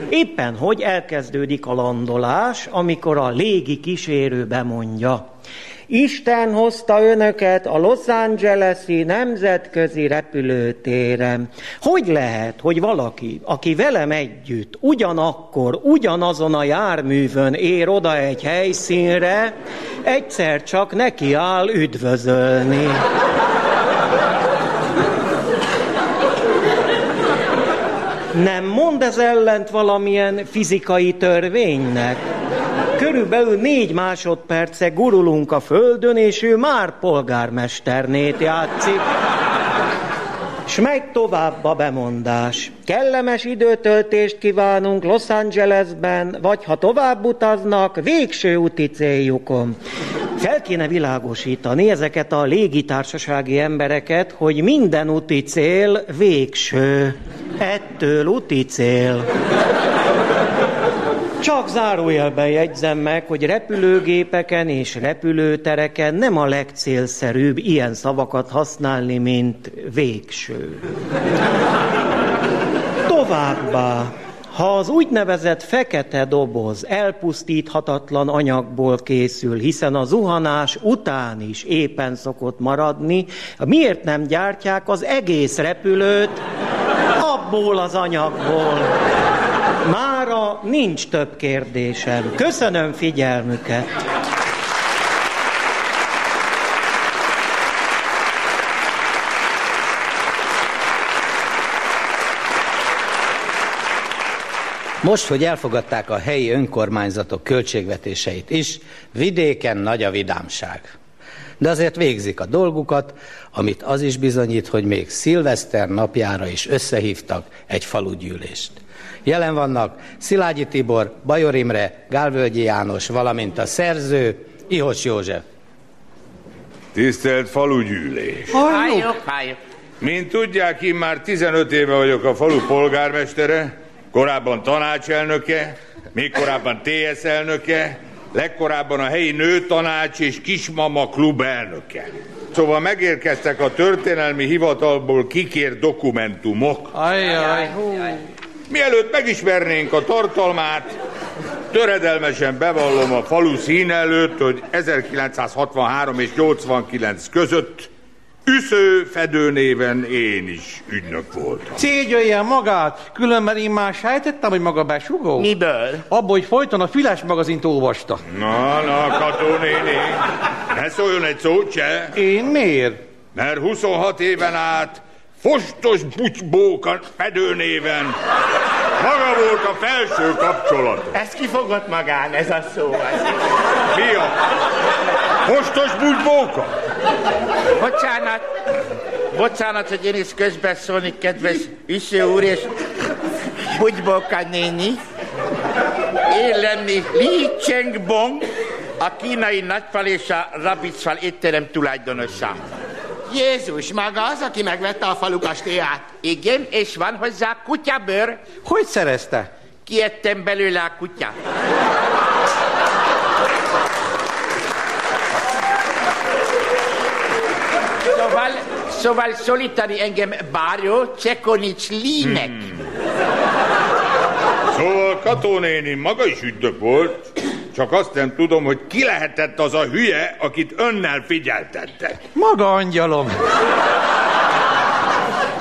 Éppen hogy elkezdődik a landolás, amikor a légi kísérő bemondja. Isten hozta önöket a Los Angeles-i nemzetközi repülőtéren. Hogy lehet, hogy valaki, aki velem együtt ugyanakkor, ugyanazon a járművön ér oda egy helyszínre, egyszer csak nekiáll üdvözölni? Nem mond ez ellent valamilyen fizikai törvénynek? Körülbelül négy másodperce gurulunk a földön, és ő már polgármesternét játszik. S megy tovább a bemondás. Kellemes időtöltést kívánunk Los Angelesben, vagy ha tovább utaznak, végső úti céljukon. Fel kéne világosítani ezeket a légitársasági embereket, hogy minden úti cél végső. Ettől úti cél. Csak zárójelben jegyzem meg, hogy repülőgépeken és repülőtereken nem a legcélszerűbb ilyen szavakat használni, mint végső. Továbbá, ha az úgynevezett fekete doboz elpusztíthatatlan anyagból készül, hiszen a zuhanás után is éppen szokott maradni, miért nem gyártják az egész repülőt abból az anyagból? Mára nincs több kérdésem. Köszönöm figyelmüket. Most, hogy elfogadták a helyi önkormányzatok költségvetéseit is, vidéken nagy a vidámság. De azért végzik a dolgukat, amit az is bizonyít, hogy még szilveszter napjára is összehívtak egy falugyűlést. Jelen vannak Szilágyi Tibor, Bajor Imre, Gálvölgyi János, valamint a szerző, Ihos József. Tisztelt falugyűlés! Halljuk, halljuk. Mint tudják, én már 15 éve vagyok a falu polgármestere, korábban tanácselnöke, még korábban TS elnöke, legkorábban a helyi nőtanács és kismama klub elnöke. Szóval megérkeztek a történelmi hivatalból kikért dokumentumok. Ajjaj. Mielőtt megismernénk a tartalmát, töredelmesen bevallom a falu szín előtt, hogy 1963 és 89 között Üsző Fedő néven én is ügynök voltam. Szégyölje magát, különben én már sejtettem, hogy maga besugó. Miből? Abból, hogy folyton a Füles magazint olvasta. Na, na, Kató néni, ne szóljon egy szót se. Én miért? Mert 26 éven át Fostos Butybóka Fedő néven maga volt a felső kapcsolat. Ez kifogott magán, ez a szó. Ez. Mi a? Fostos Butybóka? Bocsánat, bocsánat, hogy én is közbeszólni, kedves Üső úr és Bugybóka néni. Én lenni Li Chengbong, a kínai nagyfal és a rabicfal étterem tulajdonosa. Jézus, maga az, aki megvette a falu kastélyát. Igen, és van hozzá kutyabőr. Hogy szerezte? Kiettem belőle a kutyát. Szóval, szólítani engem Báró Csekonics Línek. Hmm. Szóval Kató néni maga is ügynök volt, csak azt nem tudom, hogy ki lehetett az a hülye, akit önnel figyeltettek. Maga angyalom.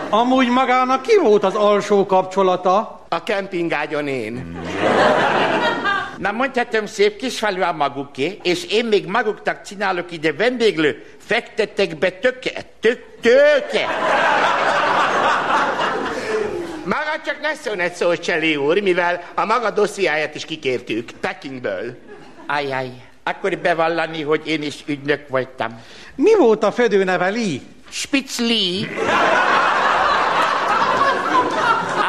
Amúgy magának ki volt az alsó kapcsolata? A kempingágyon én. Na mondhatom, szép kis falu a maguké, és én még maguknak csinálok ide vendéglő, fektettek be töke, tök, töke. Maga csak ne szóljon egy szót, Cseli úr, mivel a maga dossziáját is kikértük, Pekingből. Ajaj, akkor bevallani, hogy én is ügynök voltam. Mi volt a fedőneve Lee? Spitz Lee. (laughs)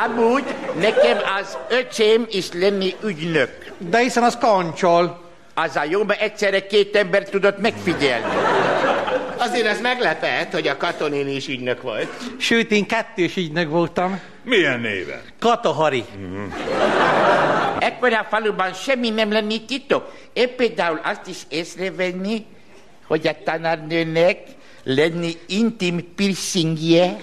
Amúgy nekem az öcsém is lenni ügynök. De hiszen az kancsol. Az a jó, mert egyszerre két ember tudott megfigyelni. Azért ez meglepett, hogy a katonén is ügynök volt. Sőt, én kettős ügynök voltam. Milyen néven? Katahari. Ekkor a faluban semmi nem lenni titok. Én például azt is észrevenni, hogy a tanárnőnek lenni intim piercingje.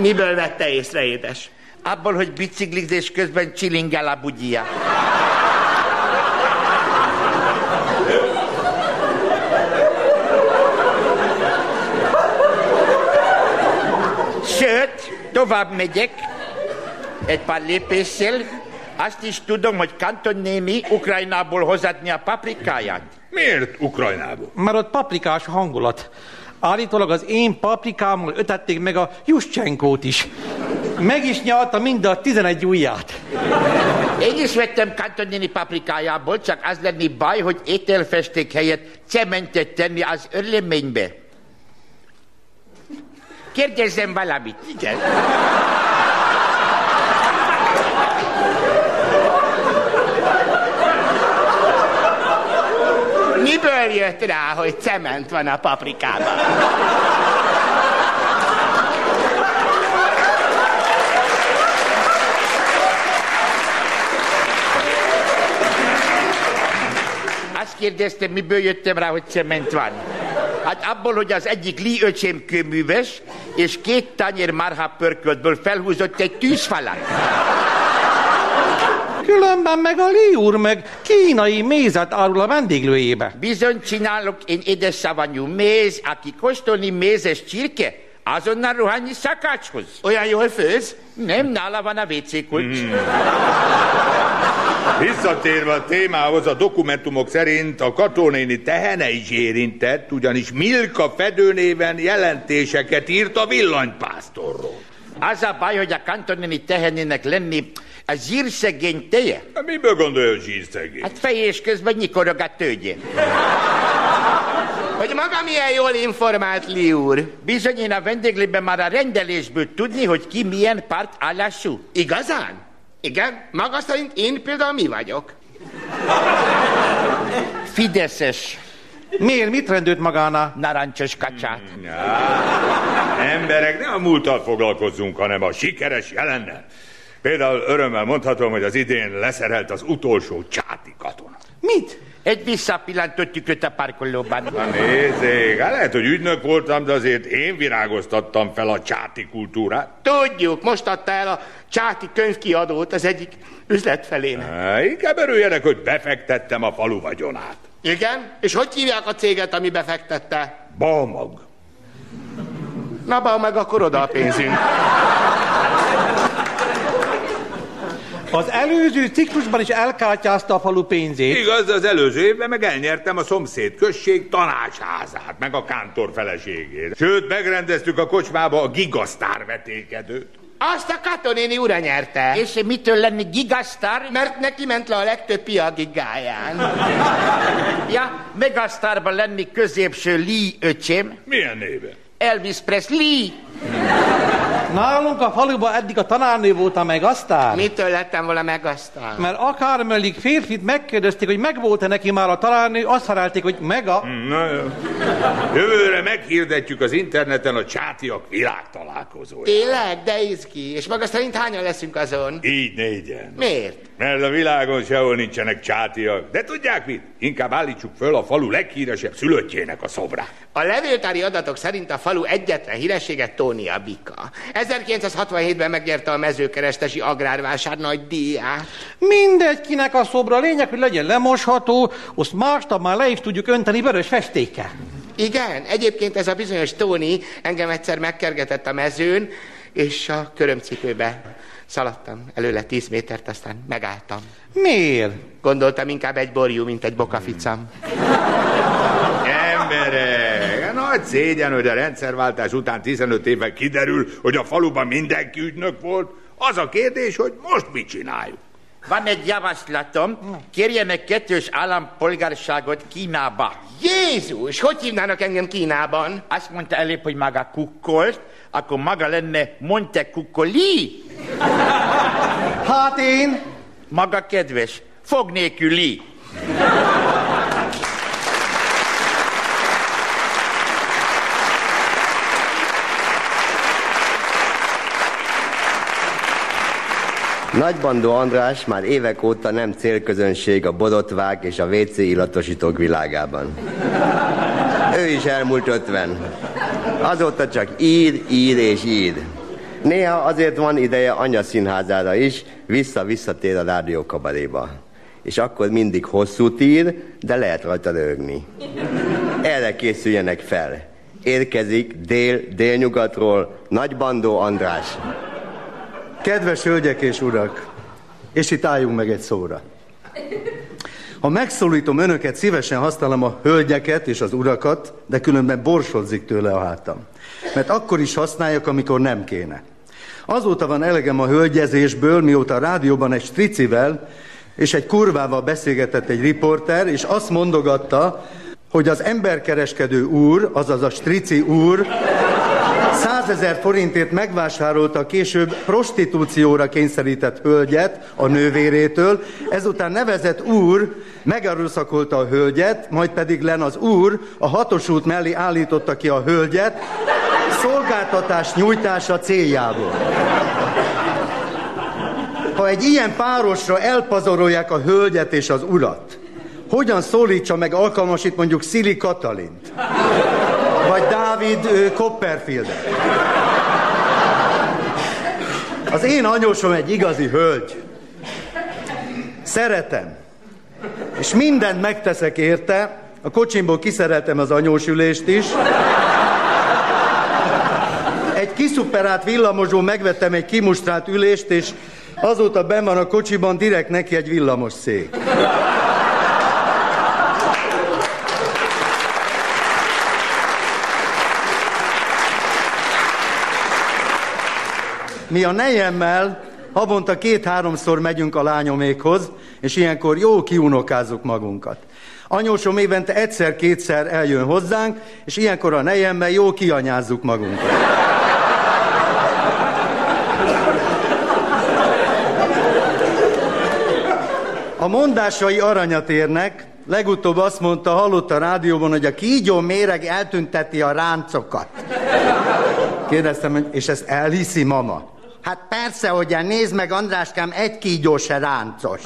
Miből vette észre, édes? Abból, hogy biciklizés közben csilingál a bugyja. Sőt, tovább megyek egy pár lépéssel, azt is tudom, hogy Kanton némi Ukrajnából hozatni a paprikáját. Miért Ukrajnából? Mert ott paprikás hangulat. Állítólag az én paprikámmal ötették meg a Juszcsenkót is. Meg is nyalta mind a 11 ujját. Én is vettem Kanton néni paprikájából, csak az lenni baj, hogy ételfesték helyett cementet tenni az örleménybe. Kérdezzem valamit. Igen. Miből jött jött rá, hogy cement van a paprikában. Azt kérdeztem, miből jöttem rá, hogy cement van. Hát abból, hogy az egyik Li öcsém kőműves, és két tányér marha pörköltből felhúzott egy tűzfalat. Különben meg a Li úr meg kínai mézet árul a vendéglőjébe. Bizony csinálok én édessavanyú méz, aki kóstolni mézes csirke, azonnal rohanyi szakácshoz. Olyan jól főz? Nem, nála van a WC kulcs. Hmm. Visszatérve a témához, a dokumentumok szerint a katónéni tehene is érintett, ugyanis Milka fedőnéven jelentéseket írt a villanypásztorról. Az a baj, hogy a kantonini tehenének lenni a zsírszegény teje. Miből gondolja, hogy zsírszegény? Hát fejés közben nyikorog a tőgye. Hogy maga milyen jól informált, Li úr. Bizony én a vendéglében már a rendelésből tudni, hogy ki milyen párt állású. Igazán? Igen, maga szerint én például mi vagyok? Fideszes. Miért? Mit rendült magána? Narancsos kacsát. Emberek, ne a múlttal foglalkozzunk, hanem a sikeres jelennel. Például örömmel mondhatom, hogy az idén leszerelt az utolsó csáti katona. Mit? Egy visszapillantott tükröt a parkolóban. Na nézzék, hát lehet, hogy ügynök voltam, de azért én virágoztattam fel a csáti kultúrát. Tudjuk, most adta el a csáti könyvkiadót az egyik üzletfelén. Há, inkább örüljenek, hogy befektettem a falu vagyonát. Igen? És hogy hívják a céget, ami befektette? Balmag. Na, bal meg akkor oda a pénzünk. Az előző ciklusban is elkártyázta a falu pénzét. Igaz, az előző évben meg elnyertem a szomszéd község tanácsházát, meg a kántor feleségét. Sőt, megrendeztük a kocsmába a gigasztár vetékedőt. Azt a katonéni ura nyerte. És mitől lenni gigasztár? Mert neki ment le a legtöbb pia gigáján. (laughs) ja, megasztárban lenni középső Lee öcsém. Milyen néven? Elvis Presley. Nálunk a faluban eddig a tanárnő volt a megasztár. Mitől lettem volna megasztár? Mert akármelyik férfit megkérdezték, hogy megvolt-e neki már a tanárnő, azt felelték, hogy mega. Hm, Na jó. Jövőre meghirdetjük az interneten a csátiak világtalálkozóját. Tényleg? De izgi. És maga szerint hányan leszünk azon? Így négyen. Miért? Mert a világon sehol nincsenek csátiak. De tudják mit? Inkább állítsuk föl a falu leghíresebb szülöttjének a szobrát. A levéltári adatok szerint a falu egyetlen híressége Tónia Bika. 1967-ben megnyerte a mezőkerestesi agrárvásár nagy díját. Mindegy, kinek a szobra, lényeg, hogy legyen lemosható, azt másnap már le is tudjuk önteni vörös festékkel. Igen, egyébként ez a bizonyos Tóni engem egyszer megkergetett a mezőn, és a körömcipőbe szaladtam előle 10 métert, aztán megálltam. Miért? Gondoltam inkább egy borjú, mint egy bokaficam. Emberek, nagy szégyen, hogy a rendszerváltás után 15 évvel kiderül, hogy a faluban mindenki ügynök volt. Az a kérdés, hogy most mit csináljuk. Van egy javaslatom, kérjenek kettős állampolgárságot Kínába. Jézus, hogy hívnának engem Kínában? Azt mondta előbb, hogy maga kukkolt, akkor maga lenne Monte Kukkoli. Hát én? Maga kedves, fog nélküli. Nagybandó András már évek óta nem célközönség a borotvák és a WC illatosítók világában. Ő is elmúlt ötven. Azóta csak ír, ír és ír. Néha azért van ideje anya színházára is, vissza-visszatér a rádiókabaréba. És akkor mindig hosszú ír, de lehet rajta rögni. Erre készüljenek fel. Érkezik dél-délnyugatról Nagybandó András. Kedves hölgyek és urak, és itt álljunk meg egy szóra. Ha megszólítom önöket, szívesen használom a hölgyeket és az urakat, de különben borsodzik tőle a hátam. Mert akkor is használjak, amikor nem kéne. Azóta van elegem a hölgyezésből, mióta a rádióban egy stricivel és egy kurvával beszélgetett egy riporter, és azt mondogatta, hogy az emberkereskedő úr, azaz a strici úr, Százezer forintért megvásárolta később prostitúcióra kényszerített hölgyet a nővérétől, ezután nevezett úr megerőszakolta a hölgyet, majd pedig len az úr a hatos út mellé állította ki a hölgyet, szolgáltatás nyújtása céljából. Ha egy ilyen párosra elpazarolják a hölgyet és az urat, hogyan szólítsa meg alkalmasít mondjuk Szili Katalint? Vagy Dávid ö, Copperfieldet? Az én anyósom egy igazi hölgy. Szeretem. És mindent megteszek érte. A kocsimból kiszereltem az anyósülést is. Egy kiszuperált villamosból megvettem egy kimustrált ülést, és azóta benn van a kocsiban direkt neki egy villamos szék. Mi a nejemmel havonta két-háromszor megyünk a lányomékhoz, és ilyenkor jó kiunokázzuk magunkat. Anyósom évente egyszer-kétszer eljön hozzánk, és ilyenkor a nejemmel jó kianyázzuk magunkat. A mondásai aranyat érnek, legutóbb azt mondta, hallott a rádióban, hogy a kígyó méreg eltünteti a ráncokat. Kérdeztem, és ezt elhiszi mama? Hát persze, hogy nézd meg, Andráskám, egy kígyó se ráncos.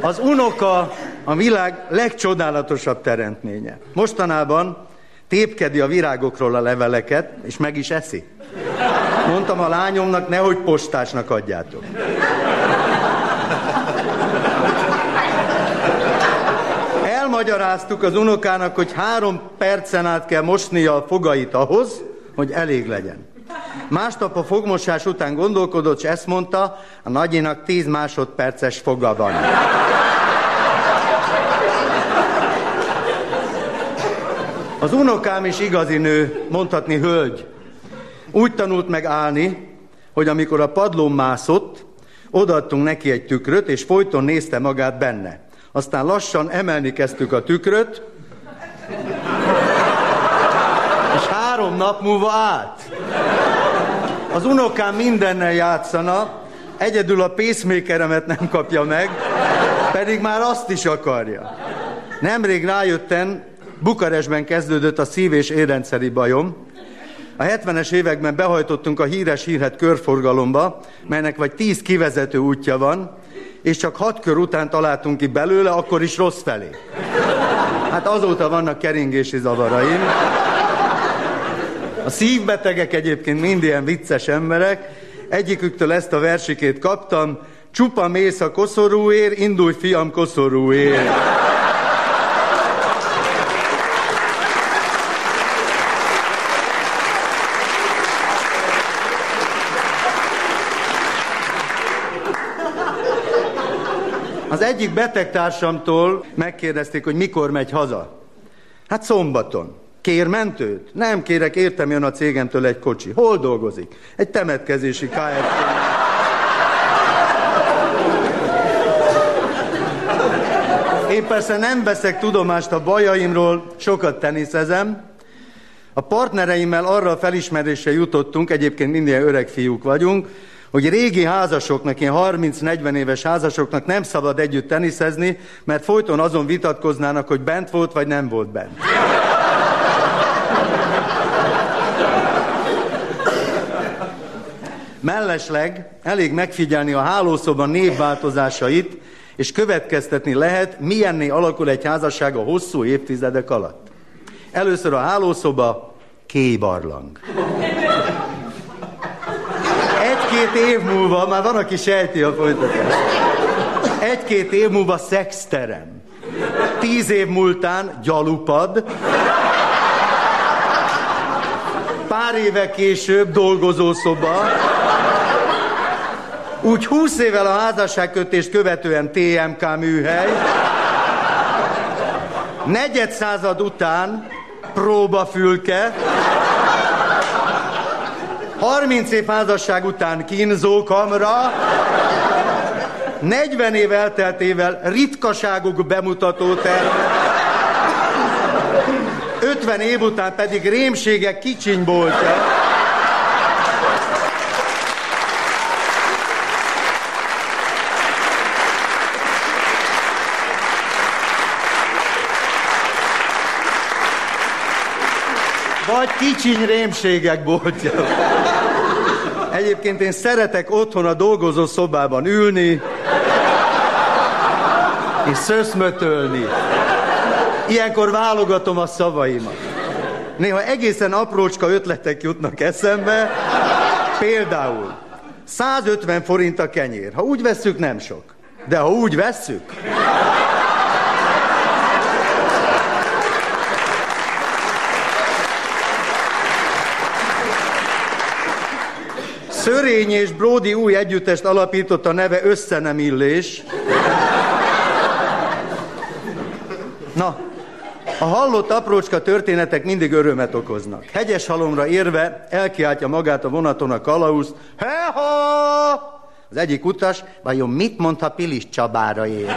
Az unoka a világ legcsodálatosabb teremtménye. Mostanában tépkedi a virágokról a leveleket, és meg is eszi. Mondtam a lányomnak, nehogy postásnak adjátok. Elmagyaráztuk az unokának, hogy három percen át kell mosnia a fogait ahhoz, hogy elég legyen. Másnap a fogmosás után gondolkodott, és ezt mondta, a nagyinak 10 másodperces foga van. Az unokám is igazi nő, mondhatni hölgy. Úgy tanult meg állni, hogy amikor a padlón mászott, odaadtunk neki egy tükröt, és folyton nézte magát benne. Aztán lassan emelni kezdtük a tükröt, és három nap múlva át. Az unokám mindennel játszana, egyedül a pacemakeremet nem kapja meg, pedig már azt is akarja. Nemrég rájöttem, Bukarestben kezdődött a szív- és érrendszeri bajom. A 70-es években behajtottunk a híres hírhet körforgalomba, melynek vagy tíz kivezető útja van, és csak hat kör után találtunk ki belőle, akkor is rossz felé. Hát azóta vannak keringési zavaraim. A szívbetegek egyébként mind ilyen vicces emberek. Egyiküktől ezt a versikét kaptam. Csupa mész a koszorúér, indulj fiam koszorúér. Az egyik betegtársamtól megkérdezték, hogy mikor megy haza. Hát szombaton. Kér mentőt? Nem kérek, értem jön a cégemtől egy kocsi. Hol dolgozik? Egy temetkezési KFT. Én persze nem veszek tudomást a bajaimról, sokat teniszezem. A partnereimmel arra a felismerésre jutottunk, egyébként minden öreg fiúk vagyunk, hogy régi házasoknak, ilyen 30-40 éves házasoknak nem szabad együtt teniszezni, mert folyton azon vitatkoznának, hogy bent volt vagy nem volt bent. Mellesleg elég megfigyelni a hálószoba névváltozásait, és következtetni lehet, milyenné alakul egy házasság a hosszú évtizedek alatt. Először a hálószoba kébarlang. Egy-két év múlva, már van, aki sejti a folytatást. Egy-két év múlva szexterem. Tíz év múltán gyalupad. Pár éve később dolgozószoba. Úgy húsz évvel a házasságkötést követően TMK műhely. Negyed század után próbafülke. 30 év házasság után kínzókamra, 40 év elteltével ritkaságok bemutató terve, 50 év után pedig rémségek kicsinyboltja. Vagy kicsiny rémségek boltja. Egyébként én szeretek otthon a dolgozó szobában ülni, és szöszmötölni. Ilyenkor válogatom a szavaimat. Néha egészen aprócska ötletek jutnak eszembe. Például 150 forint a kenyér. Ha úgy vesszük, nem sok. De ha úgy vesszük... Szörény és Brody új együttest alapított a neve Összenemillés. Na, a hallott aprócska történetek mindig örömet okoznak. Hegyes halomra érve elkiáltja magát a vonaton a kalauz. Heha! Az egyik utas, vajon mit mond, ha Pilis Csabára ér?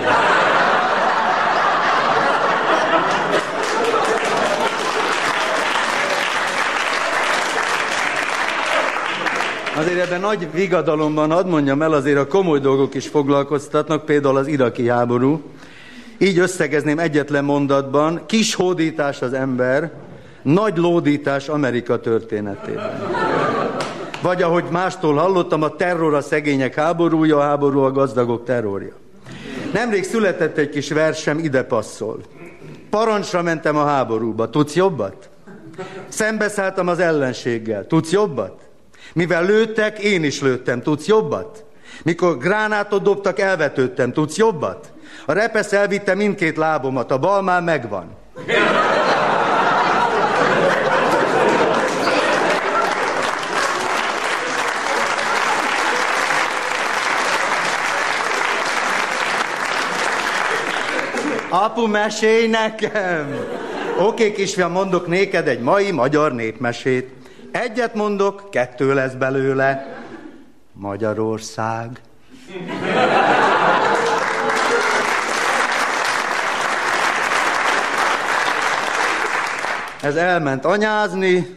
Azért ebben nagy vigadalomban, hadd mondjam el, azért a komoly dolgok is foglalkoztatnak, például az iraki háború. Így összegezném egyetlen mondatban, kis hódítás az ember, nagy lódítás Amerika történetében. Vagy ahogy mástól hallottam, a terror a szegények háborúja, a háború a gazdagok terrorja. Nemrég született egy kis versem, ide passzol. Parancsra mentem a háborúba, tudsz jobbat? Szembeszálltam az ellenséggel, tudsz jobbat? Mivel lőttek, én is lőttem, tudsz jobbat? Mikor gránátot dobtak, elvetődtem, tudsz jobbat? A repesz elvitte mindkét lábomat, a bal már megvan. Apu, mesélj nekem! Oké, kisfiam, mondok néked egy mai magyar népmesét. Egyet mondok, kettő lesz belőle. Magyarország. Ez elment anyázni,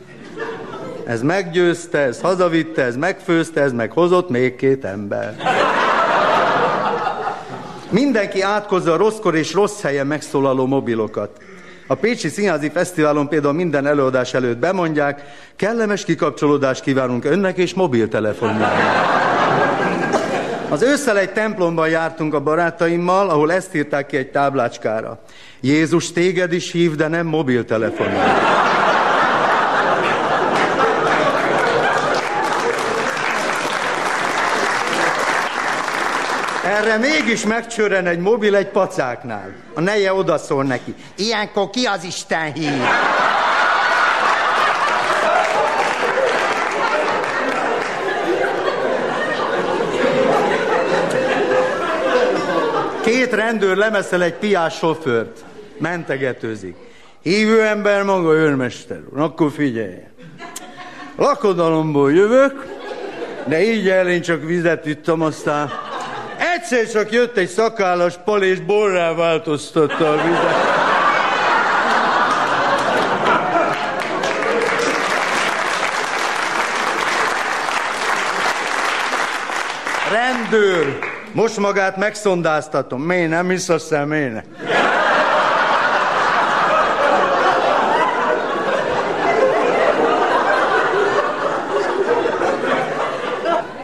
ez meggyőzte, ez hazavitte, ez megfőzte, ez meghozott még két ember. Mindenki átkozza a rosszkor és rossz helyen megszólaló mobilokat. A Pécsi Színházi Fesztiválon például minden előadás előtt bemondják, kellemes kikapcsolódást kívánunk önnek és mobiltelefonjának. Az ősszel egy templomban jártunk a barátaimmal, ahol ezt írták ki egy táblácskára. Jézus téged is hív, de nem mobiltelefonon. Erre mégis megcsörren egy mobil egy pacáknál. A neje odaszól neki. Ilyenkor ki az Isten hív? Két rendőr lemeszel egy piás sofőrt. Mentegetőzik. Hívő ember maga őrmester úr. Akkor figyelj. Lakodalomból jövök, de így el én csak vizet ittam, aztán egyszer csak jött egy szakállas pal, és borrá változtatta a vizet. Rendőr, most magát megszondáztatom. Miért nem hisz a személynek?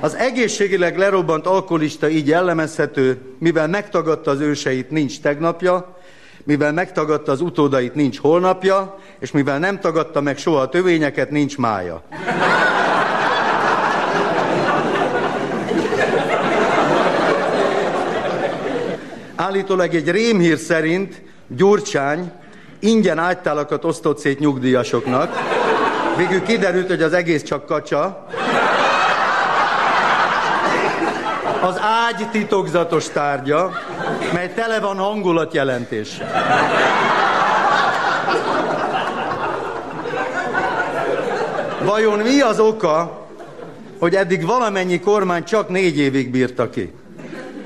Az egészségileg lerobbant alkoholista így jellemezhető, mivel megtagadta az őseit, nincs tegnapja, mivel megtagadta az utódait, nincs holnapja, és mivel nem tagadta meg soha a tövényeket, nincs mája. Állítólag egy rémhír szerint Gyurcsány ingyen ágytálakat osztott szét nyugdíjasoknak. Végül kiderült, hogy az egész csak kacsa. Az ágy titokzatos tárgya, mely tele van hangulatjelentéssel. Vajon mi az oka, hogy eddig valamennyi kormány csak négy évig bírta ki?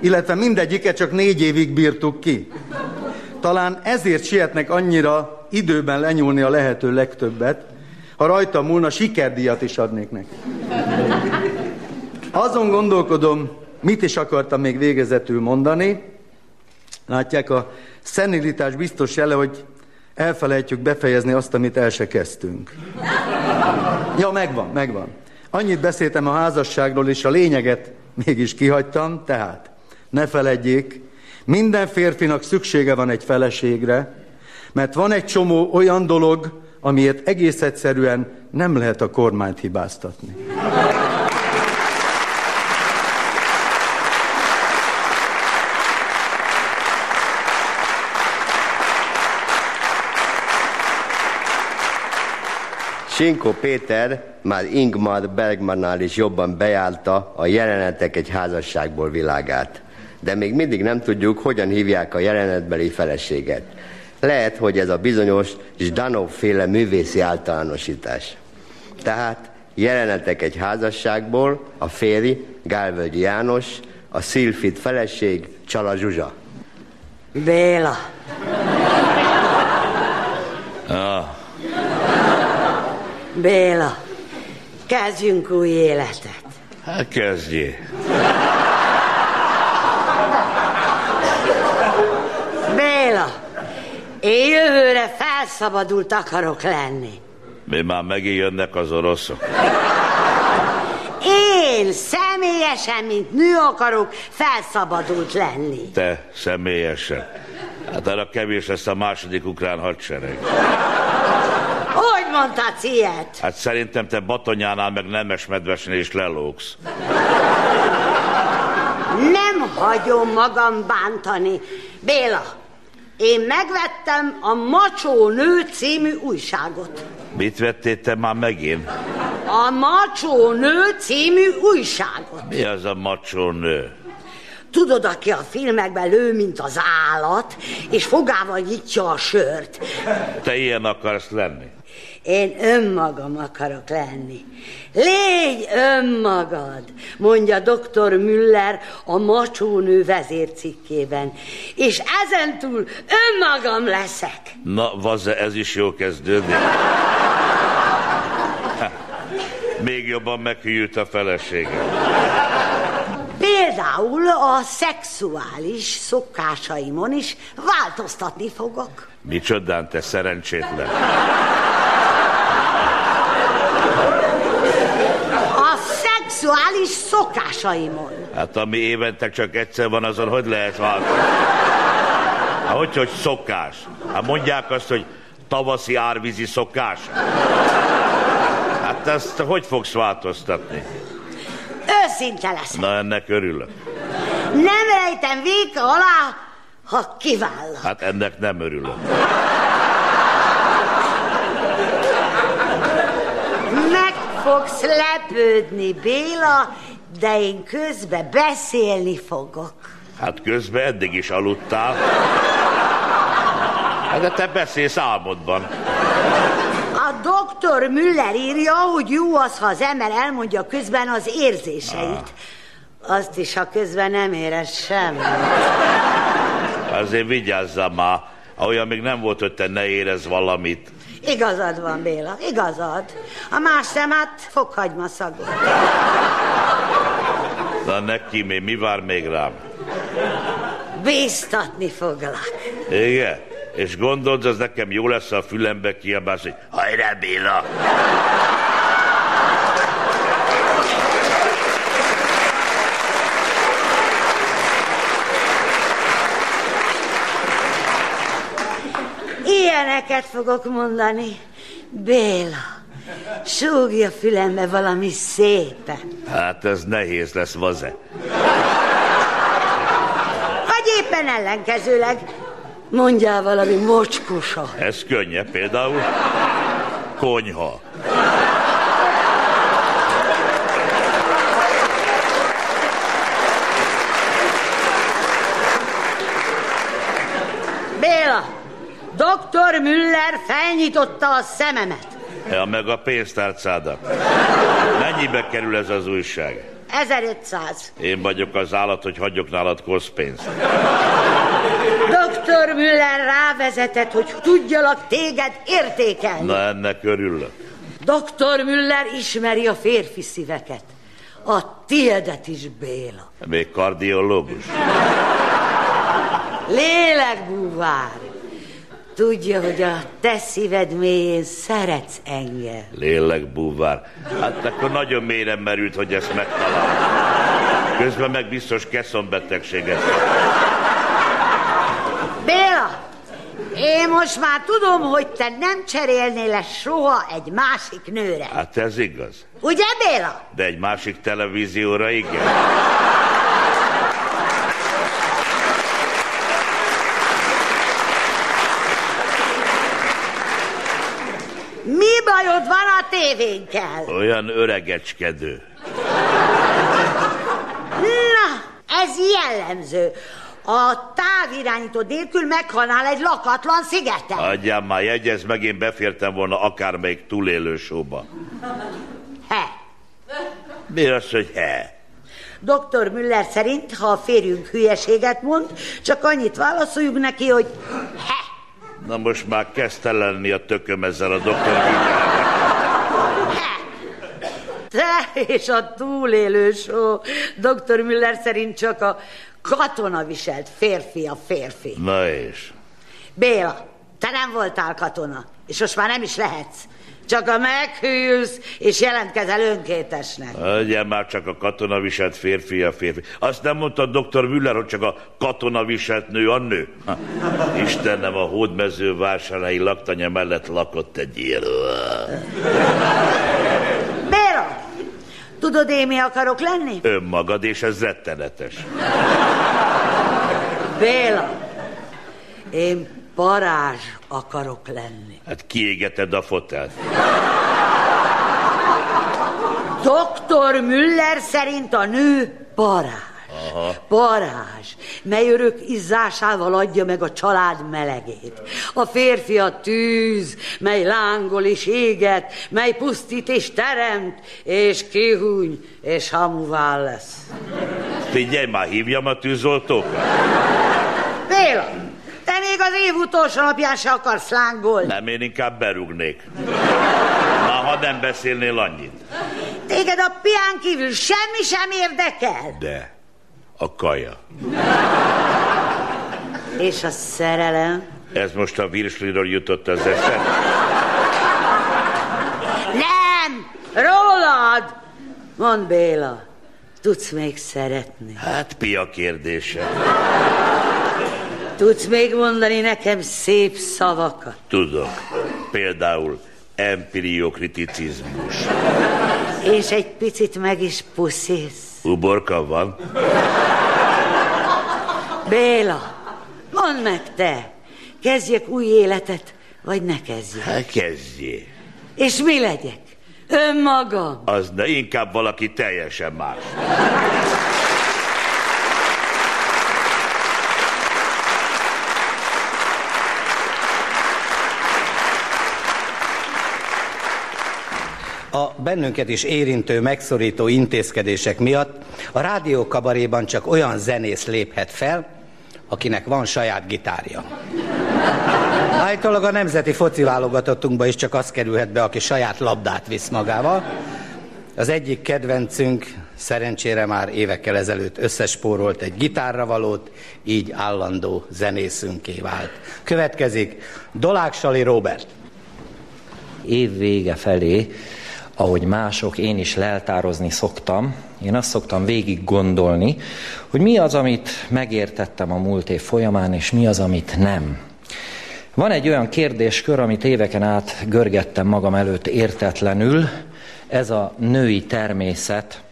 illetve mindegyiket csak négy évig bírtuk ki. Talán ezért sietnek annyira időben lenyúlni a lehető legtöbbet, ha rajta múlna, sikerdíjat is adnék neki. Azon gondolkodom, mit is akartam még végezetül mondani. Látják, a szenilitás biztos jele, hogy elfelejtjük befejezni azt, amit el se kezdtünk. Ja, megvan, megvan. Annyit beszéltem a házasságról, és a lényeget mégis kihagytam, tehát ne feledjék, minden férfinak szüksége van egy feleségre, mert van egy csomó olyan dolog, amiért egész egyszerűen nem lehet a kormányt hibáztatni. Sinko Péter már Ingmar Bergmannál is jobban bejárta a jelenetek egy házasságból világát. De még mindig nem tudjuk, hogyan hívják a jelenetbeli feleséget. Lehet, hogy ez a bizonyos Zdanov féle művészi általánosítás. Tehát jelenetek egy házasságból, a férj, Gálvölgyi János, a Szilfit feleség, Csala Zsuzsa. Béla. Ah, Béla. Kezdjünk új életet. hát kezdjé. Béla. Én jövőre felszabadult akarok lenni. Mi már megint jönnek az oroszok. Én személyesen, mint nő akarok felszabadult lenni. Te személyesen. Hát arra kevés lesz a második ukrán hadsereg. Hogy mondhatsz ilyet? Hát szerintem te Batonyánál meg Nemes medvesnél is lelógsz. Nem hagyom magam bántani. Béla, én megvettem a Macsó Nő című újságot. Mit vettél te már megint? A Macsó Nő című újságot. Mi az a macsó nő? Tudod, aki a filmekben lő, mint az állat, és fogával nyitja a sört. Te ilyen akarsz lenni? Én önmagam akarok lenni. Légy önmagad, mondja dr. Müller a macsónő vezércikkében. És ezentúl önmagam leszek. Na, vaze, ez is jó kezdődik. Ha, Még jobban meghűlt a feleségem. Például a szexuális szokásaimon is változtatni fogok. Micsodán te szerencsétlen. A szexuális szokásaimon. Hát ami évente csak egyszer van, azon hogy lehet változni? Hát hogy, hogy szokás? Hát mondják azt, hogy tavaszi árvízi szokás. Hát ezt hogy fogsz változtatni? Őszinte leszek. Na, ennek örülök. Nem rejtem véka alá, ha kivállok. Hát ennek nem örülök. Meg fogsz lepődni, Béla, de én közben beszélni fogok. Hát közben eddig is aludtál. Hát De te beszélsz álmodban. A doktor Müller írja, hogy jó az, ha az ember elmondja közben az érzéseit. Azt is, ha közben nem érez semmit. Azért vigyázzál már. Olyan még nem volt, hogy te ne érez valamit. Igazad van, Béla, igazad. A más szemet fokhagyma szagot. Na neki még mi vár még rám? Bíztatni foglak. Igen? És gondolod, az nekem jó lesz, ha a fülembe kiabálsz, hogy hajrá Béla! Ilyeneket fogok mondani. Béla, súgja fülembe valami szépen. Hát ez nehéz lesz, vaze. Vagy éppen ellenkezőleg mondjál valami mocskosa. Ez könnyebb például. Konyha. Béla, doktor Müller felnyitotta a szememet. Ja, meg a pénztárcádat. Mennyibe kerül ez az újság? 1500. Én vagyok az állat, hogy hagyjuk nálad koszpénzt. Dr. Müller rávezetett, hogy tudjalak téged értékelni. Na ennek örülök. Dr. Müller ismeri a férfi szíveket. A tiédet is, Béla. Még kardiológus. Lélekbúvár. Tudja, hogy a te szíved mélyén szeretsz engem. Lélekbúvár. Hát akkor nagyon mélyre merült, hogy ezt megtalál. Közben meg biztos keszonbetegséget. Béla, én most már tudom, hogy te nem cserélnél le soha egy másik nőre. Hát ez igaz. Ugye, Béla? De egy másik televízióra igen. Mi bajod van a tévénkkel? Olyan öregecskedő. Na, ez jellemző. A távirányító nélkül meghalnál egy lakatlan szigeten. Adjál már, jegyez meg, én befértem volna akármelyik túlélő sóba. He. Mi az, hogy he? Dr. Müller szerint, ha a férjünk hülyeséget mond, csak annyit válaszoljuk neki, hogy he. Na most már kezdte lenni a tököm ezzel a doktor. Te és a túlélő só. Dr. Müller szerint csak a katona viselt férfi a férfi. Na és? Béla, te nem voltál katona, és most már nem is lehetsz. Csak a meghűlsz, és jelentkezel önkétesnek. Adjál már csak a katona viselt férfi a férfi. Azt nem mondta doktor Müller, hogy csak a katona viselt nő a nő? Ha, Istenem, a hódmező vásárhelyi laktanya mellett lakott egy ilyen. Béla, tudod én mi akarok lenni? Önmagad, és ez rettenetes. Béla, én parázs akarok lenni. Hát kiégeted a fotelt. Dr. Müller szerint a nő parázs. Aha. Parázs, mely örök izzásával adja meg a család melegét. A férfi a tűz, mely lángol és éget, mely pusztít és teremt, és kihúny, és hamuvá lesz. Figyelj már, hívjam a tűzoltókat. Béla, még az év utolsó napján se akarsz lángolni. Nem, én inkább berúgnék. Na, ha nem beszélnél annyit. Téged a pián kívül semmi sem érdekel. De a kaja. És a szerelem? Ez most a virsliről jutott az eszed? Nem! Rólad! Mondd Béla, tudsz még szeretni? Hát pia kérdése. Tudsz még mondani nekem szép szavakat? Tudok. Például empiriokriticizmus. És egy picit meg is puszilsz. Uborka van? Béla, mondd meg te, kezdjek új életet, vagy ne kezdjek? Hát kezdjé. És mi legyek? Önmagam. Az ne, inkább valaki teljesen más. A bennünket is érintő, megszorító intézkedések miatt a rádió kabaréban csak olyan zenész léphet fel, akinek van saját gitárja. Állítólag a nemzeti foci válogatottunkba is csak az kerülhet be, aki saját labdát visz magával. Az egyik kedvencünk szerencsére már évekkel ezelőtt összespórolt egy gitárra valót, így állandó zenészünké vált. Következik Dolák Sali Robert. Év vége felé, ahogy mások, én is leltározni szoktam, én azt szoktam végig gondolni, hogy mi az, amit megértettem a múlt év folyamán, és mi az, amit nem. Van egy olyan kérdéskör, amit éveken át görgettem magam előtt értetlenül, ez a női természet.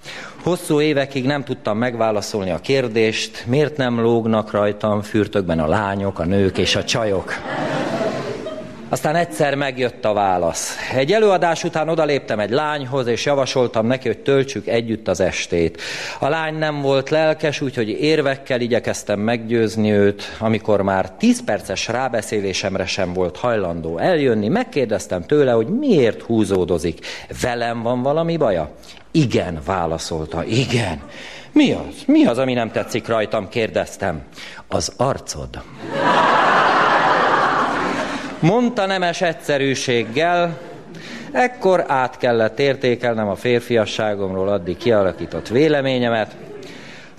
Hosszú évekig nem tudtam megválaszolni a kérdést, miért nem lógnak rajtam fürtökben a lányok, a nők és a csajok. Aztán egyszer megjött a válasz. Egy előadás után odaléptem egy lányhoz, és javasoltam neki, hogy töltsük együtt az estét. A lány nem volt lelkes, úgyhogy érvekkel igyekeztem meggyőzni őt. Amikor már tíz perces rábeszélésemre sem volt hajlandó eljönni, megkérdeztem tőle, hogy miért húzódozik. Velem van valami baja? Igen, válaszolta, igen. Mi az? Mi az, ami nem tetszik rajtam? kérdeztem. Az arcod. Mondta nemes egyszerűséggel, ekkor át kellett értékelnem a férfiasságomról addig kialakított véleményemet,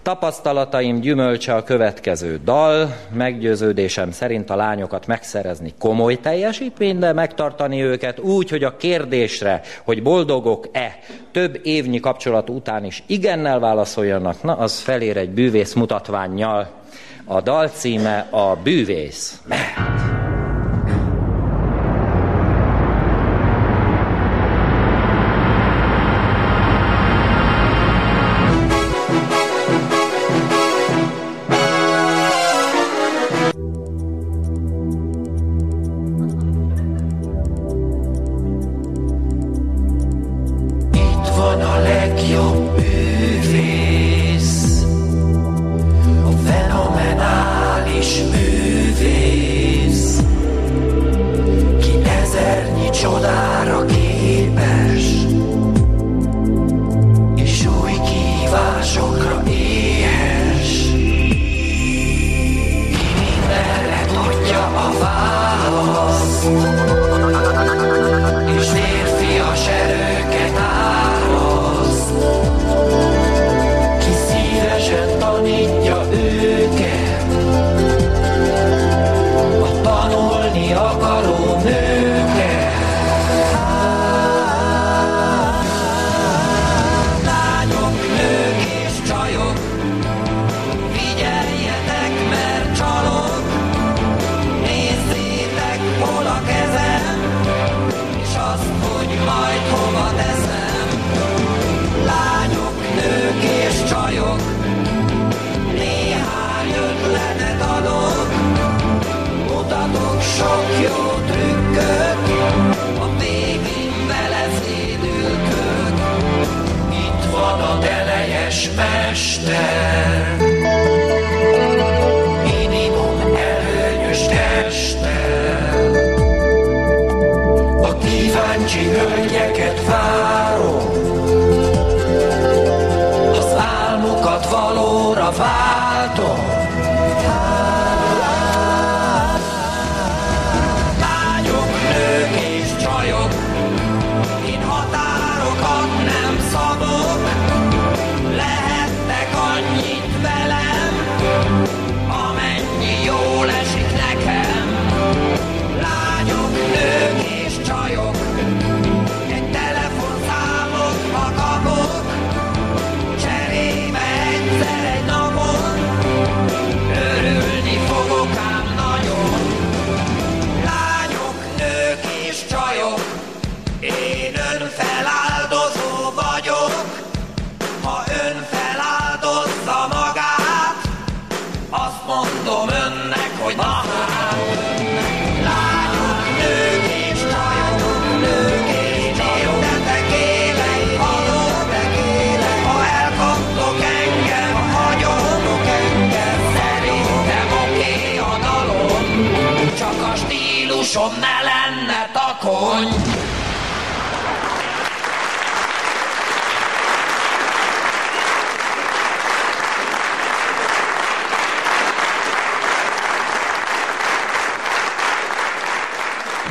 Tapasztalataim gyümölcse a következő dal, meggyőződésem szerint a lányokat megszerezni komoly teljesítmény, de megtartani őket úgy, hogy a kérdésre, hogy boldogok-e, több évnyi kapcsolat után is igennel válaszoljanak, na az felér egy bűvész mutatványjal. A dal címe a bűvész. Mehet.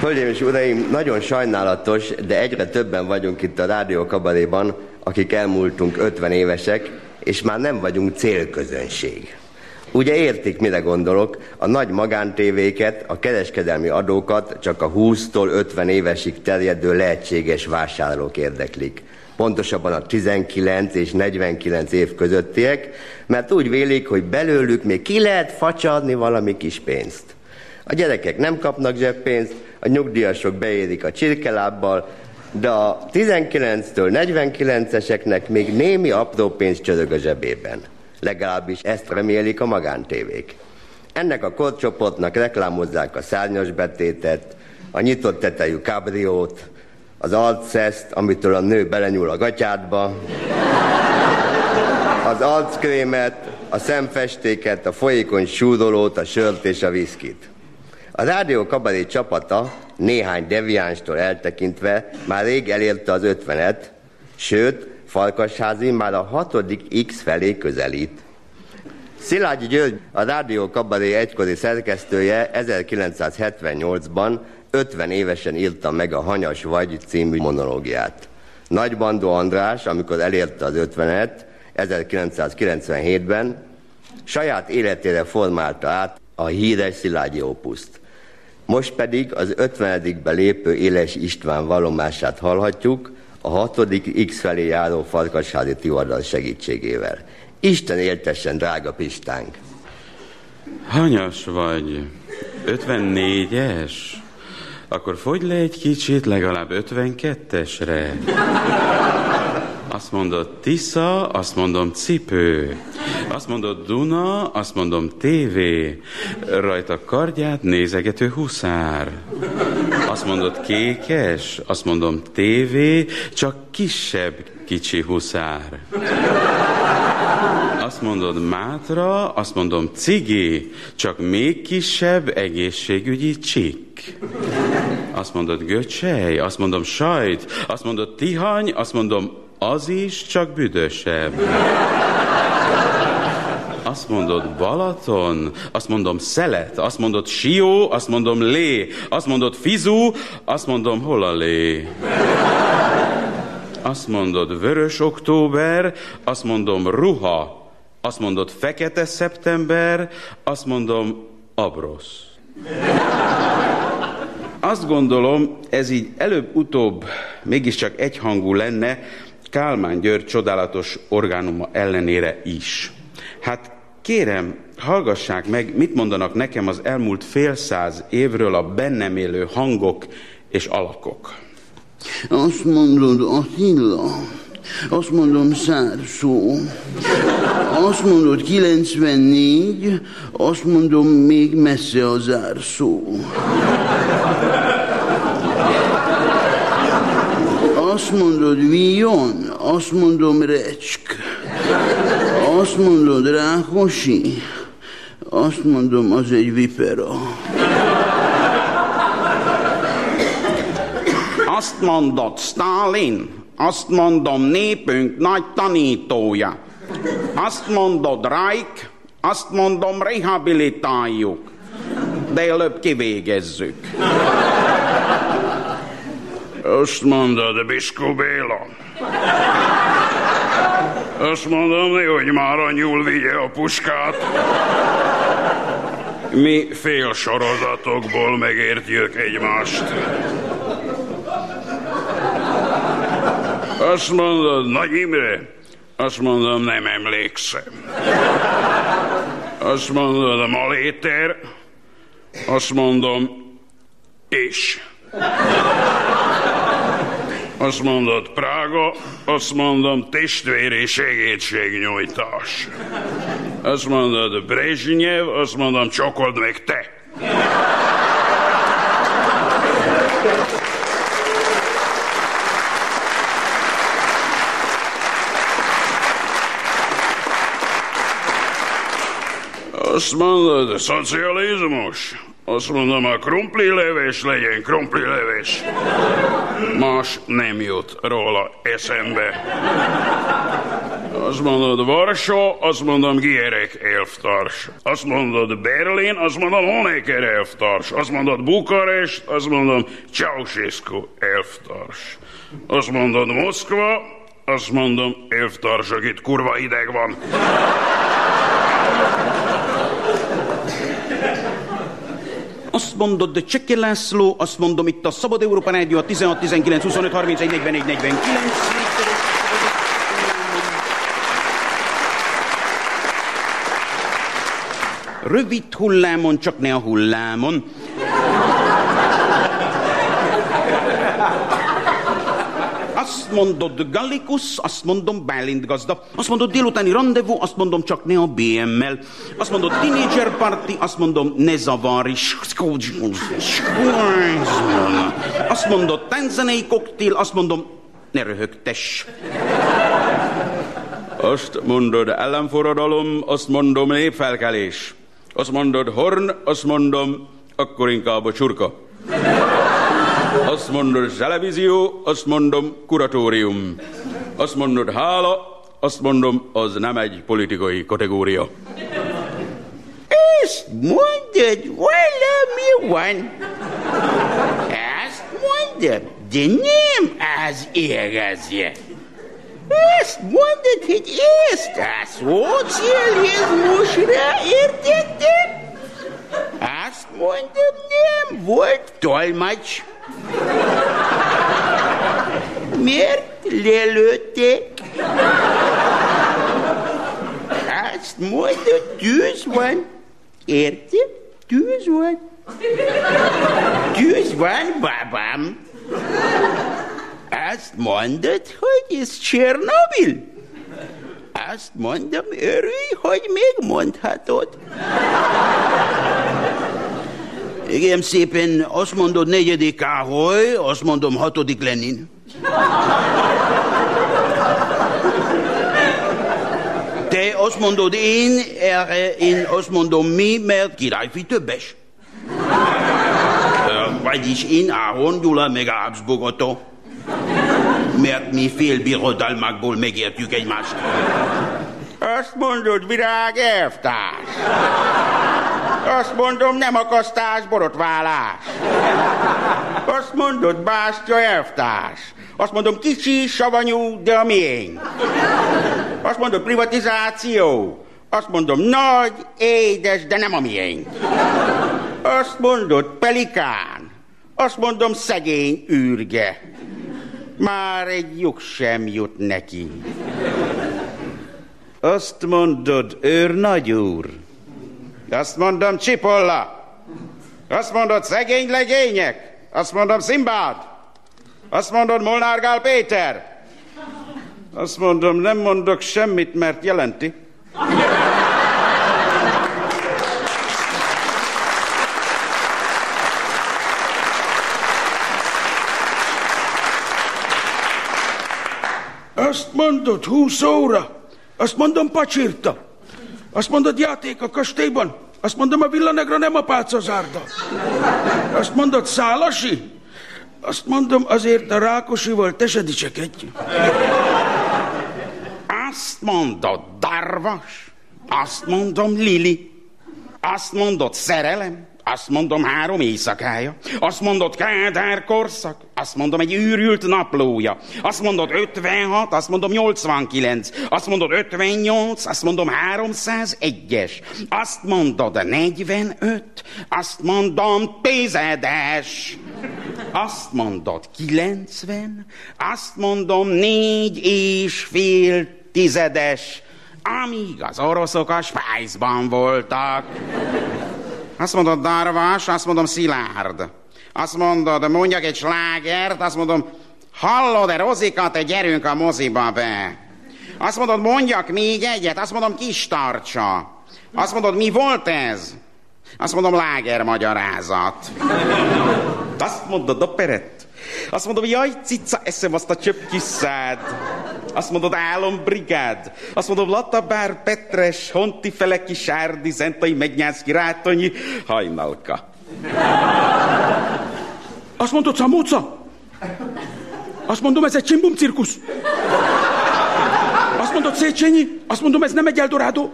Hölgyeim és uraim, nagyon sajnálatos, de egyre többen vagyunk itt a Rádió Kabaréban, akik elmúltunk 50 évesek, és már nem vagyunk célközönség. Ugye értik, mire gondolok, a nagy magántévéket, a kereskedelmi adókat csak a 20-tól 50 évesig terjedő lehetséges vásárlók érdeklik. Pontosabban a 19 és 49 év közöttiek, mert úgy vélik, hogy belőlük még ki lehet facsarni valami kis pénzt. A gyerekek nem kapnak zseppénzt, a nyugdíjasok beérik a csirkelábbal, de a 19-től 49-eseknek még némi apró pénz csörög a zsebében. Legalábbis ezt remélik a magántévék. Ennek a korcsoportnak reklámozzák a szárnyas betétet, a nyitott tetejű kabriót, az arceszt, amitől a nő belenyúl a gatyádba, az arckrémet, a szemfestéket, a folyékony súrolót, a sört és a viszkit. A Rádió Kabaré csapata néhány deviánstól eltekintve már rég elérte az ötvenet, sőt, Farkasházi már a hatodik X felé közelít. Szilágyi György, a Rádió Kabaré egykori szerkesztője 1978-ban 50 évesen írta meg a Hanyas vagy című monológiát. Nagybandó András, amikor elérte az 50-et, 1997-ben, saját életére formálta át a híres Szilágyi opuszt. Most pedig az 50 lépő Éles István vallomását hallhatjuk, a hatodik X felé járó Farkasházi Tivadar segítségével. Isten éltessen, drága Pistánk! Hanyas vagy? 54-es? Akkor fogy le egy kicsit, legalább 52-esre. Azt mondod Tisza, azt mondom cipő. Azt mondod Duna, azt mondom tévé. Rajta kardját nézegető huszár. Azt mondod kékes, azt mondom tévé, csak kisebb kicsi huszár. Azt mondod Mátra, azt mondom cigi, csak még kisebb egészségügyi csik. Azt mondod göcsej, azt mondom sajt, azt mondod tihany, azt mondom az is, csak büdösebb. Azt mondod Balaton, azt mondom Szelet, azt mondod Sió, azt mondom Lé, azt mondod Fizu, azt mondom hol a Lé. Azt mondod Vörös Október, azt mondom Ruha, azt mondod Fekete Szeptember, azt mondom Abrosz. Azt gondolom, ez így előbb-utóbb mégiscsak egyhangú lenne, Kálmán György csodálatos orgánuma ellenére is. Hát kérem, hallgassák meg, mit mondanak nekem az elmúlt fél száz évről a bennem élő hangok és alakok. Azt mondod, Attila, azt mondom, Szárszó, azt mondod, 94, azt mondom, még messze az zárszó. Azt mondod, Vion, azt mondom, Recsk. Azt mondod, Rákosi, azt mondom, az egy vipera. Azt mondod, Stalin, azt mondom, népünk nagy tanítója. Azt mondod, Reich, azt mondom, rehabilitáljuk. De előbb kivégezzük. Azt mondod, Biskó Béla. Azt mondom, hogy már a nyúl vigye a puskát. Mi fél sorozatokból megértjük egymást. Azt mondod, Nagy Imre, azt mondom, nem emlékszem. Azt mondod, Maléter, azt mondom, és. Azt mondod Prága, azt mondom testvéri segítségnyújtás. Azt mondod Brezsnyev, azt mondom csokold meg te. Azt mondod, szocializmus? Azt mondom, a krumpli leves legyen krumpli leves. Más nem jut róla eszembe. Azt mondod Varsó, azt mondom Gierek elvtárs. Azt mondod Berlin, azt mondom Honecker elvtárs. Azt mondod Bukarest, azt mondom Ceausescu elvtárs. Azt mondod Moszkva, azt mondom elvtársak, itt kurva ideg van. Azt mondod, de Cseki László, azt mondom itt a Szabad Európa Rádió a 16, 19, 25, 31, 44, 49. Rövid hullámon, csak ne a hullámon. Azt mondod Gallikus, azt mondom Bálint gazda. Azt mondod délutáni rendezvú, azt mondom csak ne a BM-mel. Azt mondod teenager party, azt mondom ne zavarj. Azt mondod tanzanei koktél, azt mondom ne röhögtess. Azt mondod ellenforradalom, azt mondom népfelkelés. Azt mondod horn, azt mondom akkor inkább a csurka. Azt mondod televízió, azt mondom kuratórium. Azt mondod, hála, azt mondom, az nem egy politikai kategória. Ezt mondod, valami van. Ezt mondod, de nem az igazja. Ezt mondod, hogy ezt a szocializmusra értetted? Azt mondom, nem volt tolmács. Miért lelőtték? Azt mondod, tűz van. Érted? Tűz van. Tűz van, babám. Azt mondod, hogy ez Csernobil? Azt mondom, örülj, hogy még mondhatod. Igen, szépen, azt mondod negyedik Károly, azt mondom hatodik Lenin. Te azt mondod én, erre én azt mondom mi, mert királyfi többes. Vagyis én Áron Gyula meg a Habsburg Otto. Mert mi fél birodalmakból megértjük egymást. Azt mondod, virág elvtárs. Azt mondom, nem akasztás, borotválás. Azt mondod, bástya elvtárs. Azt mondom, kicsi, savanyú, de a miénk. Azt mondod, privatizáció. Azt mondom, nagy, édes, de nem a miénk. Azt mondod, pelikán. Azt mondom, szegény űrge. Már egy lyuk sem jut neki. Azt mondod, őr nagyúr. Azt mondom, csipolla. Azt mondod, szegény legények. Azt mondom, Szimbád. Azt mondod, Molnár Gál Péter. Azt mondom, nem mondok semmit, mert jelenti. Azt mondod, húsz óra. Azt mondom, pacsirta. Azt mondod, játék a kastélyban. Azt mondom, a villanegra nem a pálcazárda. Azt mondod, szálasi. Azt mondom, azért a Rákosival te se dicsekedj. Azt mondod, darvas. Azt mondom, Lili. Azt mondod, szerelem. Azt mondom, három éjszakája. Azt mondod, Kádár korszak. Azt mondom, egy űrült naplója. Azt mondod, 56. Azt mondom, 89. Azt mondod, 58. Azt mondom, 301-es. Azt mondod, 45. Azt mondom, tizedes. Azt mondod, 90. Azt mondom, négy és fél tizedes. Amíg az oroszok a Spájzban voltak. Azt mondod, darvas, azt mondom, szilárd. Azt mondod, mondjak egy slágert, azt mondom, hallod-e, Rozika, te gyerünk a moziba be. Azt mondod, mondjak még egyet, azt mondom, kis tartsa. Azt mondod, mi volt ez? Azt mondom, láger magyarázat. Azt mondod, operett. Azt mondom, jaj, cica, eszem azt a csöpp. Azt mondod, álombrigád. Azt mondom, Latabár, Petres, Honti Feleki, Sárdi, Zentai, Megnyászki, Rátonyi, Hajnalka. Azt mondod, Szamóca? Azt mondom, ez egy csimbum cirkusz. Azt mondod, Széchenyi? Azt mondom, ez nem egy Eldorádó.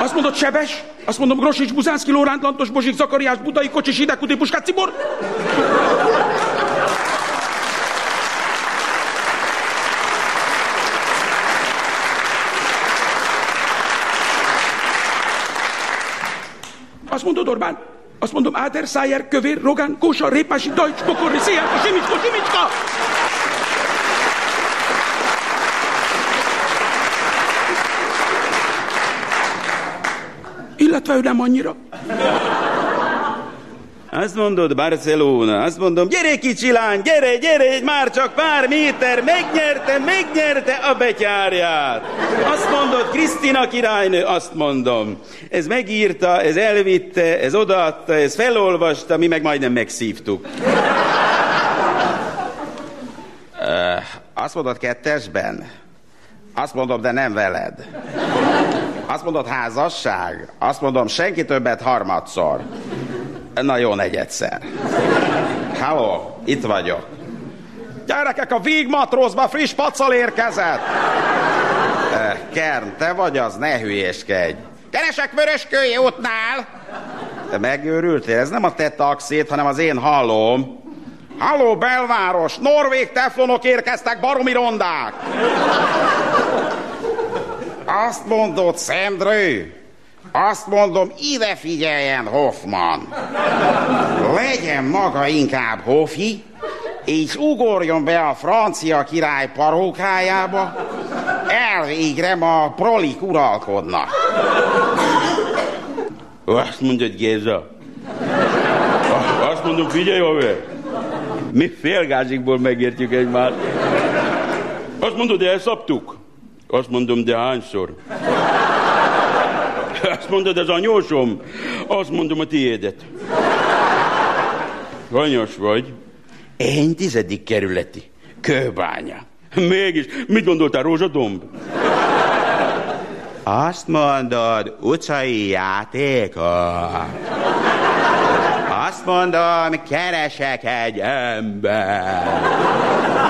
Azt mondod, Sebes? Azt mondom, Grosics, Buzánszki, Lóránt, Lantos, Bozsik, Zakariás, Budai, Kocsis, Hidegkuti, Puskát, Cibor? Azt mondod, Orbán? Azt mondom, Áder, Szájer, Kövér, Rogán, Kósa, Répási, Dajcs, Bokorri, Szijjárka, Simicska, Simicska! Illetve ő nem annyira. Azt mondod, Barcelona, azt mondom, gyere kicsi lány, gyere, gyere, már csak pár méter, megnyerte, megnyerte a betyárját. Azt mondod, Krisztina királynő, azt mondom. Ez megírta, ez elvitte, ez odaadta, ez felolvasta, mi meg majdnem megszívtuk. Uh, azt mondod kettesben? Azt mondom, de nem veled. Azt mondod házasság? Azt mondom, senki többet harmadszor. Na jó, negyedszer. Halló, itt vagyok. Gyerekek, a vígmatrózba friss pacal érkezett! Kern, te vagy az, ne hülyéskedj. Keresek Vöröskői útnál! Te megőrültél? Ez nem a te taxit, hanem az én hallom. Halló, belváros! Norvég teflonok érkeztek, baromi rondák! Azt mondod, Szendrő? Azt mondom, ide figyeljen, Hoffman. Legyen maga inkább Hoffi, és ugorjon be a francia király parókájába, elvégre ma prolik uralkodnak. Azt mondod, Géza. Azt mondom, figyelj, haver. Mi félgázikból megértjük egymást. Azt mondod, elszaptuk? Azt mondom, de hányszor? Azt mondod, ez anyósom? Azt mondom, a tiédet. Hanyas vagy? Én tizedik kerületi. Kőbánya. Mégis, mit gondoltál, Rózsadomb? Azt mondod, utcai játéka. Azt mondom, keresek egy ember.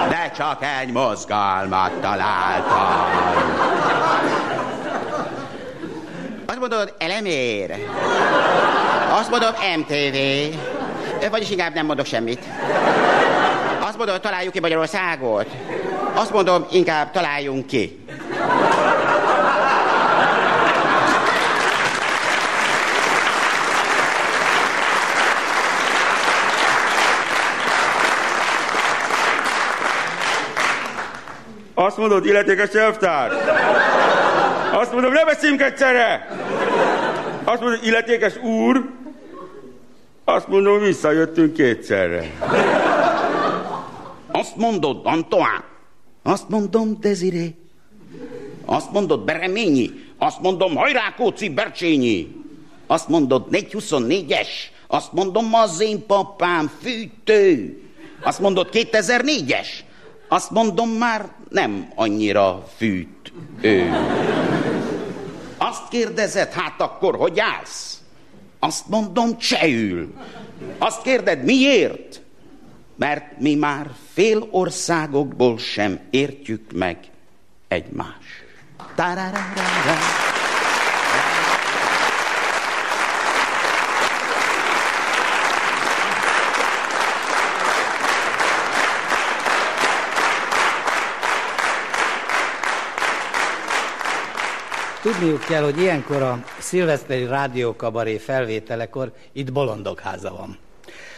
De csak egy mozgalmat találtam. Mondod, elemér. Azt mondom, MTV. Vagyis inkább nem mondok semmit. Azt mondod, találjuk ki Magyarországot. Azt mondom, inkább találjunk ki. Azt mondod, illetékes elvtár? Azt mondom, ne beszéljünk egyszerre! Azt mondod, illetékes úr? Azt mondom, visszajöttünk kétszerre. Azt mondod, Antoine. Azt mondom, Desiré. Azt mondod, Bereményi. Azt mondom, hajrá, Kóci, Bercsényi. Azt mondod, 424-es. Azt mondom, az én papám, fűtő. Azt mondod, 2004-es. Azt mondom, már nem annyira fűt ő. Azt kérdezed, hát akkor hogy állsz? Azt mondom, csehül. Azt kérded, miért? Mert mi már fél országokból sem értjük meg egymást. Tarararara. Tudniuk kell, hogy ilyenkor a szilveszteri rádiókabaré felvételekor itt bolondokháza van.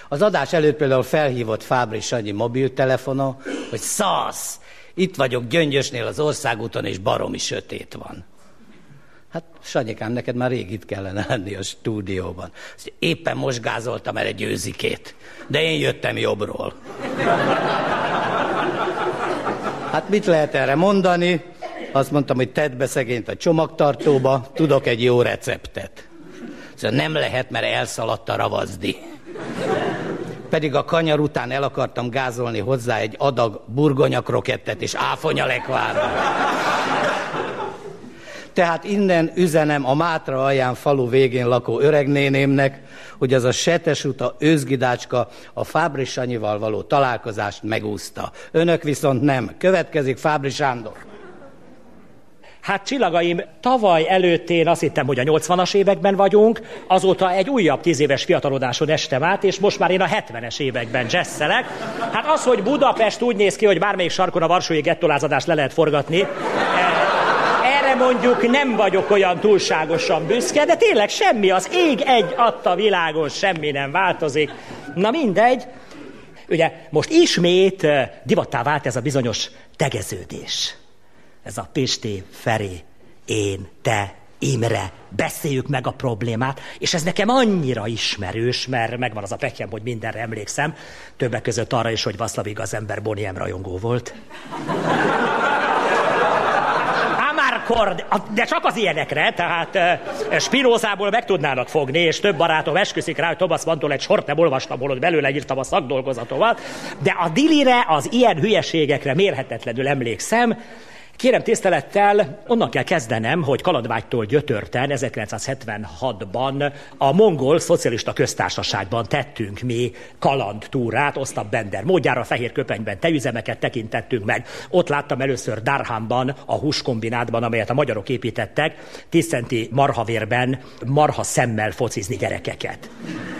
Az adás előtt például felhívott Fábri Sanyi mobiltelefona, hogy szasz, itt vagyok Gyöngyösnél az országúton, és baromi sötét van. Hát Sanyikám, neked már rég itt kellene lenni a stúdióban. Éppen most gázoltam el egy őzikét, de én jöttem jobbról. Hát mit lehet erre mondani? Azt mondtam, hogy tedd be szegényt a csomagtartóba, tudok egy jó receptet. Szóval nem lehet, mert elszaladt a ravazdi. Pedig a kanyar után el akartam gázolni hozzá egy adag burgonyakrokettet és áfonyalekvárra. Tehát innen üzenem a Mátra alján falu végén lakó öregnénémnek, hogy az a setesuta őzgidácska a Fábri Sanyival való találkozást megúszta. Önök viszont nem. Következik Fábri Sándor. Hát csillagaim, tavaly előtt én azt hittem, hogy a 80-as években vagyunk, azóta egy újabb tíz éves fiatalodáson estem át, és most már én a 70-es években jazzszelek. Hát az, hogy Budapest úgy néz ki, hogy bármelyik sarkon a varsói gettolázadást le lehet forgatni, eh, erre mondjuk nem vagyok olyan túlságosan büszke, de tényleg semmi, az ég egy adta világos, semmi nem változik. Na mindegy, ugye most ismét eh, divattá vált ez a bizonyos tegeződés. Ez a Pisti, Feri, én, te, Imre, beszéljük meg a problémát, és ez nekem annyira ismerős, mert megvan az a petyem, hogy mindenre emlékszem, többek között arra is, hogy Vaszlavig az ember Boniem rajongó volt. Kord, de csak az ilyenekre, tehát uh, Spinozából meg tudnának fogni, és több barátom esküszik rá, hogy Thomas Mantól egy sort nem olvastam, holott belőle írtam a szakdolgozatomat, de a dilire, az ilyen hülyeségekre mérhetetlenül emlékszem, Kérem tisztelettel, onnan kell kezdenem, hogy Kaladvágytól gyötörten 1976-ban a mongol szocialista köztársaságban tettünk mi kalandtúrát, Osztab Bender módjára fehér köpenyben tejüzemeket tekintettünk meg. Ott láttam először Darhamban, a húskombinátban, amelyet a magyarok építettek, 10 centi marhavérben marha szemmel focizni gyerekeket.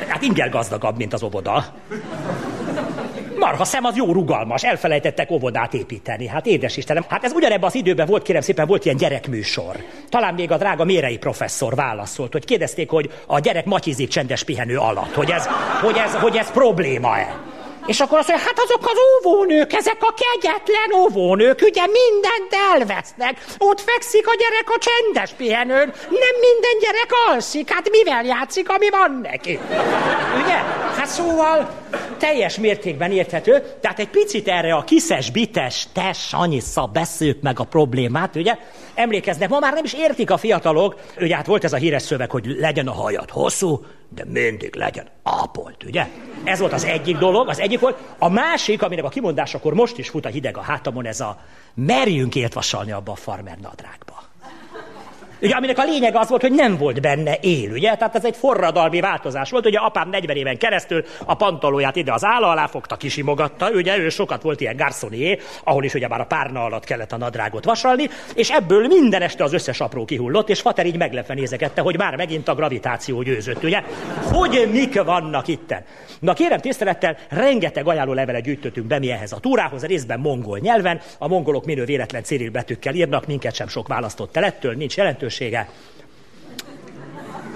Hát ingel gazdagabb, mint az oboda. Marha szem az jó rugalmas, elfelejtettek óvodát építeni. Hát édes Istenem, hát ez ugyanebben az időben volt, kérem szépen, volt ilyen gyerekműsor. Talán még a drága Mérei professzor válaszolt, hogy kérdezték, hogy a gyerek matyizik csendes pihenő alatt, hogy ez, hogy ez, hogy ez probléma-e. És akkor azt mondja, hát azok az óvónők, ezek a kegyetlen óvónők, ugye mindent elvesznek. Ott fekszik a gyerek a csendes pihenőn, nem minden gyerek alszik, hát mivel játszik, ami van neki. Ugye? Hát szóval teljes mértékben érthető, tehát egy picit erre a kiszes, bites, te Sanyisza, beszéljük meg a problémát, ugye? Emlékeznek, ma már nem is értik a fiatalok, ugye hát volt ez a híres szöveg, hogy legyen a hajad hosszú, de mindig legyen ápolt, ugye? Ez volt az egyik dolog, az egyik volt. A másik, aminek a kimondásakor most is fut a hideg a hátamon, ez a merjünk éltvasalni abba a farmer nadrágba. Ugye, aminek a lényeg az volt, hogy nem volt benne él, ugye? Tehát ez egy forradalmi változás volt. Ugye apám 40 éven keresztül a pantalóját ide az álla alá fogta, kisimogatta, ugye ő sokat volt ilyen garçonié, ahol is ugye már a párna alatt kellett a nadrágot vasalni, és ebből minden este az összes apró kihullott, és Fater így meglepve nézegette, hogy már megint a gravitáció győzött, ugye? Hogy mik vannak itten? Na kérem tisztelettel, rengeteg ajánló levelet gyűjtöttünk be mi ehhez a túrához, részben mongol nyelven, a mongolok minő véletlen céril betűkkel írnak, minket sem sok választott telettől, nincs jelentősége.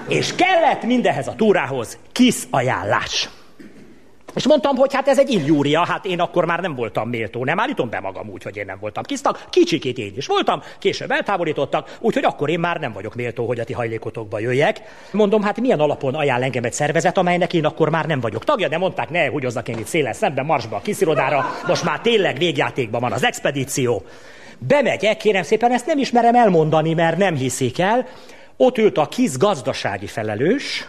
És kellett mindehez a túrához kis ajánlás. És mondtam, hogy hát ez egy injúria, hát én akkor már nem voltam méltó, nem állítom be magam úgy, hogy én nem voltam kisztag, kicsikét én is voltam, később eltávolítottak, úgyhogy akkor én már nem vagyok méltó, hogy a ti hajlékotokba jöjjek. Mondom, hát milyen alapon ajánl engem egy szervezet, amelynek én akkor már nem vagyok tagja, de mondták, ne húgyozzak én itt szélen szemben, marsba a kiszirodára, most már tényleg végjátékban van az expedíció. Bemegyek, kérem szépen, ezt nem ismerem elmondani, mert nem hiszik el. Ott ült a kis gazdasági felelős,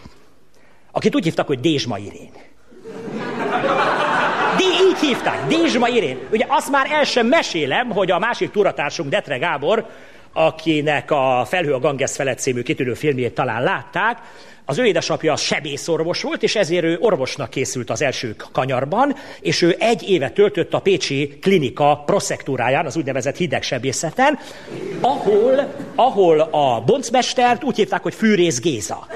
akit úgy hívtak, hogy Dézsma Irén. De így hívták, Dézsma Irén. Ugye azt már el sem mesélem, hogy a másik túratársunk Detre Gábor, akinek a Felhő a Ganges felett című kitűnő filmjét talán látták, az ő édesapja sebészorvos volt, és ezért ő orvosnak készült az első kanyarban, és ő egy évet töltött a Pécsi klinika proszektúráján, az úgynevezett hidegsebészeten, ahol, ahol a boncmestert úgy hívták, hogy Fűrész Géza.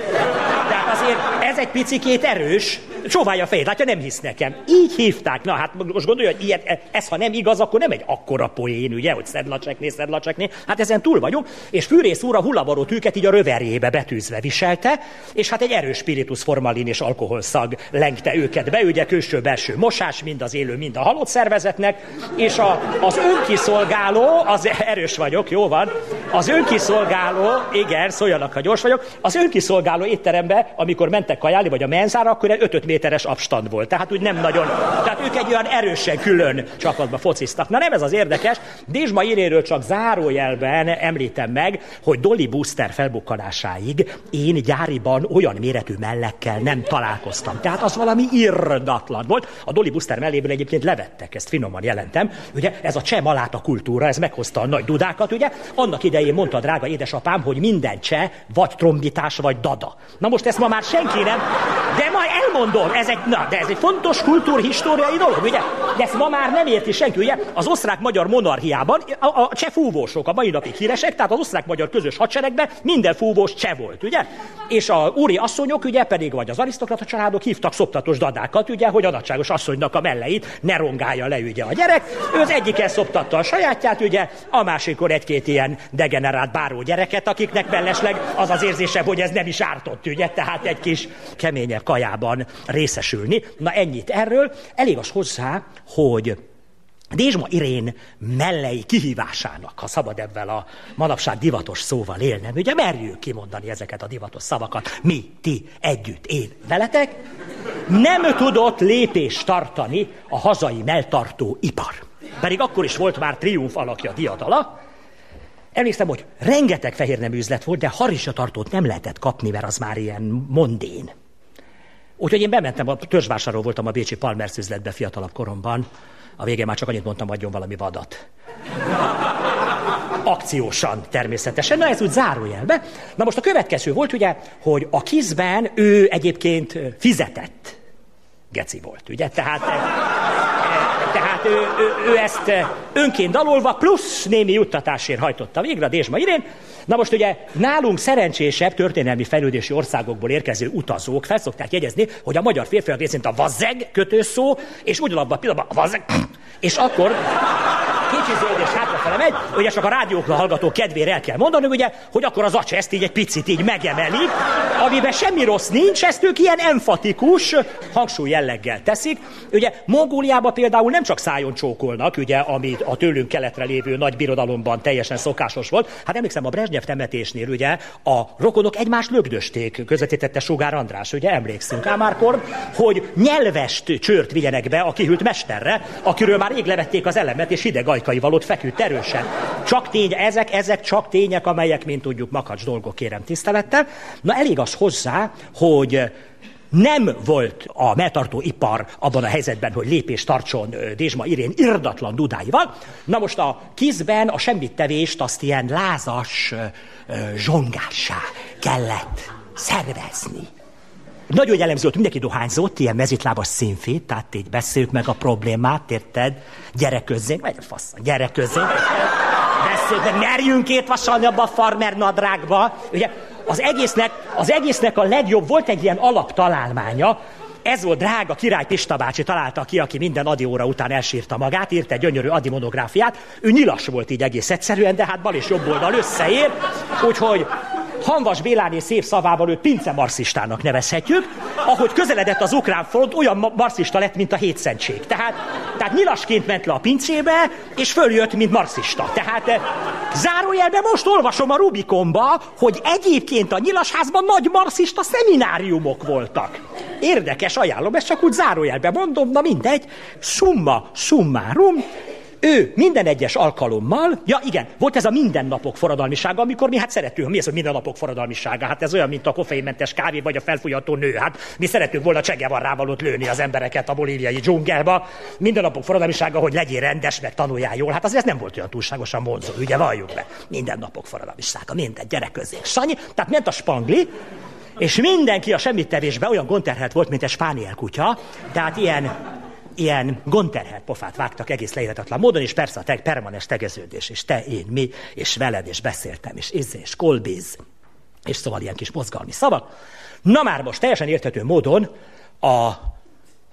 Tehát azért ez egy picikét erős, Csóválja a fejét, látja, nem hisz nekem. Így hívták. Na hát most gondolja, hogy ilyet, ez ha nem igaz, akkor nem egy akkora poén, ugye, hogy szedlacsekné, szedlacsekné. Hát ezen túl vagyunk. És fűrész úr a hullavaró tűket így a röverjébe betűzve viselte, és hát egy erős spiritus formalin és alkoholszag lengte őket be, ugye külső-belső mosás, mind az élő, mind a halott szervezetnek, és a, az önkiszolgáló, az erős vagyok, jó van, az önkiszolgáló, igen, szóljanak, ha gyors vagyok, az önkiszolgáló étterembe, amikor mentek kajálni, vagy a menzára, akkor egy 5 méteres abstand volt. Tehát úgy nem nagyon, tehát ők egy olyan erősen külön csapatba fociztak. Na nem ez az érdekes, Dézsma Iréről csak zárójelben említem meg, hogy Dolly Booster felbukkanásáig én gyáriban olyan méretű mellekkel nem találkoztam. Tehát az valami irdatlan volt. A Dolly Booster melléből egyébként levettek, ezt finoman jelentem. Ugye ez a cseh maláta kultúra, ez meghozta a nagy dudákat, ugye? Annak idején mondta drága édesapám, hogy minden cseh vagy trombitás, vagy dada. Na most ezt ma már senki nem, de majd elmondom, ez egy, na, de ez egy fontos kultúrhistóriai dolog, ugye? De ezt ma már nem érti senki, ugye? Az osztrák-magyar monarchiában a, a cseh fúvósok a mai napig híresek, tehát az osztrák-magyar közös hadseregben minden fúvós cseh volt, ugye? És a úri asszonyok, ugye, pedig vagy az arisztokrata családok hívtak szoptatos dadákat, ugye, hogy a nagyságos asszonynak a melleit ne rongálja le, ugye, a gyerek. Ő az egyikkel szoptatta a sajátját, ugye, a másikor egy-két ilyen degenerált báró gyereket, akiknek mellesleg az az érzése, hogy ez nem is ártott, ugye, tehát egy kis keményebb kajában részesülni. Na ennyit erről. Elég az hozzá, hogy Dézsma Irén mellei kihívásának, ha szabad ebben a manapság divatos szóval élnem, ugye merjük kimondani ezeket a divatos szavakat, mi, ti, együtt, én, veletek, nem tudott lépést tartani a hazai melltartó ipar. Pedig akkor is volt már triumf alakja diadala. Emlékszem, hogy rengeteg fehérnemű üzlet volt, de harissatartót nem lehetett kapni, mert az már ilyen mondén. Úgyhogy én bementem, a törzsvásárról voltam a Bécsi Palmers üzletbe fiatalabb koromban. A végén már csak annyit mondtam, adjon valami vadat. akciósan természetesen. Na ez úgy zárójelbe. Na most a következő volt ugye, hogy a kizben ő egyébként fizetett geci volt, ugye? Tehát, eh, tehát ő, ő, ő ezt önként dalolva, plusz némi juttatásért hajtotta végre a Dézsma Irén. Na most ugye nálunk szerencsésebb történelmi fejlődési országokból érkező utazók felszokták jegyezni, hogy a magyar férfiak részint a vazeg kötőszó, és ugyanabban a pillanatban a vazeg, és akkor kicsi zöld és hátrafele megy, ugye csak a rádiókra hallgató kedvére el kell mondani, ugye, hogy akkor az acsa ezt így egy picit így megemeli, amiben semmi rossz nincs, ezt ők ilyen enfatikus hangsúly jelleggel teszik. Ugye Mongóliában például nem csak szájon csókolnak, ugye, amit a tőlünk keletre lévő nagy birodalomban teljesen szokásos volt. Hát emlékszem, a Brezsnyev temetésnél ugye a rokonok egymást lögdösték, közvetítette Sugár András, ugye emlékszünk ám hogy nyelvest csört vigyenek be a kihűlt mesterre, akiről már rég levették az elemet, és hideg ajkaival ott feküdt erősen. Csak tény, ezek, ezek csak tények, amelyek, mint tudjuk, makacs dolgok, kérem tisztelettel. Na elég az hozzá, hogy nem volt a melltartó ipar abban a helyzetben, hogy lépést tartson Dézsma Irén irdatlan dudáival. Na most a kizben a semmit tevést azt ilyen lázas zsongássá kellett szervezni. Nagyon jellemző volt, mindenki dohányzott, ilyen mezitlábas színfét, tehát így beszéljük meg a problémát, érted? Gyere közzénk, vagy a fasz, gyere közzénk. Beszéljük meg, merjünk két vasalni abba a farmer nadrágba. Ugye az egésznek, az egésznek a legjobb volt egy ilyen alaptalálmánya, ez volt drága király Pista bácsi találta ki, aki minden adi óra után elsírta magát, írt egy gyönyörű adi monográfiát. Ő nyilas volt így egész egyszerűen, de hát bal és jobb oldal összeér. Úgyhogy Hanvas Béláné szép szavával őt pince marxistának nevezhetjük, ahogy közeledett az ukrán front, olyan marxista lett, mint a hétszentség. Tehát, tehát nyilasként ment le a pincébe, és följött, mint marxista. Tehát eh, zárójelben most olvasom a Rubikomba, hogy egyébként a nyilasházban nagy marxista szemináriumok voltak. Érdekes, ajánlom, ezt csak úgy zárójelben mondom, na mindegy, summa summarum, ő minden egyes alkalommal, ja igen, volt ez a mindennapok forradalmisága, amikor mi hát szeretünk, mi ez a mindennapok forradalmisága? Hát ez olyan, mint a koffeinmentes kávé vagy a felfújható nő. Hát mi szeretünk volna Csegevarrával ott lőni az embereket a bolíviai dzsungelba. Mindennapok forradalmisága, hogy legyél rendes, meg tanuljál jól. Hát azért ez nem volt olyan túlságosan vonzó, ugye valljuk be. Mindennapok forradalmisága, minden gyerek közé. Sanyi, tehát ment a spangli, és mindenki a semmit tevésbe olyan gonterhelt volt, mint egy spániel kutya, tehát ilyen ilyen gondterhelt pofát vágtak egész leírhatatlan módon, és persze a te, permanens tegeződés, és te, én, mi, és veled, és beszéltem, és izé, és kolbiz, és szóval ilyen kis mozgalmi szavak. Na már most teljesen érthető módon a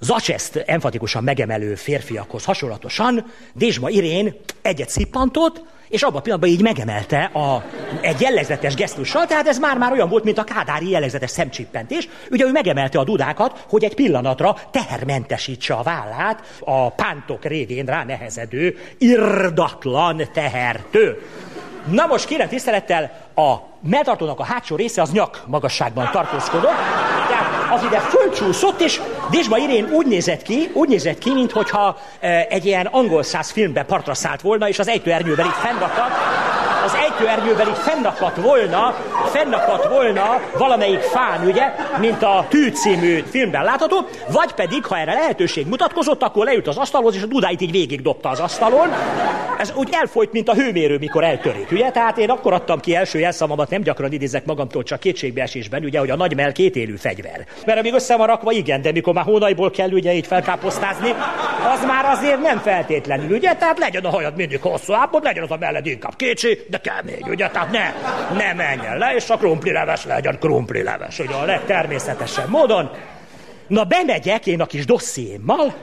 Zacseszt enfatikusan megemelő férfiakhoz hasonlatosan Dézsma Irén egyet szippantott, és abban a pillanatban így megemelte a, egy jellegzetes gesztussal, tehát ez már-már olyan volt, mint a kádári jellegzetes szemcsippentés. Ugye ő megemelte a dudákat, hogy egy pillanatra tehermentesítse a vállát a pántok révén ránehezedő irdatlan tehertől. Na most kérem tisztelettel, a melltartónak a hátsó része az nyak magasságban tartózkodott, tehát az ide fölcsúszott, és Dézsma Irén úgy nézett ki, úgy nézett ki, mintha e, egy ilyen angol száz filmbe partra szállt volna, és az ejtőernyővel itt fennakadt, az ejtőernyővel itt fennakadt volna, fennakadt volna valamelyik fán, ugye, mint a Tű című filmben látható, vagy pedig, ha erre lehetőség mutatkozott, akkor leült az asztalhoz, és a dudáit így végig dobta az asztalon. Ez úgy elfolyt, mint a hőmérő, mikor eltörik, ugye? Tehát én akkor adtam ki első jelszavamat, nem gyakran idézek magamtól, csak kétségbeesésben, ugye, hogy a nagy mell két élő fegyver. Mert amíg össze van rakva, igen, de mikor már hónajból kell ugye így felkáposztázni, az már azért nem feltétlenül, ugye? Tehát legyen a hajad mindig hosszú ápod, legyen az a melled inkább kicsi, de kemény, ugye? Tehát ne, ne menjen le, és a krumpli leves legyen krumpli leves, ugye a legtermészetesebb módon. Na bemegyek én a kis dossziémmal,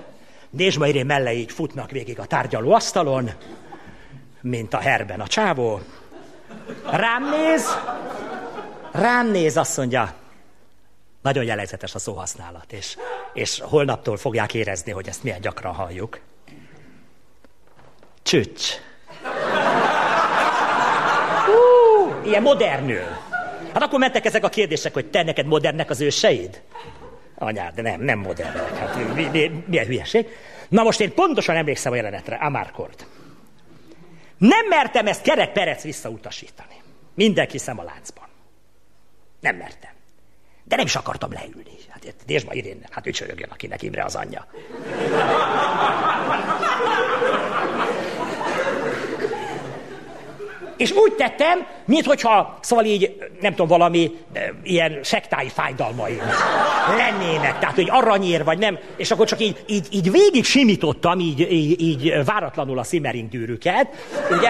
Nézd én melle így futnak végig a tárgyaló asztalon, mint a herben a csávó. Rám néz, rám néz, azt mondja, nagyon jellegzetes a szóhasználat, és, és holnaptól fogják érezni, hogy ezt milyen gyakran halljuk. Csücs. Uh, ilyen modernül. Hát akkor mentek ezek a kérdések, hogy te neked modernek az őseid? Anyád, de nem, nem modernek. Hát mi, mi, milyen hülyeség. Na most én pontosan emlékszem a jelenetre, Amárkort. Nem mertem ezt kerek perec visszautasítani. Mindenki szem a láncban. Nem mertem. De nem is akartam leülni. Hát Dézsma Irén, hát ücsörögjön, akinek Imre az anyja. És úgy tettem, minthogyha, szóval így, nem tudom, valami e, ilyen sektái fájdalmaim lennének. Tehát, hogy aranyér vagy nem. És akkor csak így, így, így végig simítottam, így, így, így váratlanul a Simmering gyűrűket. Ugye,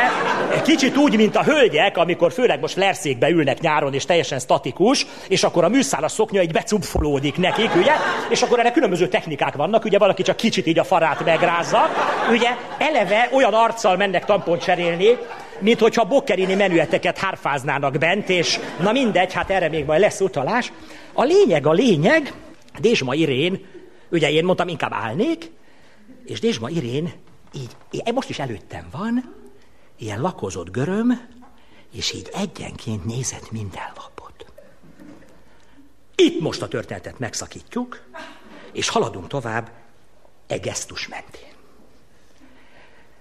kicsit úgy, mint a hölgyek, amikor főleg most lerszékbe ülnek nyáron, és teljesen statikus, és akkor a műszálas szoknya így becupfolódik nekik, ugye? És akkor erre különböző technikák vannak, ugye valaki csak kicsit így a farát megrázza, ugye eleve olyan arccal mennek tampont cserélni, mint hogyha bokkerini menüeteket hárfáznának bent, és na mindegy, hát erre még majd lesz utalás. A lényeg, a lényeg, Dézsma Irén, ugye én mondtam, inkább állnék, és Dézsma Irén így, így most is előttem van, ilyen lakozott göröm, és így egyenként nézett minden lapot. Itt most a történetet megszakítjuk, és haladunk tovább egy gesztus mentén.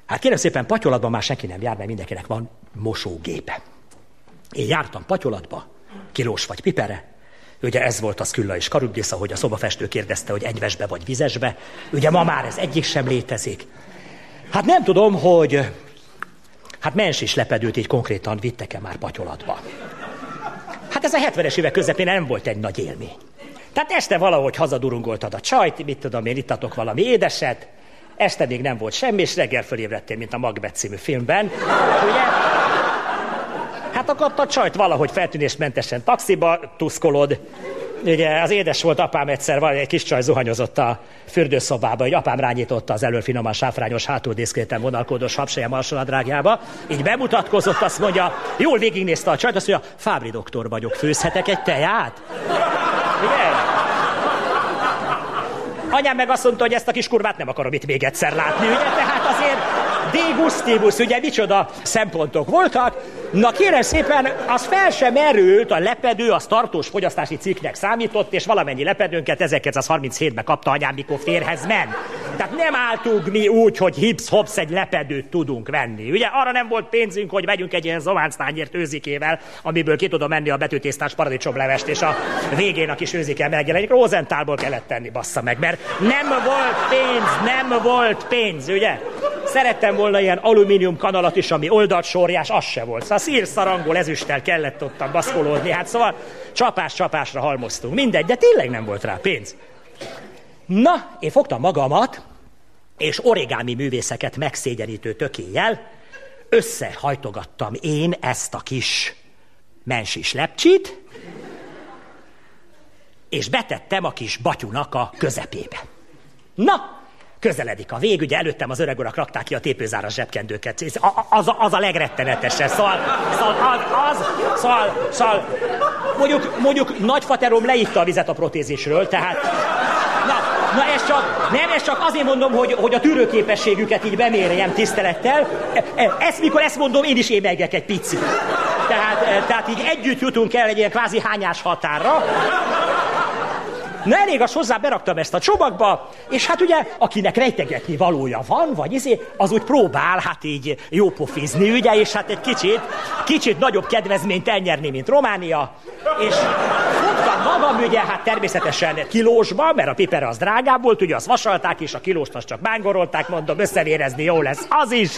Hát kérem szépen, patyolatban már senki nem jár, mert mindenkinek van mosógépe. Én jártam patyolatba, kilós vagy pipere, Ugye ez volt az Külla és Karubdész, ahogy a szobafestő kérdezte, hogy egyvesbe vagy vizesbe. Ugye ma már ez egyik sem létezik. Hát nem tudom, hogy hát mens is lepedőt így konkrétan vittek-e már patyolatba. Hát ez a 70-es évek közepén nem volt egy nagy élmény. Tehát este valahogy hazadurungoltad a csajt, mit tudom én, ittatok valami édeset, Este még nem volt semmi, és reggel fölébredtél, mint a Macbeth című filmben. Ugye? Hát a csajt valahogy feltűnésmentesen taxiba tuszkolod. Ugye az édes volt apám egyszer, van egy kis csaj zuhanyozott a fürdőszobába, hogy apám rányította az elől finoman sáfrányos, hátul diszkréten vonalkódos habsejem alsónadrágjába. Így bemutatkozott, azt mondja, jól végignézte a csajt, azt mondja, Fábri doktor vagyok, főzhetek egy teját? Igen? Anyám meg azt mondta, hogy ezt a kis kurvát nem akarom itt még egyszer látni, ugye? Tehát azért dégustibus, ugye micsoda szempontok voltak. Na kérem szépen, az fel sem erült, a lepedő az tartós fogyasztási cikknek számított, és valamennyi lepedőnket 1937-ben kapta anyám, mikor férhez ment. Tehát nem álltunk mi úgy, hogy hips-hops egy lepedőt tudunk venni. Ugye arra nem volt pénzünk, hogy vegyünk egy ilyen zománctányért őzikével, amiből ki tudom menni a betűtésztás paradicsomlevest, és a végén a kis őzike megjelenik. Rozentálból kellett tenni, bassza meg, mert nem volt pénz, nem volt pénz, ugye? Szerettem volna ilyen alumínium kanalat is, ami oldalt sorjás, az se volt. Szóval szírszarangol ezüsttel kellett ott baszkolódni. Hát szóval csapás-csapásra halmoztunk. Mindegy, de tényleg nem volt rá pénz. Na, én fogtam magamat, és origámi művészeket megszégyenítő tökéjel, összehajtogattam én ezt a kis mensis lepcsit, és betettem a kis batyunak a közepébe. Na, közeledik a vég, ugye előttem az öreg urak rakták ki a tépőzáras zsebkendőket. Az, az a legrettenetesebb, szóval, szóval az, az, szóval, szóval mondjuk, mondjuk nagyfaterom leitta a vizet a protézisről, tehát Na, na ez csak, nem, ez csak azért mondom, hogy, hogy a tűrőképességüket így bemérjem tisztelettel. E, e, ezt mikor ezt mondom, én is émegek egy picit. Tehát, e, tehát így együtt jutunk el egy ilyen kvázi hányás határra. Na elég az hozzá, beraktam ezt a csomagba, és hát ugye, akinek rejtegetni valója van, vagy izé, az úgy próbál hát így jópofizni, ugye, és hát egy kicsit, kicsit nagyobb kedvezményt elnyerni, mint Románia, és fogtam magam, ugye, hát természetesen kilósba, mert a piper az drágább volt, ugye azt vasalták, és a kilóst azt csak mángorolták, mondom, összevérezni jó lesz az is.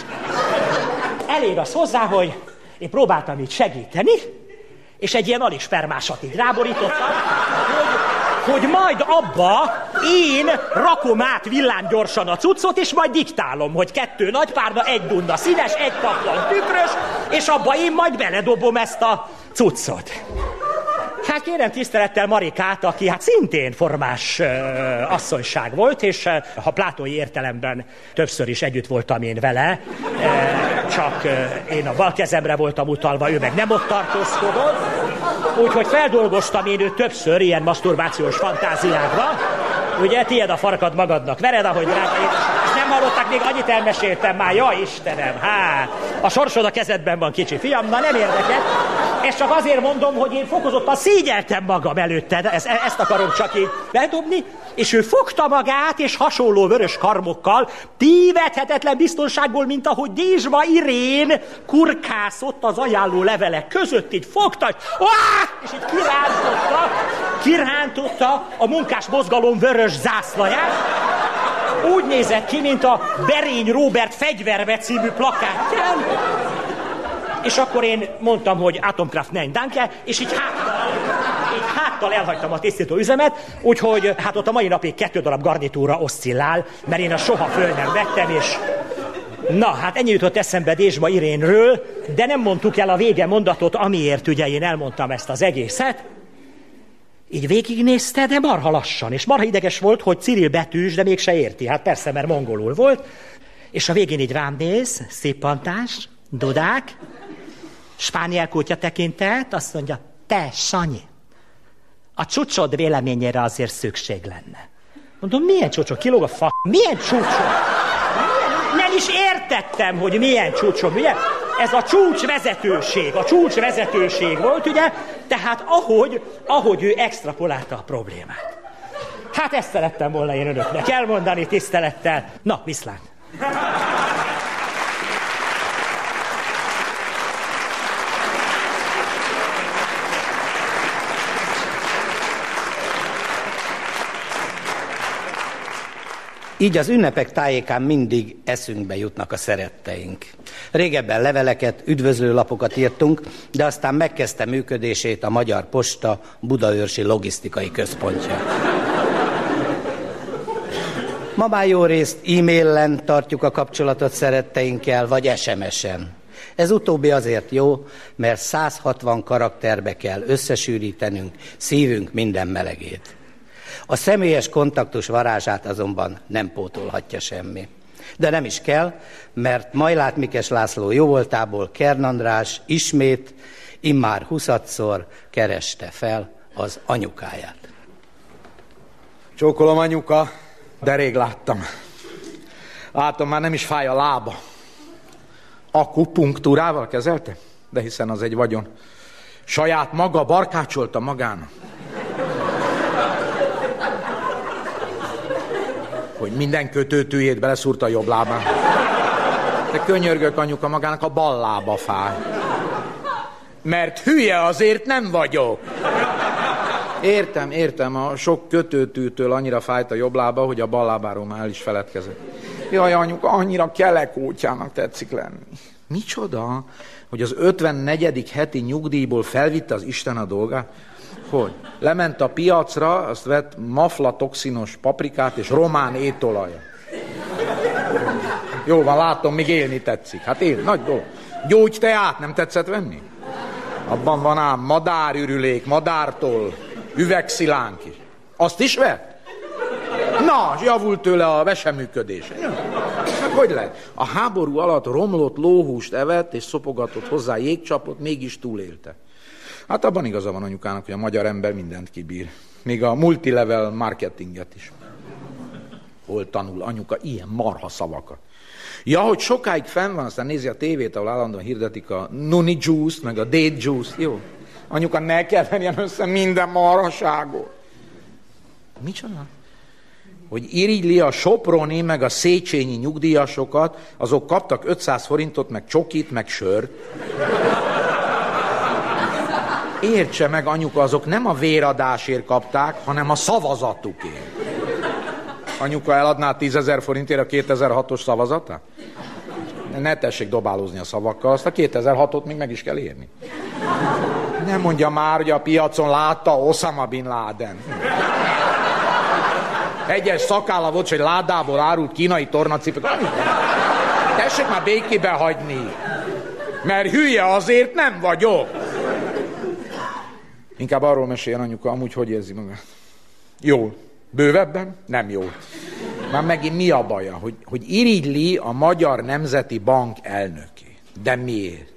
Elég az hozzá, hogy én próbáltam így segíteni, és egy ilyen alig spermásat így ráborítottam, hogy majd abba én rakom át villámgyorsan a cuccot, és majd diktálom, hogy kettő nagy párna, egy dunda színes, egy kaplan tükrös, és abba én majd beledobom ezt a cuccot. Hát kérem tisztelettel Marikát, aki hát szintén formás uh, asszonyság volt, és ha plátói értelemben többször is együtt voltam én vele, uh, csak uh, én a bal kezemre voltam utalva, ő meg nem ott tartózkodott, úgyhogy feldolgoztam én őt többször ilyen masturbációs fantáziákra, ugye, tiéd a farkad magadnak, vered, ahogy rá, hallották, még annyit elmeséltem már, ja Istenem, hát, a sorsod a kezedben van kicsi fiam, na nem érdekel. Ezt csak azért mondom, hogy én fokozottan szégyeltem magam előtte, ezt, ezt akarom csak így bedobni, és ő fogta magát, és hasonló vörös karmokkal, tévedhetetlen biztonságból, mint ahogy Dézsma Irén kurkászott az ajánló levelek között, így fogta, és így kirántotta, kirántotta a munkás mozgalom vörös zászlaját, úgy nézett ki, mint a Berény Robert fegyverbe című plakátján, és akkor én mondtam, hogy Atomkraft nein danke, és így háttal, így háttal elhagytam a tisztító üzemet, úgyhogy hát ott a mai napig kettő darab garnitúra oszcillál, mert én a soha föl nem vettem, és Na, hát ennyi jutott eszembe Désma Irénről, de nem mondtuk el a vége mondatot, amiért ugye én elmondtam ezt az egészet. Így végignézte, de marha lassan, és marha ideges volt, hogy Cyril betűs, de mégse érti. Hát persze, mert mongolul volt. És a végén így rám néz, pantás, dudák, spániel kutya tekintet, azt mondja, te, Sanyi, a csúcsod véleményére azért szükség lenne. Mondom, milyen csúcsod? Kilóg a fa... Milyen csúcsod? Nem is értettem, hogy milyen csúcsod, ugye? Ez a csúcsvezetőség, a csúcsvezetőség volt, ugye? Tehát ahogy, ahogy ő extrapolálta a problémát. Hát ezt szerettem volna én önöknek elmondani tisztelettel. Na, viszlát! Így az ünnepek tájékán mindig eszünkbe jutnak a szeretteink. Régebben leveleket, üdvözlőlapokat írtunk, de aztán megkezdte működését a Magyar Posta Budaörsi Logisztikai Központja. Ma már jó részt e-mailen tartjuk a kapcsolatot szeretteinkkel, vagy SMS-en. Ez utóbbi azért jó, mert 160 karakterbe kell összesűrítenünk szívünk minden melegét. A személyes kontaktus varázsát azonban nem pótolhatja semmi. De nem is kell, mert Majlát Mikes László jóvoltából Kern András ismét, immár huszadszor kereste fel az anyukáját. Csókolom anyuka, de rég láttam. Látom, már nem is fáj a lába. Akupunktúrával kezelte? De hiszen az egy vagyon. Saját maga barkácsolta magának. Hogy minden kötőtűjét beleszúrta a jobb lábán. De könyörgök anyuka magának a bal lába fáj. Mert hülye azért nem vagyok. Értem, értem, a sok kötőtűtől annyira fájt a jobb lába, hogy a bal lábáról már el is feledkezett. Jaj, anyuka, annyira kelekótyának tetszik lenni. Micsoda? Hogy az 54. heti nyugdíjból felvitte az Isten a dolgát? Hogy? Lement a piacra, azt vett maflatoxinos paprikát és román étolajat. Jó van, látom, még élni tetszik. Hát él, nagy dolog. Gyógyteát nem tetszett venni? Abban van ám madárürülék, madártól, üvegszilánk is. Azt is vett? Na, javult tőle a veseműködése. Ja. Hát hogy lehet? A háború alatt romlott lóhúst evett és szopogatott hozzá jégcsapot, mégis túlélte. Hát abban igaza van anyukának, hogy a magyar ember mindent kibír. Még a multilevel marketinget is. Hol tanul anyuka ilyen marha szavakat? Ja, hogy sokáig fenn van, aztán nézi a tévét, ahol állandóan hirdetik a nuni juice meg a date juice. Jó. Anyuka, ne keverjen össze minden marhaságot. Micsoda? Hogy irigyli a Soproni meg a Széchenyi nyugdíjasokat, azok kaptak 500 forintot, meg csokit, meg sört. Értse meg, anyuka, azok nem a véradásért kapták, hanem a szavazatukért. Anyuka eladná 10 ezer forintért a 2006-os szavazatát? Ne tessék dobálózni a szavakkal, azt a 2006-ot még meg is kell érni. Nem mondja már, hogy a piacon látta Osama Bin Laden. Egyes szakálla volt, hogy ládából árult kínai tornacipőt. Tessék már békébe hagyni. Mert hülye azért nem vagyok. Inkább arról meséljen anyuka, amúgy hogy érzi magát. Jól. Bővebben? Nem jó. Már megint mi a baja, hogy, hogy irigyli a Magyar Nemzeti Bank elnöki. De miért?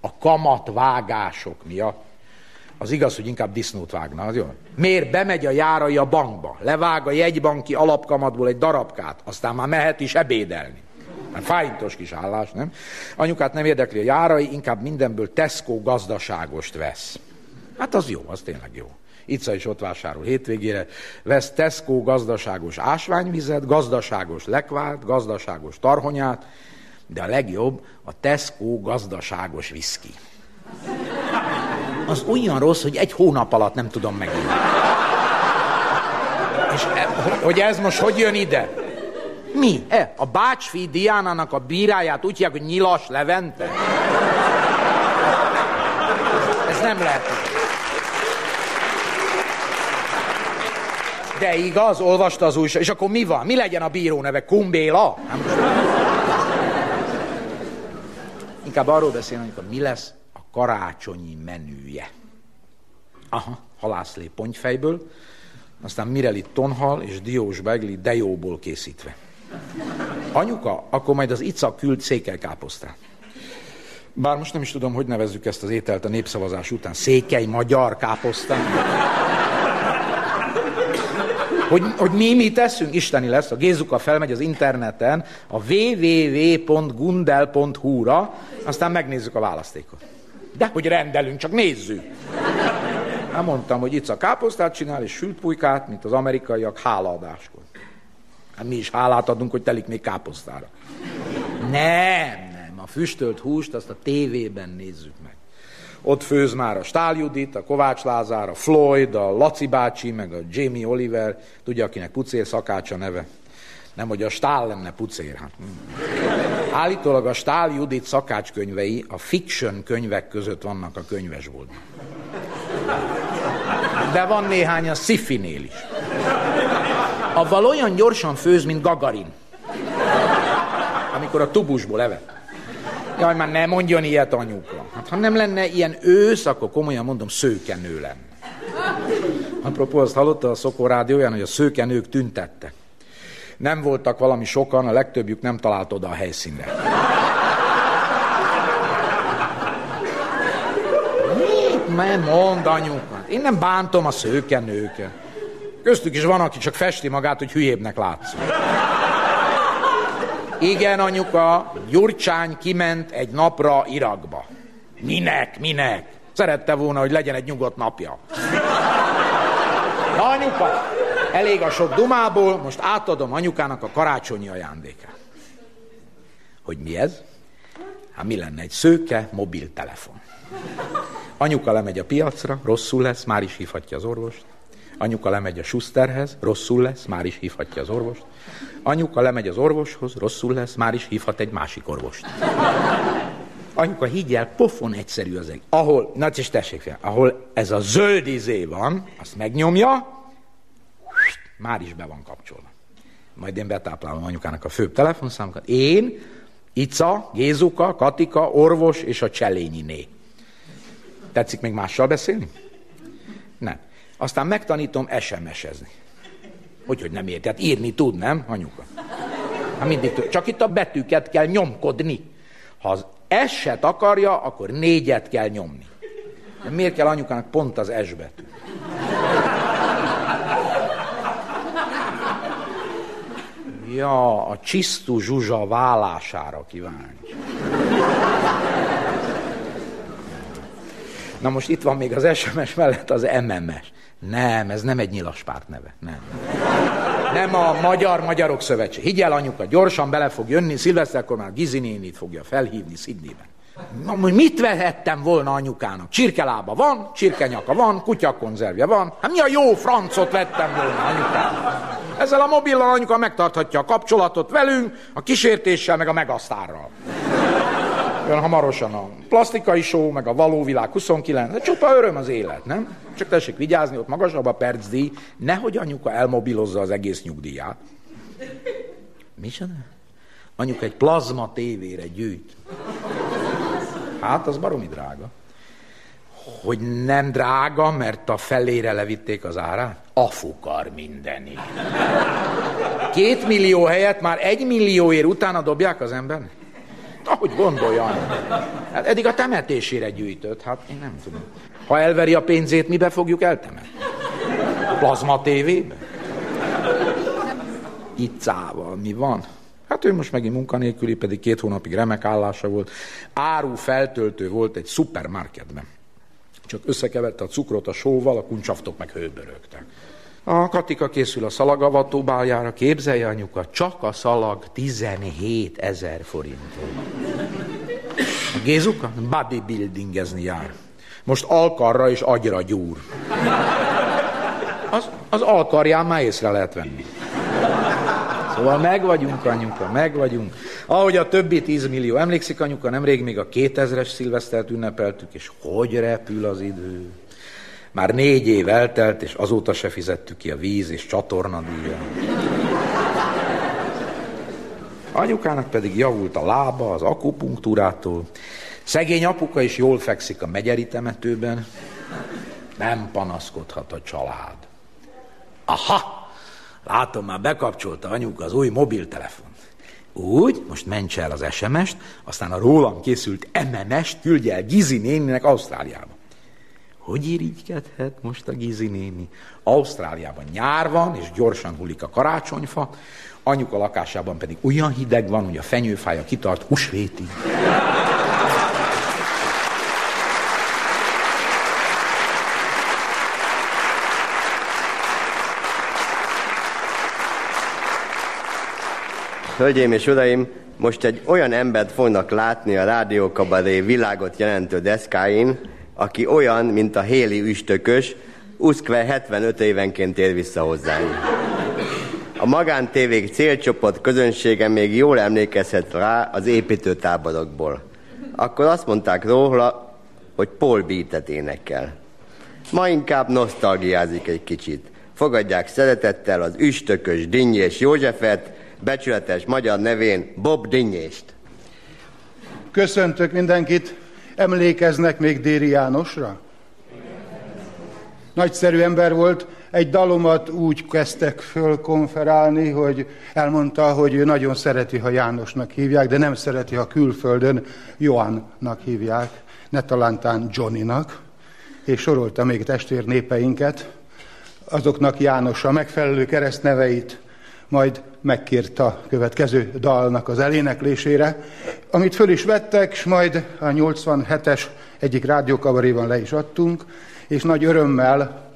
A kamatvágások miatt. Az igaz, hogy inkább disznót vágna, az jó? Miért bemegy a járai a bankba, levág a jegybanki alapkamatból egy darabkát, aztán már mehet is ebédelni. Hát fájtos kis állás, nem? Anyukát nem érdekli a járai, inkább mindenből Tesco gazdaságost vesz. Hát az jó, az tényleg jó. Itza is ott vásárol hétvégére, vesz Tesco gazdaságos ásványvizet, gazdaságos lekvárt, gazdaságos tarhonyát, de a legjobb a Tesco gazdaságos viszki. Az olyan rossz, hogy egy hónap alatt nem tudom meginni. És e, hogy ez most hogy jön ide? Mi? E, a bácsfi Diánának a bíráját úgy hívják, hogy Nyilas Levente? nem lehet. De igaz, olvasta az újság, és akkor mi van? Mi legyen a bíró neve? Kumbéla? Nem. Inkább arról beszélni, hogy mi lesz a karácsonyi menüje. Aha, halászlé pontyfejből, aztán Mireli tonhal és diós begli dejóból készítve. Anyuka, akkor majd az ica küld székelykáposztát. Bár most nem is tudom, hogy nevezzük ezt az ételt a népszavazás után. Székely magyar káposztán. Hogy, hogy mi mit teszünk, isteni lesz. A Gézuka felmegy az interneten a www.gundel.hu-ra, aztán megnézzük a választékot. De hogy rendelünk, csak nézzük. Nem mondtam, hogy itt a káposztát csinál, és sült pulykát, mint az amerikaiak hálaadáskor. Hát mi is hálát adunk, hogy telik még káposztára. Nem, nem, a füstölt húst azt a tévében nézzük meg. Ott főz már a Stál Judit, a Kovács Lázár, a Floyd, a Laci bácsi, meg a Jamie Oliver, tudja, akinek pucér szakácsa neve. Nem, hogy a Stál lenne pucér. Hát. Állítólag a Stál Judit szakácskönyvei a fiction könyvek között vannak a könyvesboltban. De van néhány a szifinél is. Avval olyan gyorsan főz, mint Gagarin. Amikor a tubusból evett. Jaj, már ne mondjon ilyet anyuka. Hát ha nem lenne ilyen ősz, akkor komolyan mondom, szőkenő lenne. Apropó, azt hallotta a Szokó rádióján, hogy a szőkenők tüntettek. Nem voltak valami sokan, a legtöbbjük nem talált oda a helyszínre. Mit nem mond anyuka? Én nem bántom a szőkenőket. Köztük is van, aki csak festi magát, hogy hülyébbnek látszik. Igen, anyuka, Gyurcsány kiment egy napra Irakba. Minek, minek? Szerette volna, hogy legyen egy nyugodt napja. Na, anyuka, elég a sok dumából, most átadom anyukának a karácsonyi ajándékát. Hogy mi ez? Hát mi lenne egy szőke mobiltelefon. Anyuka lemegy a piacra, rosszul lesz, már is hívhatja az orvost. Anyuka lemegy a Schusterhez, rosszul lesz, már is hívhatja az orvost. Anyuka lemegy az orvoshoz, rosszul lesz, már is hívhat egy másik orvost. Anyuka, higgy el, pofon egyszerű az egy. Ahol, na és tessék fel, ahol ez a zöld izé van, azt megnyomja, már is be van kapcsolva. Majd én betáplálom anyukának a főbb telefonszámokat. Én, Ica, Gézuka, Katika, orvos és a Cselényiné. Tetszik még mással beszélni? Nem. Aztán megtanítom SMS-ezni. Hogy, hogy nem érti? Hát írni tud, nem, anyuka? Hát mindig tud. Csak itt a betűket kell nyomkodni. Ha az S-et akarja, akkor négyet kell nyomni. De miért kell anyukának pont az S betű? Ja, a csisztú zsuzsa vállására kíváncsi. Na most itt van még az SMS mellett az MMS. Nem, ez nem egy nyilaspárt neve. Nem. Nem a Magyar Magyarok Szövetség. Higgyel anyuka, gyorsan bele fog jönni, szilveszterkor már Gizi nénit fogja felhívni Szidnében. Na, mit vehettem volna anyukának? Csirkelába van, csirkenyaka van, kutyakonzervje van. Hát mi a jó francot vettem volna anyukának? Ezzel a mobillal anyuka megtarthatja a kapcsolatot velünk, a kísértéssel, meg a megasztárral. Jön hamarosan a plastikai show, meg a való világ 29. De csupa öröm az élet, nem? Csak tessék vigyázni, ott magasabb a percdíj, nehogy anyuka elmobilozza az egész nyugdíját. Mi? Anyuka egy plazma tévére gyűjt. Hát, az baromi drága. Hogy nem drága, mert a felére levitték az árát? Afukar mindeni. Két millió helyett már egy millióért utána dobják az embernek? Ahogy gondolja. Hát eddig a temetésére gyűjtött, hát én nem tudom. Ha elveri a pénzét, mibe fogjuk eltemetni? Plazma tévébe? Iccával mi van? Hát ő most megint munkanélküli, pedig két hónapig remek állása volt. Áru feltöltő volt egy szupermarketben. Csak összekevette a cukrot a sóval, a kuncsaftok meg hőbörögtek. A Katika készül a szalagavató báljára, képzelje anyuka, csak a szalag 17 ezer forintot. A Gézuka bodybuildingezni jár. Most alkarra és agyra gyúr. Az, az alkarján már észre lehet venni. Szóval meg vagyunk, anyuka, meg vagyunk. Ahogy a többi 10 millió. Emlékszik anyuka, nemrég még a 2000-es szilvesztert ünnepeltük, és hogy repül az idő. Már négy év eltelt, és azóta se fizettük ki a víz és csatornadíjat. Anyukának pedig javult a lába az akupunktúrától. Szegény apuka is jól fekszik a megyeri temetőben. Nem panaszkodhat a család. Aha! Látom, már bekapcsolta anyuka az új mobiltelefon. Úgy, most mentse el az SMS-t, aztán a rólam készült MMS-t küldje el Gizi néninek Ausztráliába. Hogy irigykedhet most a Gizi néni? Ausztráliában nyár van, és gyorsan hullik a karácsonyfa, anyuka lakásában pedig olyan hideg van, hogy a fenyőfája kitart húsvétig. Hölgyeim és uraim, most egy olyan embert fognak látni a rádiókabaré világot jelentő deszkáin, aki olyan, mint a Héli üstökös, Uszkve 75 évenként ér vissza hozzánk. A magántévék célcsoport közönsége még jól emlékezhet rá az építőtáborokból. Akkor azt mondták róla, hogy Paul Beat-et énekel. Ma inkább nosztalgiázik egy kicsit. Fogadják szeretettel az üstökös Dinnyés Józsefet, becsületes magyar nevén Bob Dinnyést. Köszöntök mindenkit. Emlékeznek még Déri Jánosra? Nagyszerű ember volt, egy dalomat úgy kezdtek föl konferálni, hogy elmondta, hogy ő nagyon szereti, ha Jánosnak hívják, de nem szereti, ha külföldön Johannak hívják, ne talántán Johnnynak, és sorolta még testvér népeinket, azoknak János a megfelelő keresztneveit, majd megkért a következő dalnak az eléneklésére, amit föl is vettek, és majd a 87-es egyik rádiókavaréban le is adtunk, és nagy örömmel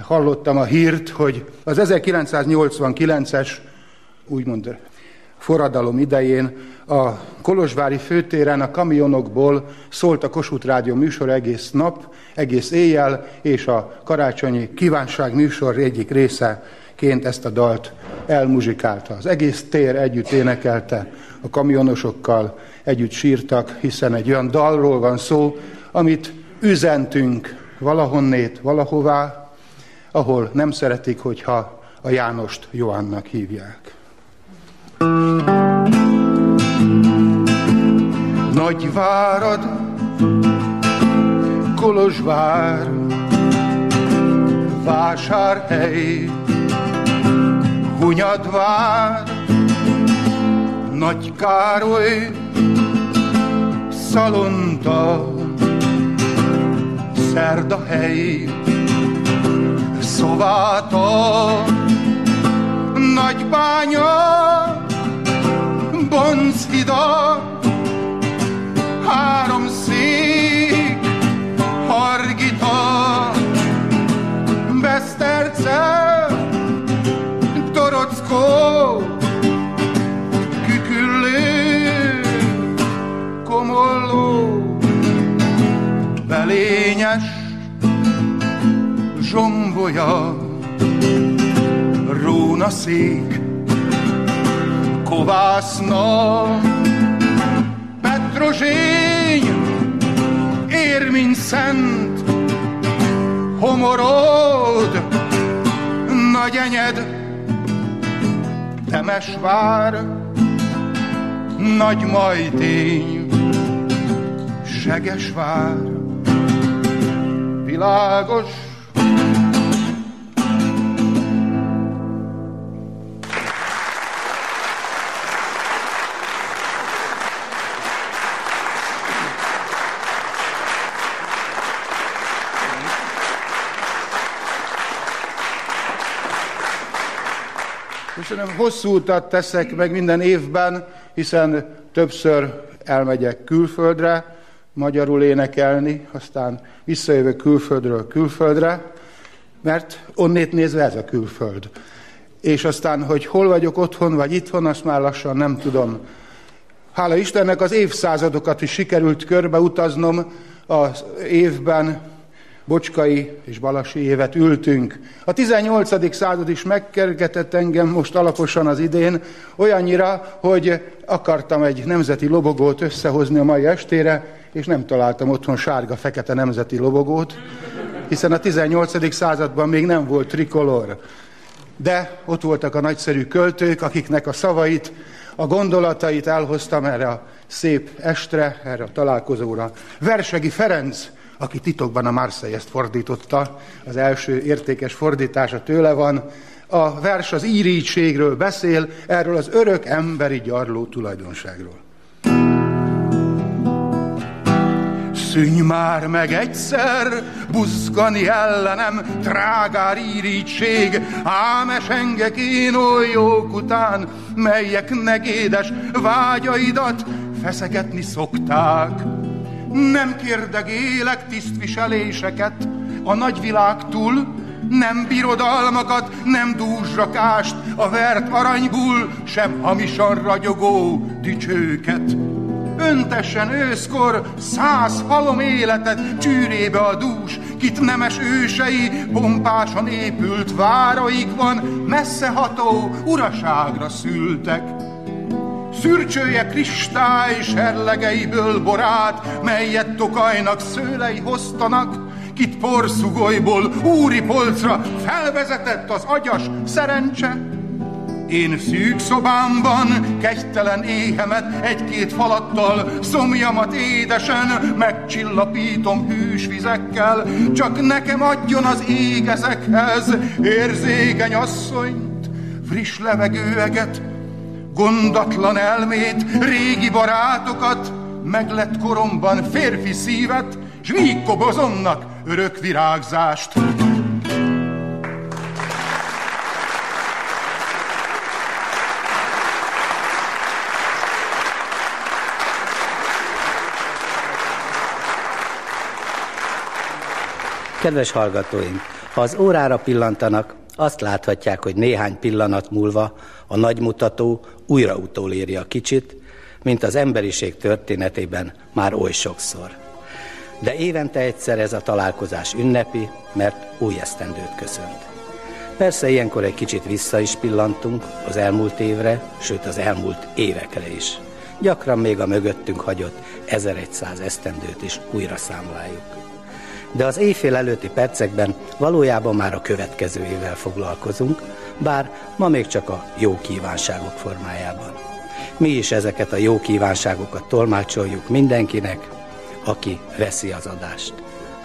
hallottam a hírt, hogy az 1989-es úgymond forradalom idején a Kolozsvári főtéren a kamionokból szólt a Kossuth Rádió műsor egész nap, egész éjjel, és a karácsonyi kívánság műsor egyik részeként ezt a dalt elmuzsikálta. Az egész tér együtt énekelte, a kamionosokkal együtt sírtak, hiszen egy olyan dalról van szó, amit üzentünk valahonnét, valahová, ahol nem szeretik, hogyha a Jánost Joannak hívják. Nagyvárad, Kolozsvár, vásárhely, Hunyadvár, Nagy Károly, Szalonta, Szerdahely, Szováta, Nagybánya, Bonchida, három Belényes, Zsombolya, Rónaszék, Kovászna, Petrozsény, Érmin Szent, Homorod, Nagyenyed, Temesvár, Nagy Majtény, Segesvár, világos. Köszönöm, hosszú utat teszek meg minden évben, hiszen többször elmegyek külföldre, magyarul énekelni, aztán visszajövök külföldről külföldre, mert onnét nézve ez a külföld. És aztán, hogy hol vagyok otthon vagy itthon, azt már lassan nem tudom. Hála Istennek az évszázadokat is sikerült körbeutaznom az évben, Bocskai és Balasi évet ültünk. A 18. század is megkergetett engem most alaposan az idén, olyannyira, hogy akartam egy nemzeti lobogót összehozni a mai estére, és nem találtam otthon sárga-fekete nemzeti lobogót, hiszen a 18. században még nem volt trikolor. De ott voltak a nagyszerű költők, akiknek a szavait, a gondolatait elhoztam erre a szép estre, erre a találkozóra. Versegi Ferenc, aki titokban a Marseille-ezt fordította, az első értékes fordítása tőle van. A vers az írítségről beszél, erről az örök emberi gyarló tulajdonságról. Szűnj már meg egyszer, buzgani ellenem, trágár írítség, ám esengek én oly jók után, melyek negédes vágyaidat feszegetni szokták. Nem kérdegélek tisztviseléseket a nagyvilág túl, nem birodalmakat, nem dúzsakást, a vert aranyból, sem hamisan ragyogó dicsőket. Öntessen őszkor száz halom életet csűrébe a dús, kit nemes ősei pompásan épült váraikban messzeható uraságra szültek. Szürcsője kristály serlegeiből borát, melyet tokajnak szőlei hoztanak, kit porszugolyból úri polcra felvezetett az agyas szerencse. Én szűk szobámban kegytelen éhemet egy-két falattal, szomjamat édesen megcsillapítom hűs vizekkel, csak nekem adjon az ég ezekhez érzékeny asszonyt, friss levegőeget, gondatlan elmét, régi barátokat, meglett koromban férfi szívet, s vígkobozomnak örök virágzást. Kedves hallgatóink, ha az órára pillantanak, azt láthatják, hogy néhány pillanat múlva a nagymutató újra utoléri a kicsit, mint az emberiség történetében már oly sokszor. De évente egyszer ez a találkozás ünnepi, mert új esztendőt köszönt. Persze ilyenkor egy kicsit vissza is pillantunk az elmúlt évre, sőt az elmúlt évekre is. Gyakran még a mögöttünk hagyott 1100 esztendőt is újra számláljuk de az éjfél előtti percekben valójában már a következő évvel foglalkozunk, bár ma még csak a jó kívánságok formájában. Mi is ezeket a jó kívánságokat tolmácsoljuk mindenkinek, aki veszi az adást.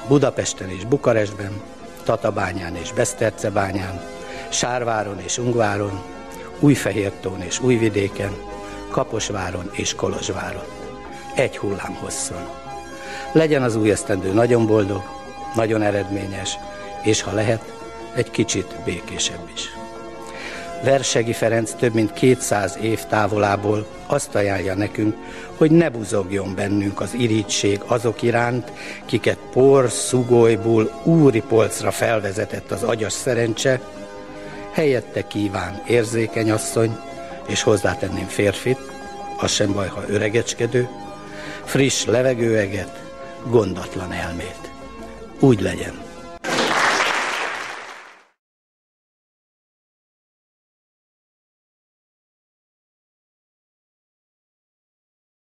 Budapesten és Bukarestben, Tatabányán és Besztercebányán, Sárváron és Ungváron, Újfehértón és Újvidéken, Kaposváron és Kolozsváron. Egy hullám hosszon. Legyen az új esztendő nagyon boldog, nagyon eredményes, és ha lehet, egy kicsit békésebb is. Versegi Ferenc több mint 200 év távolából azt ajánlja nekünk, hogy ne buzogjon bennünk az irítség azok iránt, kiket por, szugolyból, úri polcra felvezetett az agyas szerencse, helyette kíván érzékeny asszony, és hozzátenném férfit, az sem baj, ha öregecskedő, friss levegőeget, gondatlan elmét. Úgy legyen.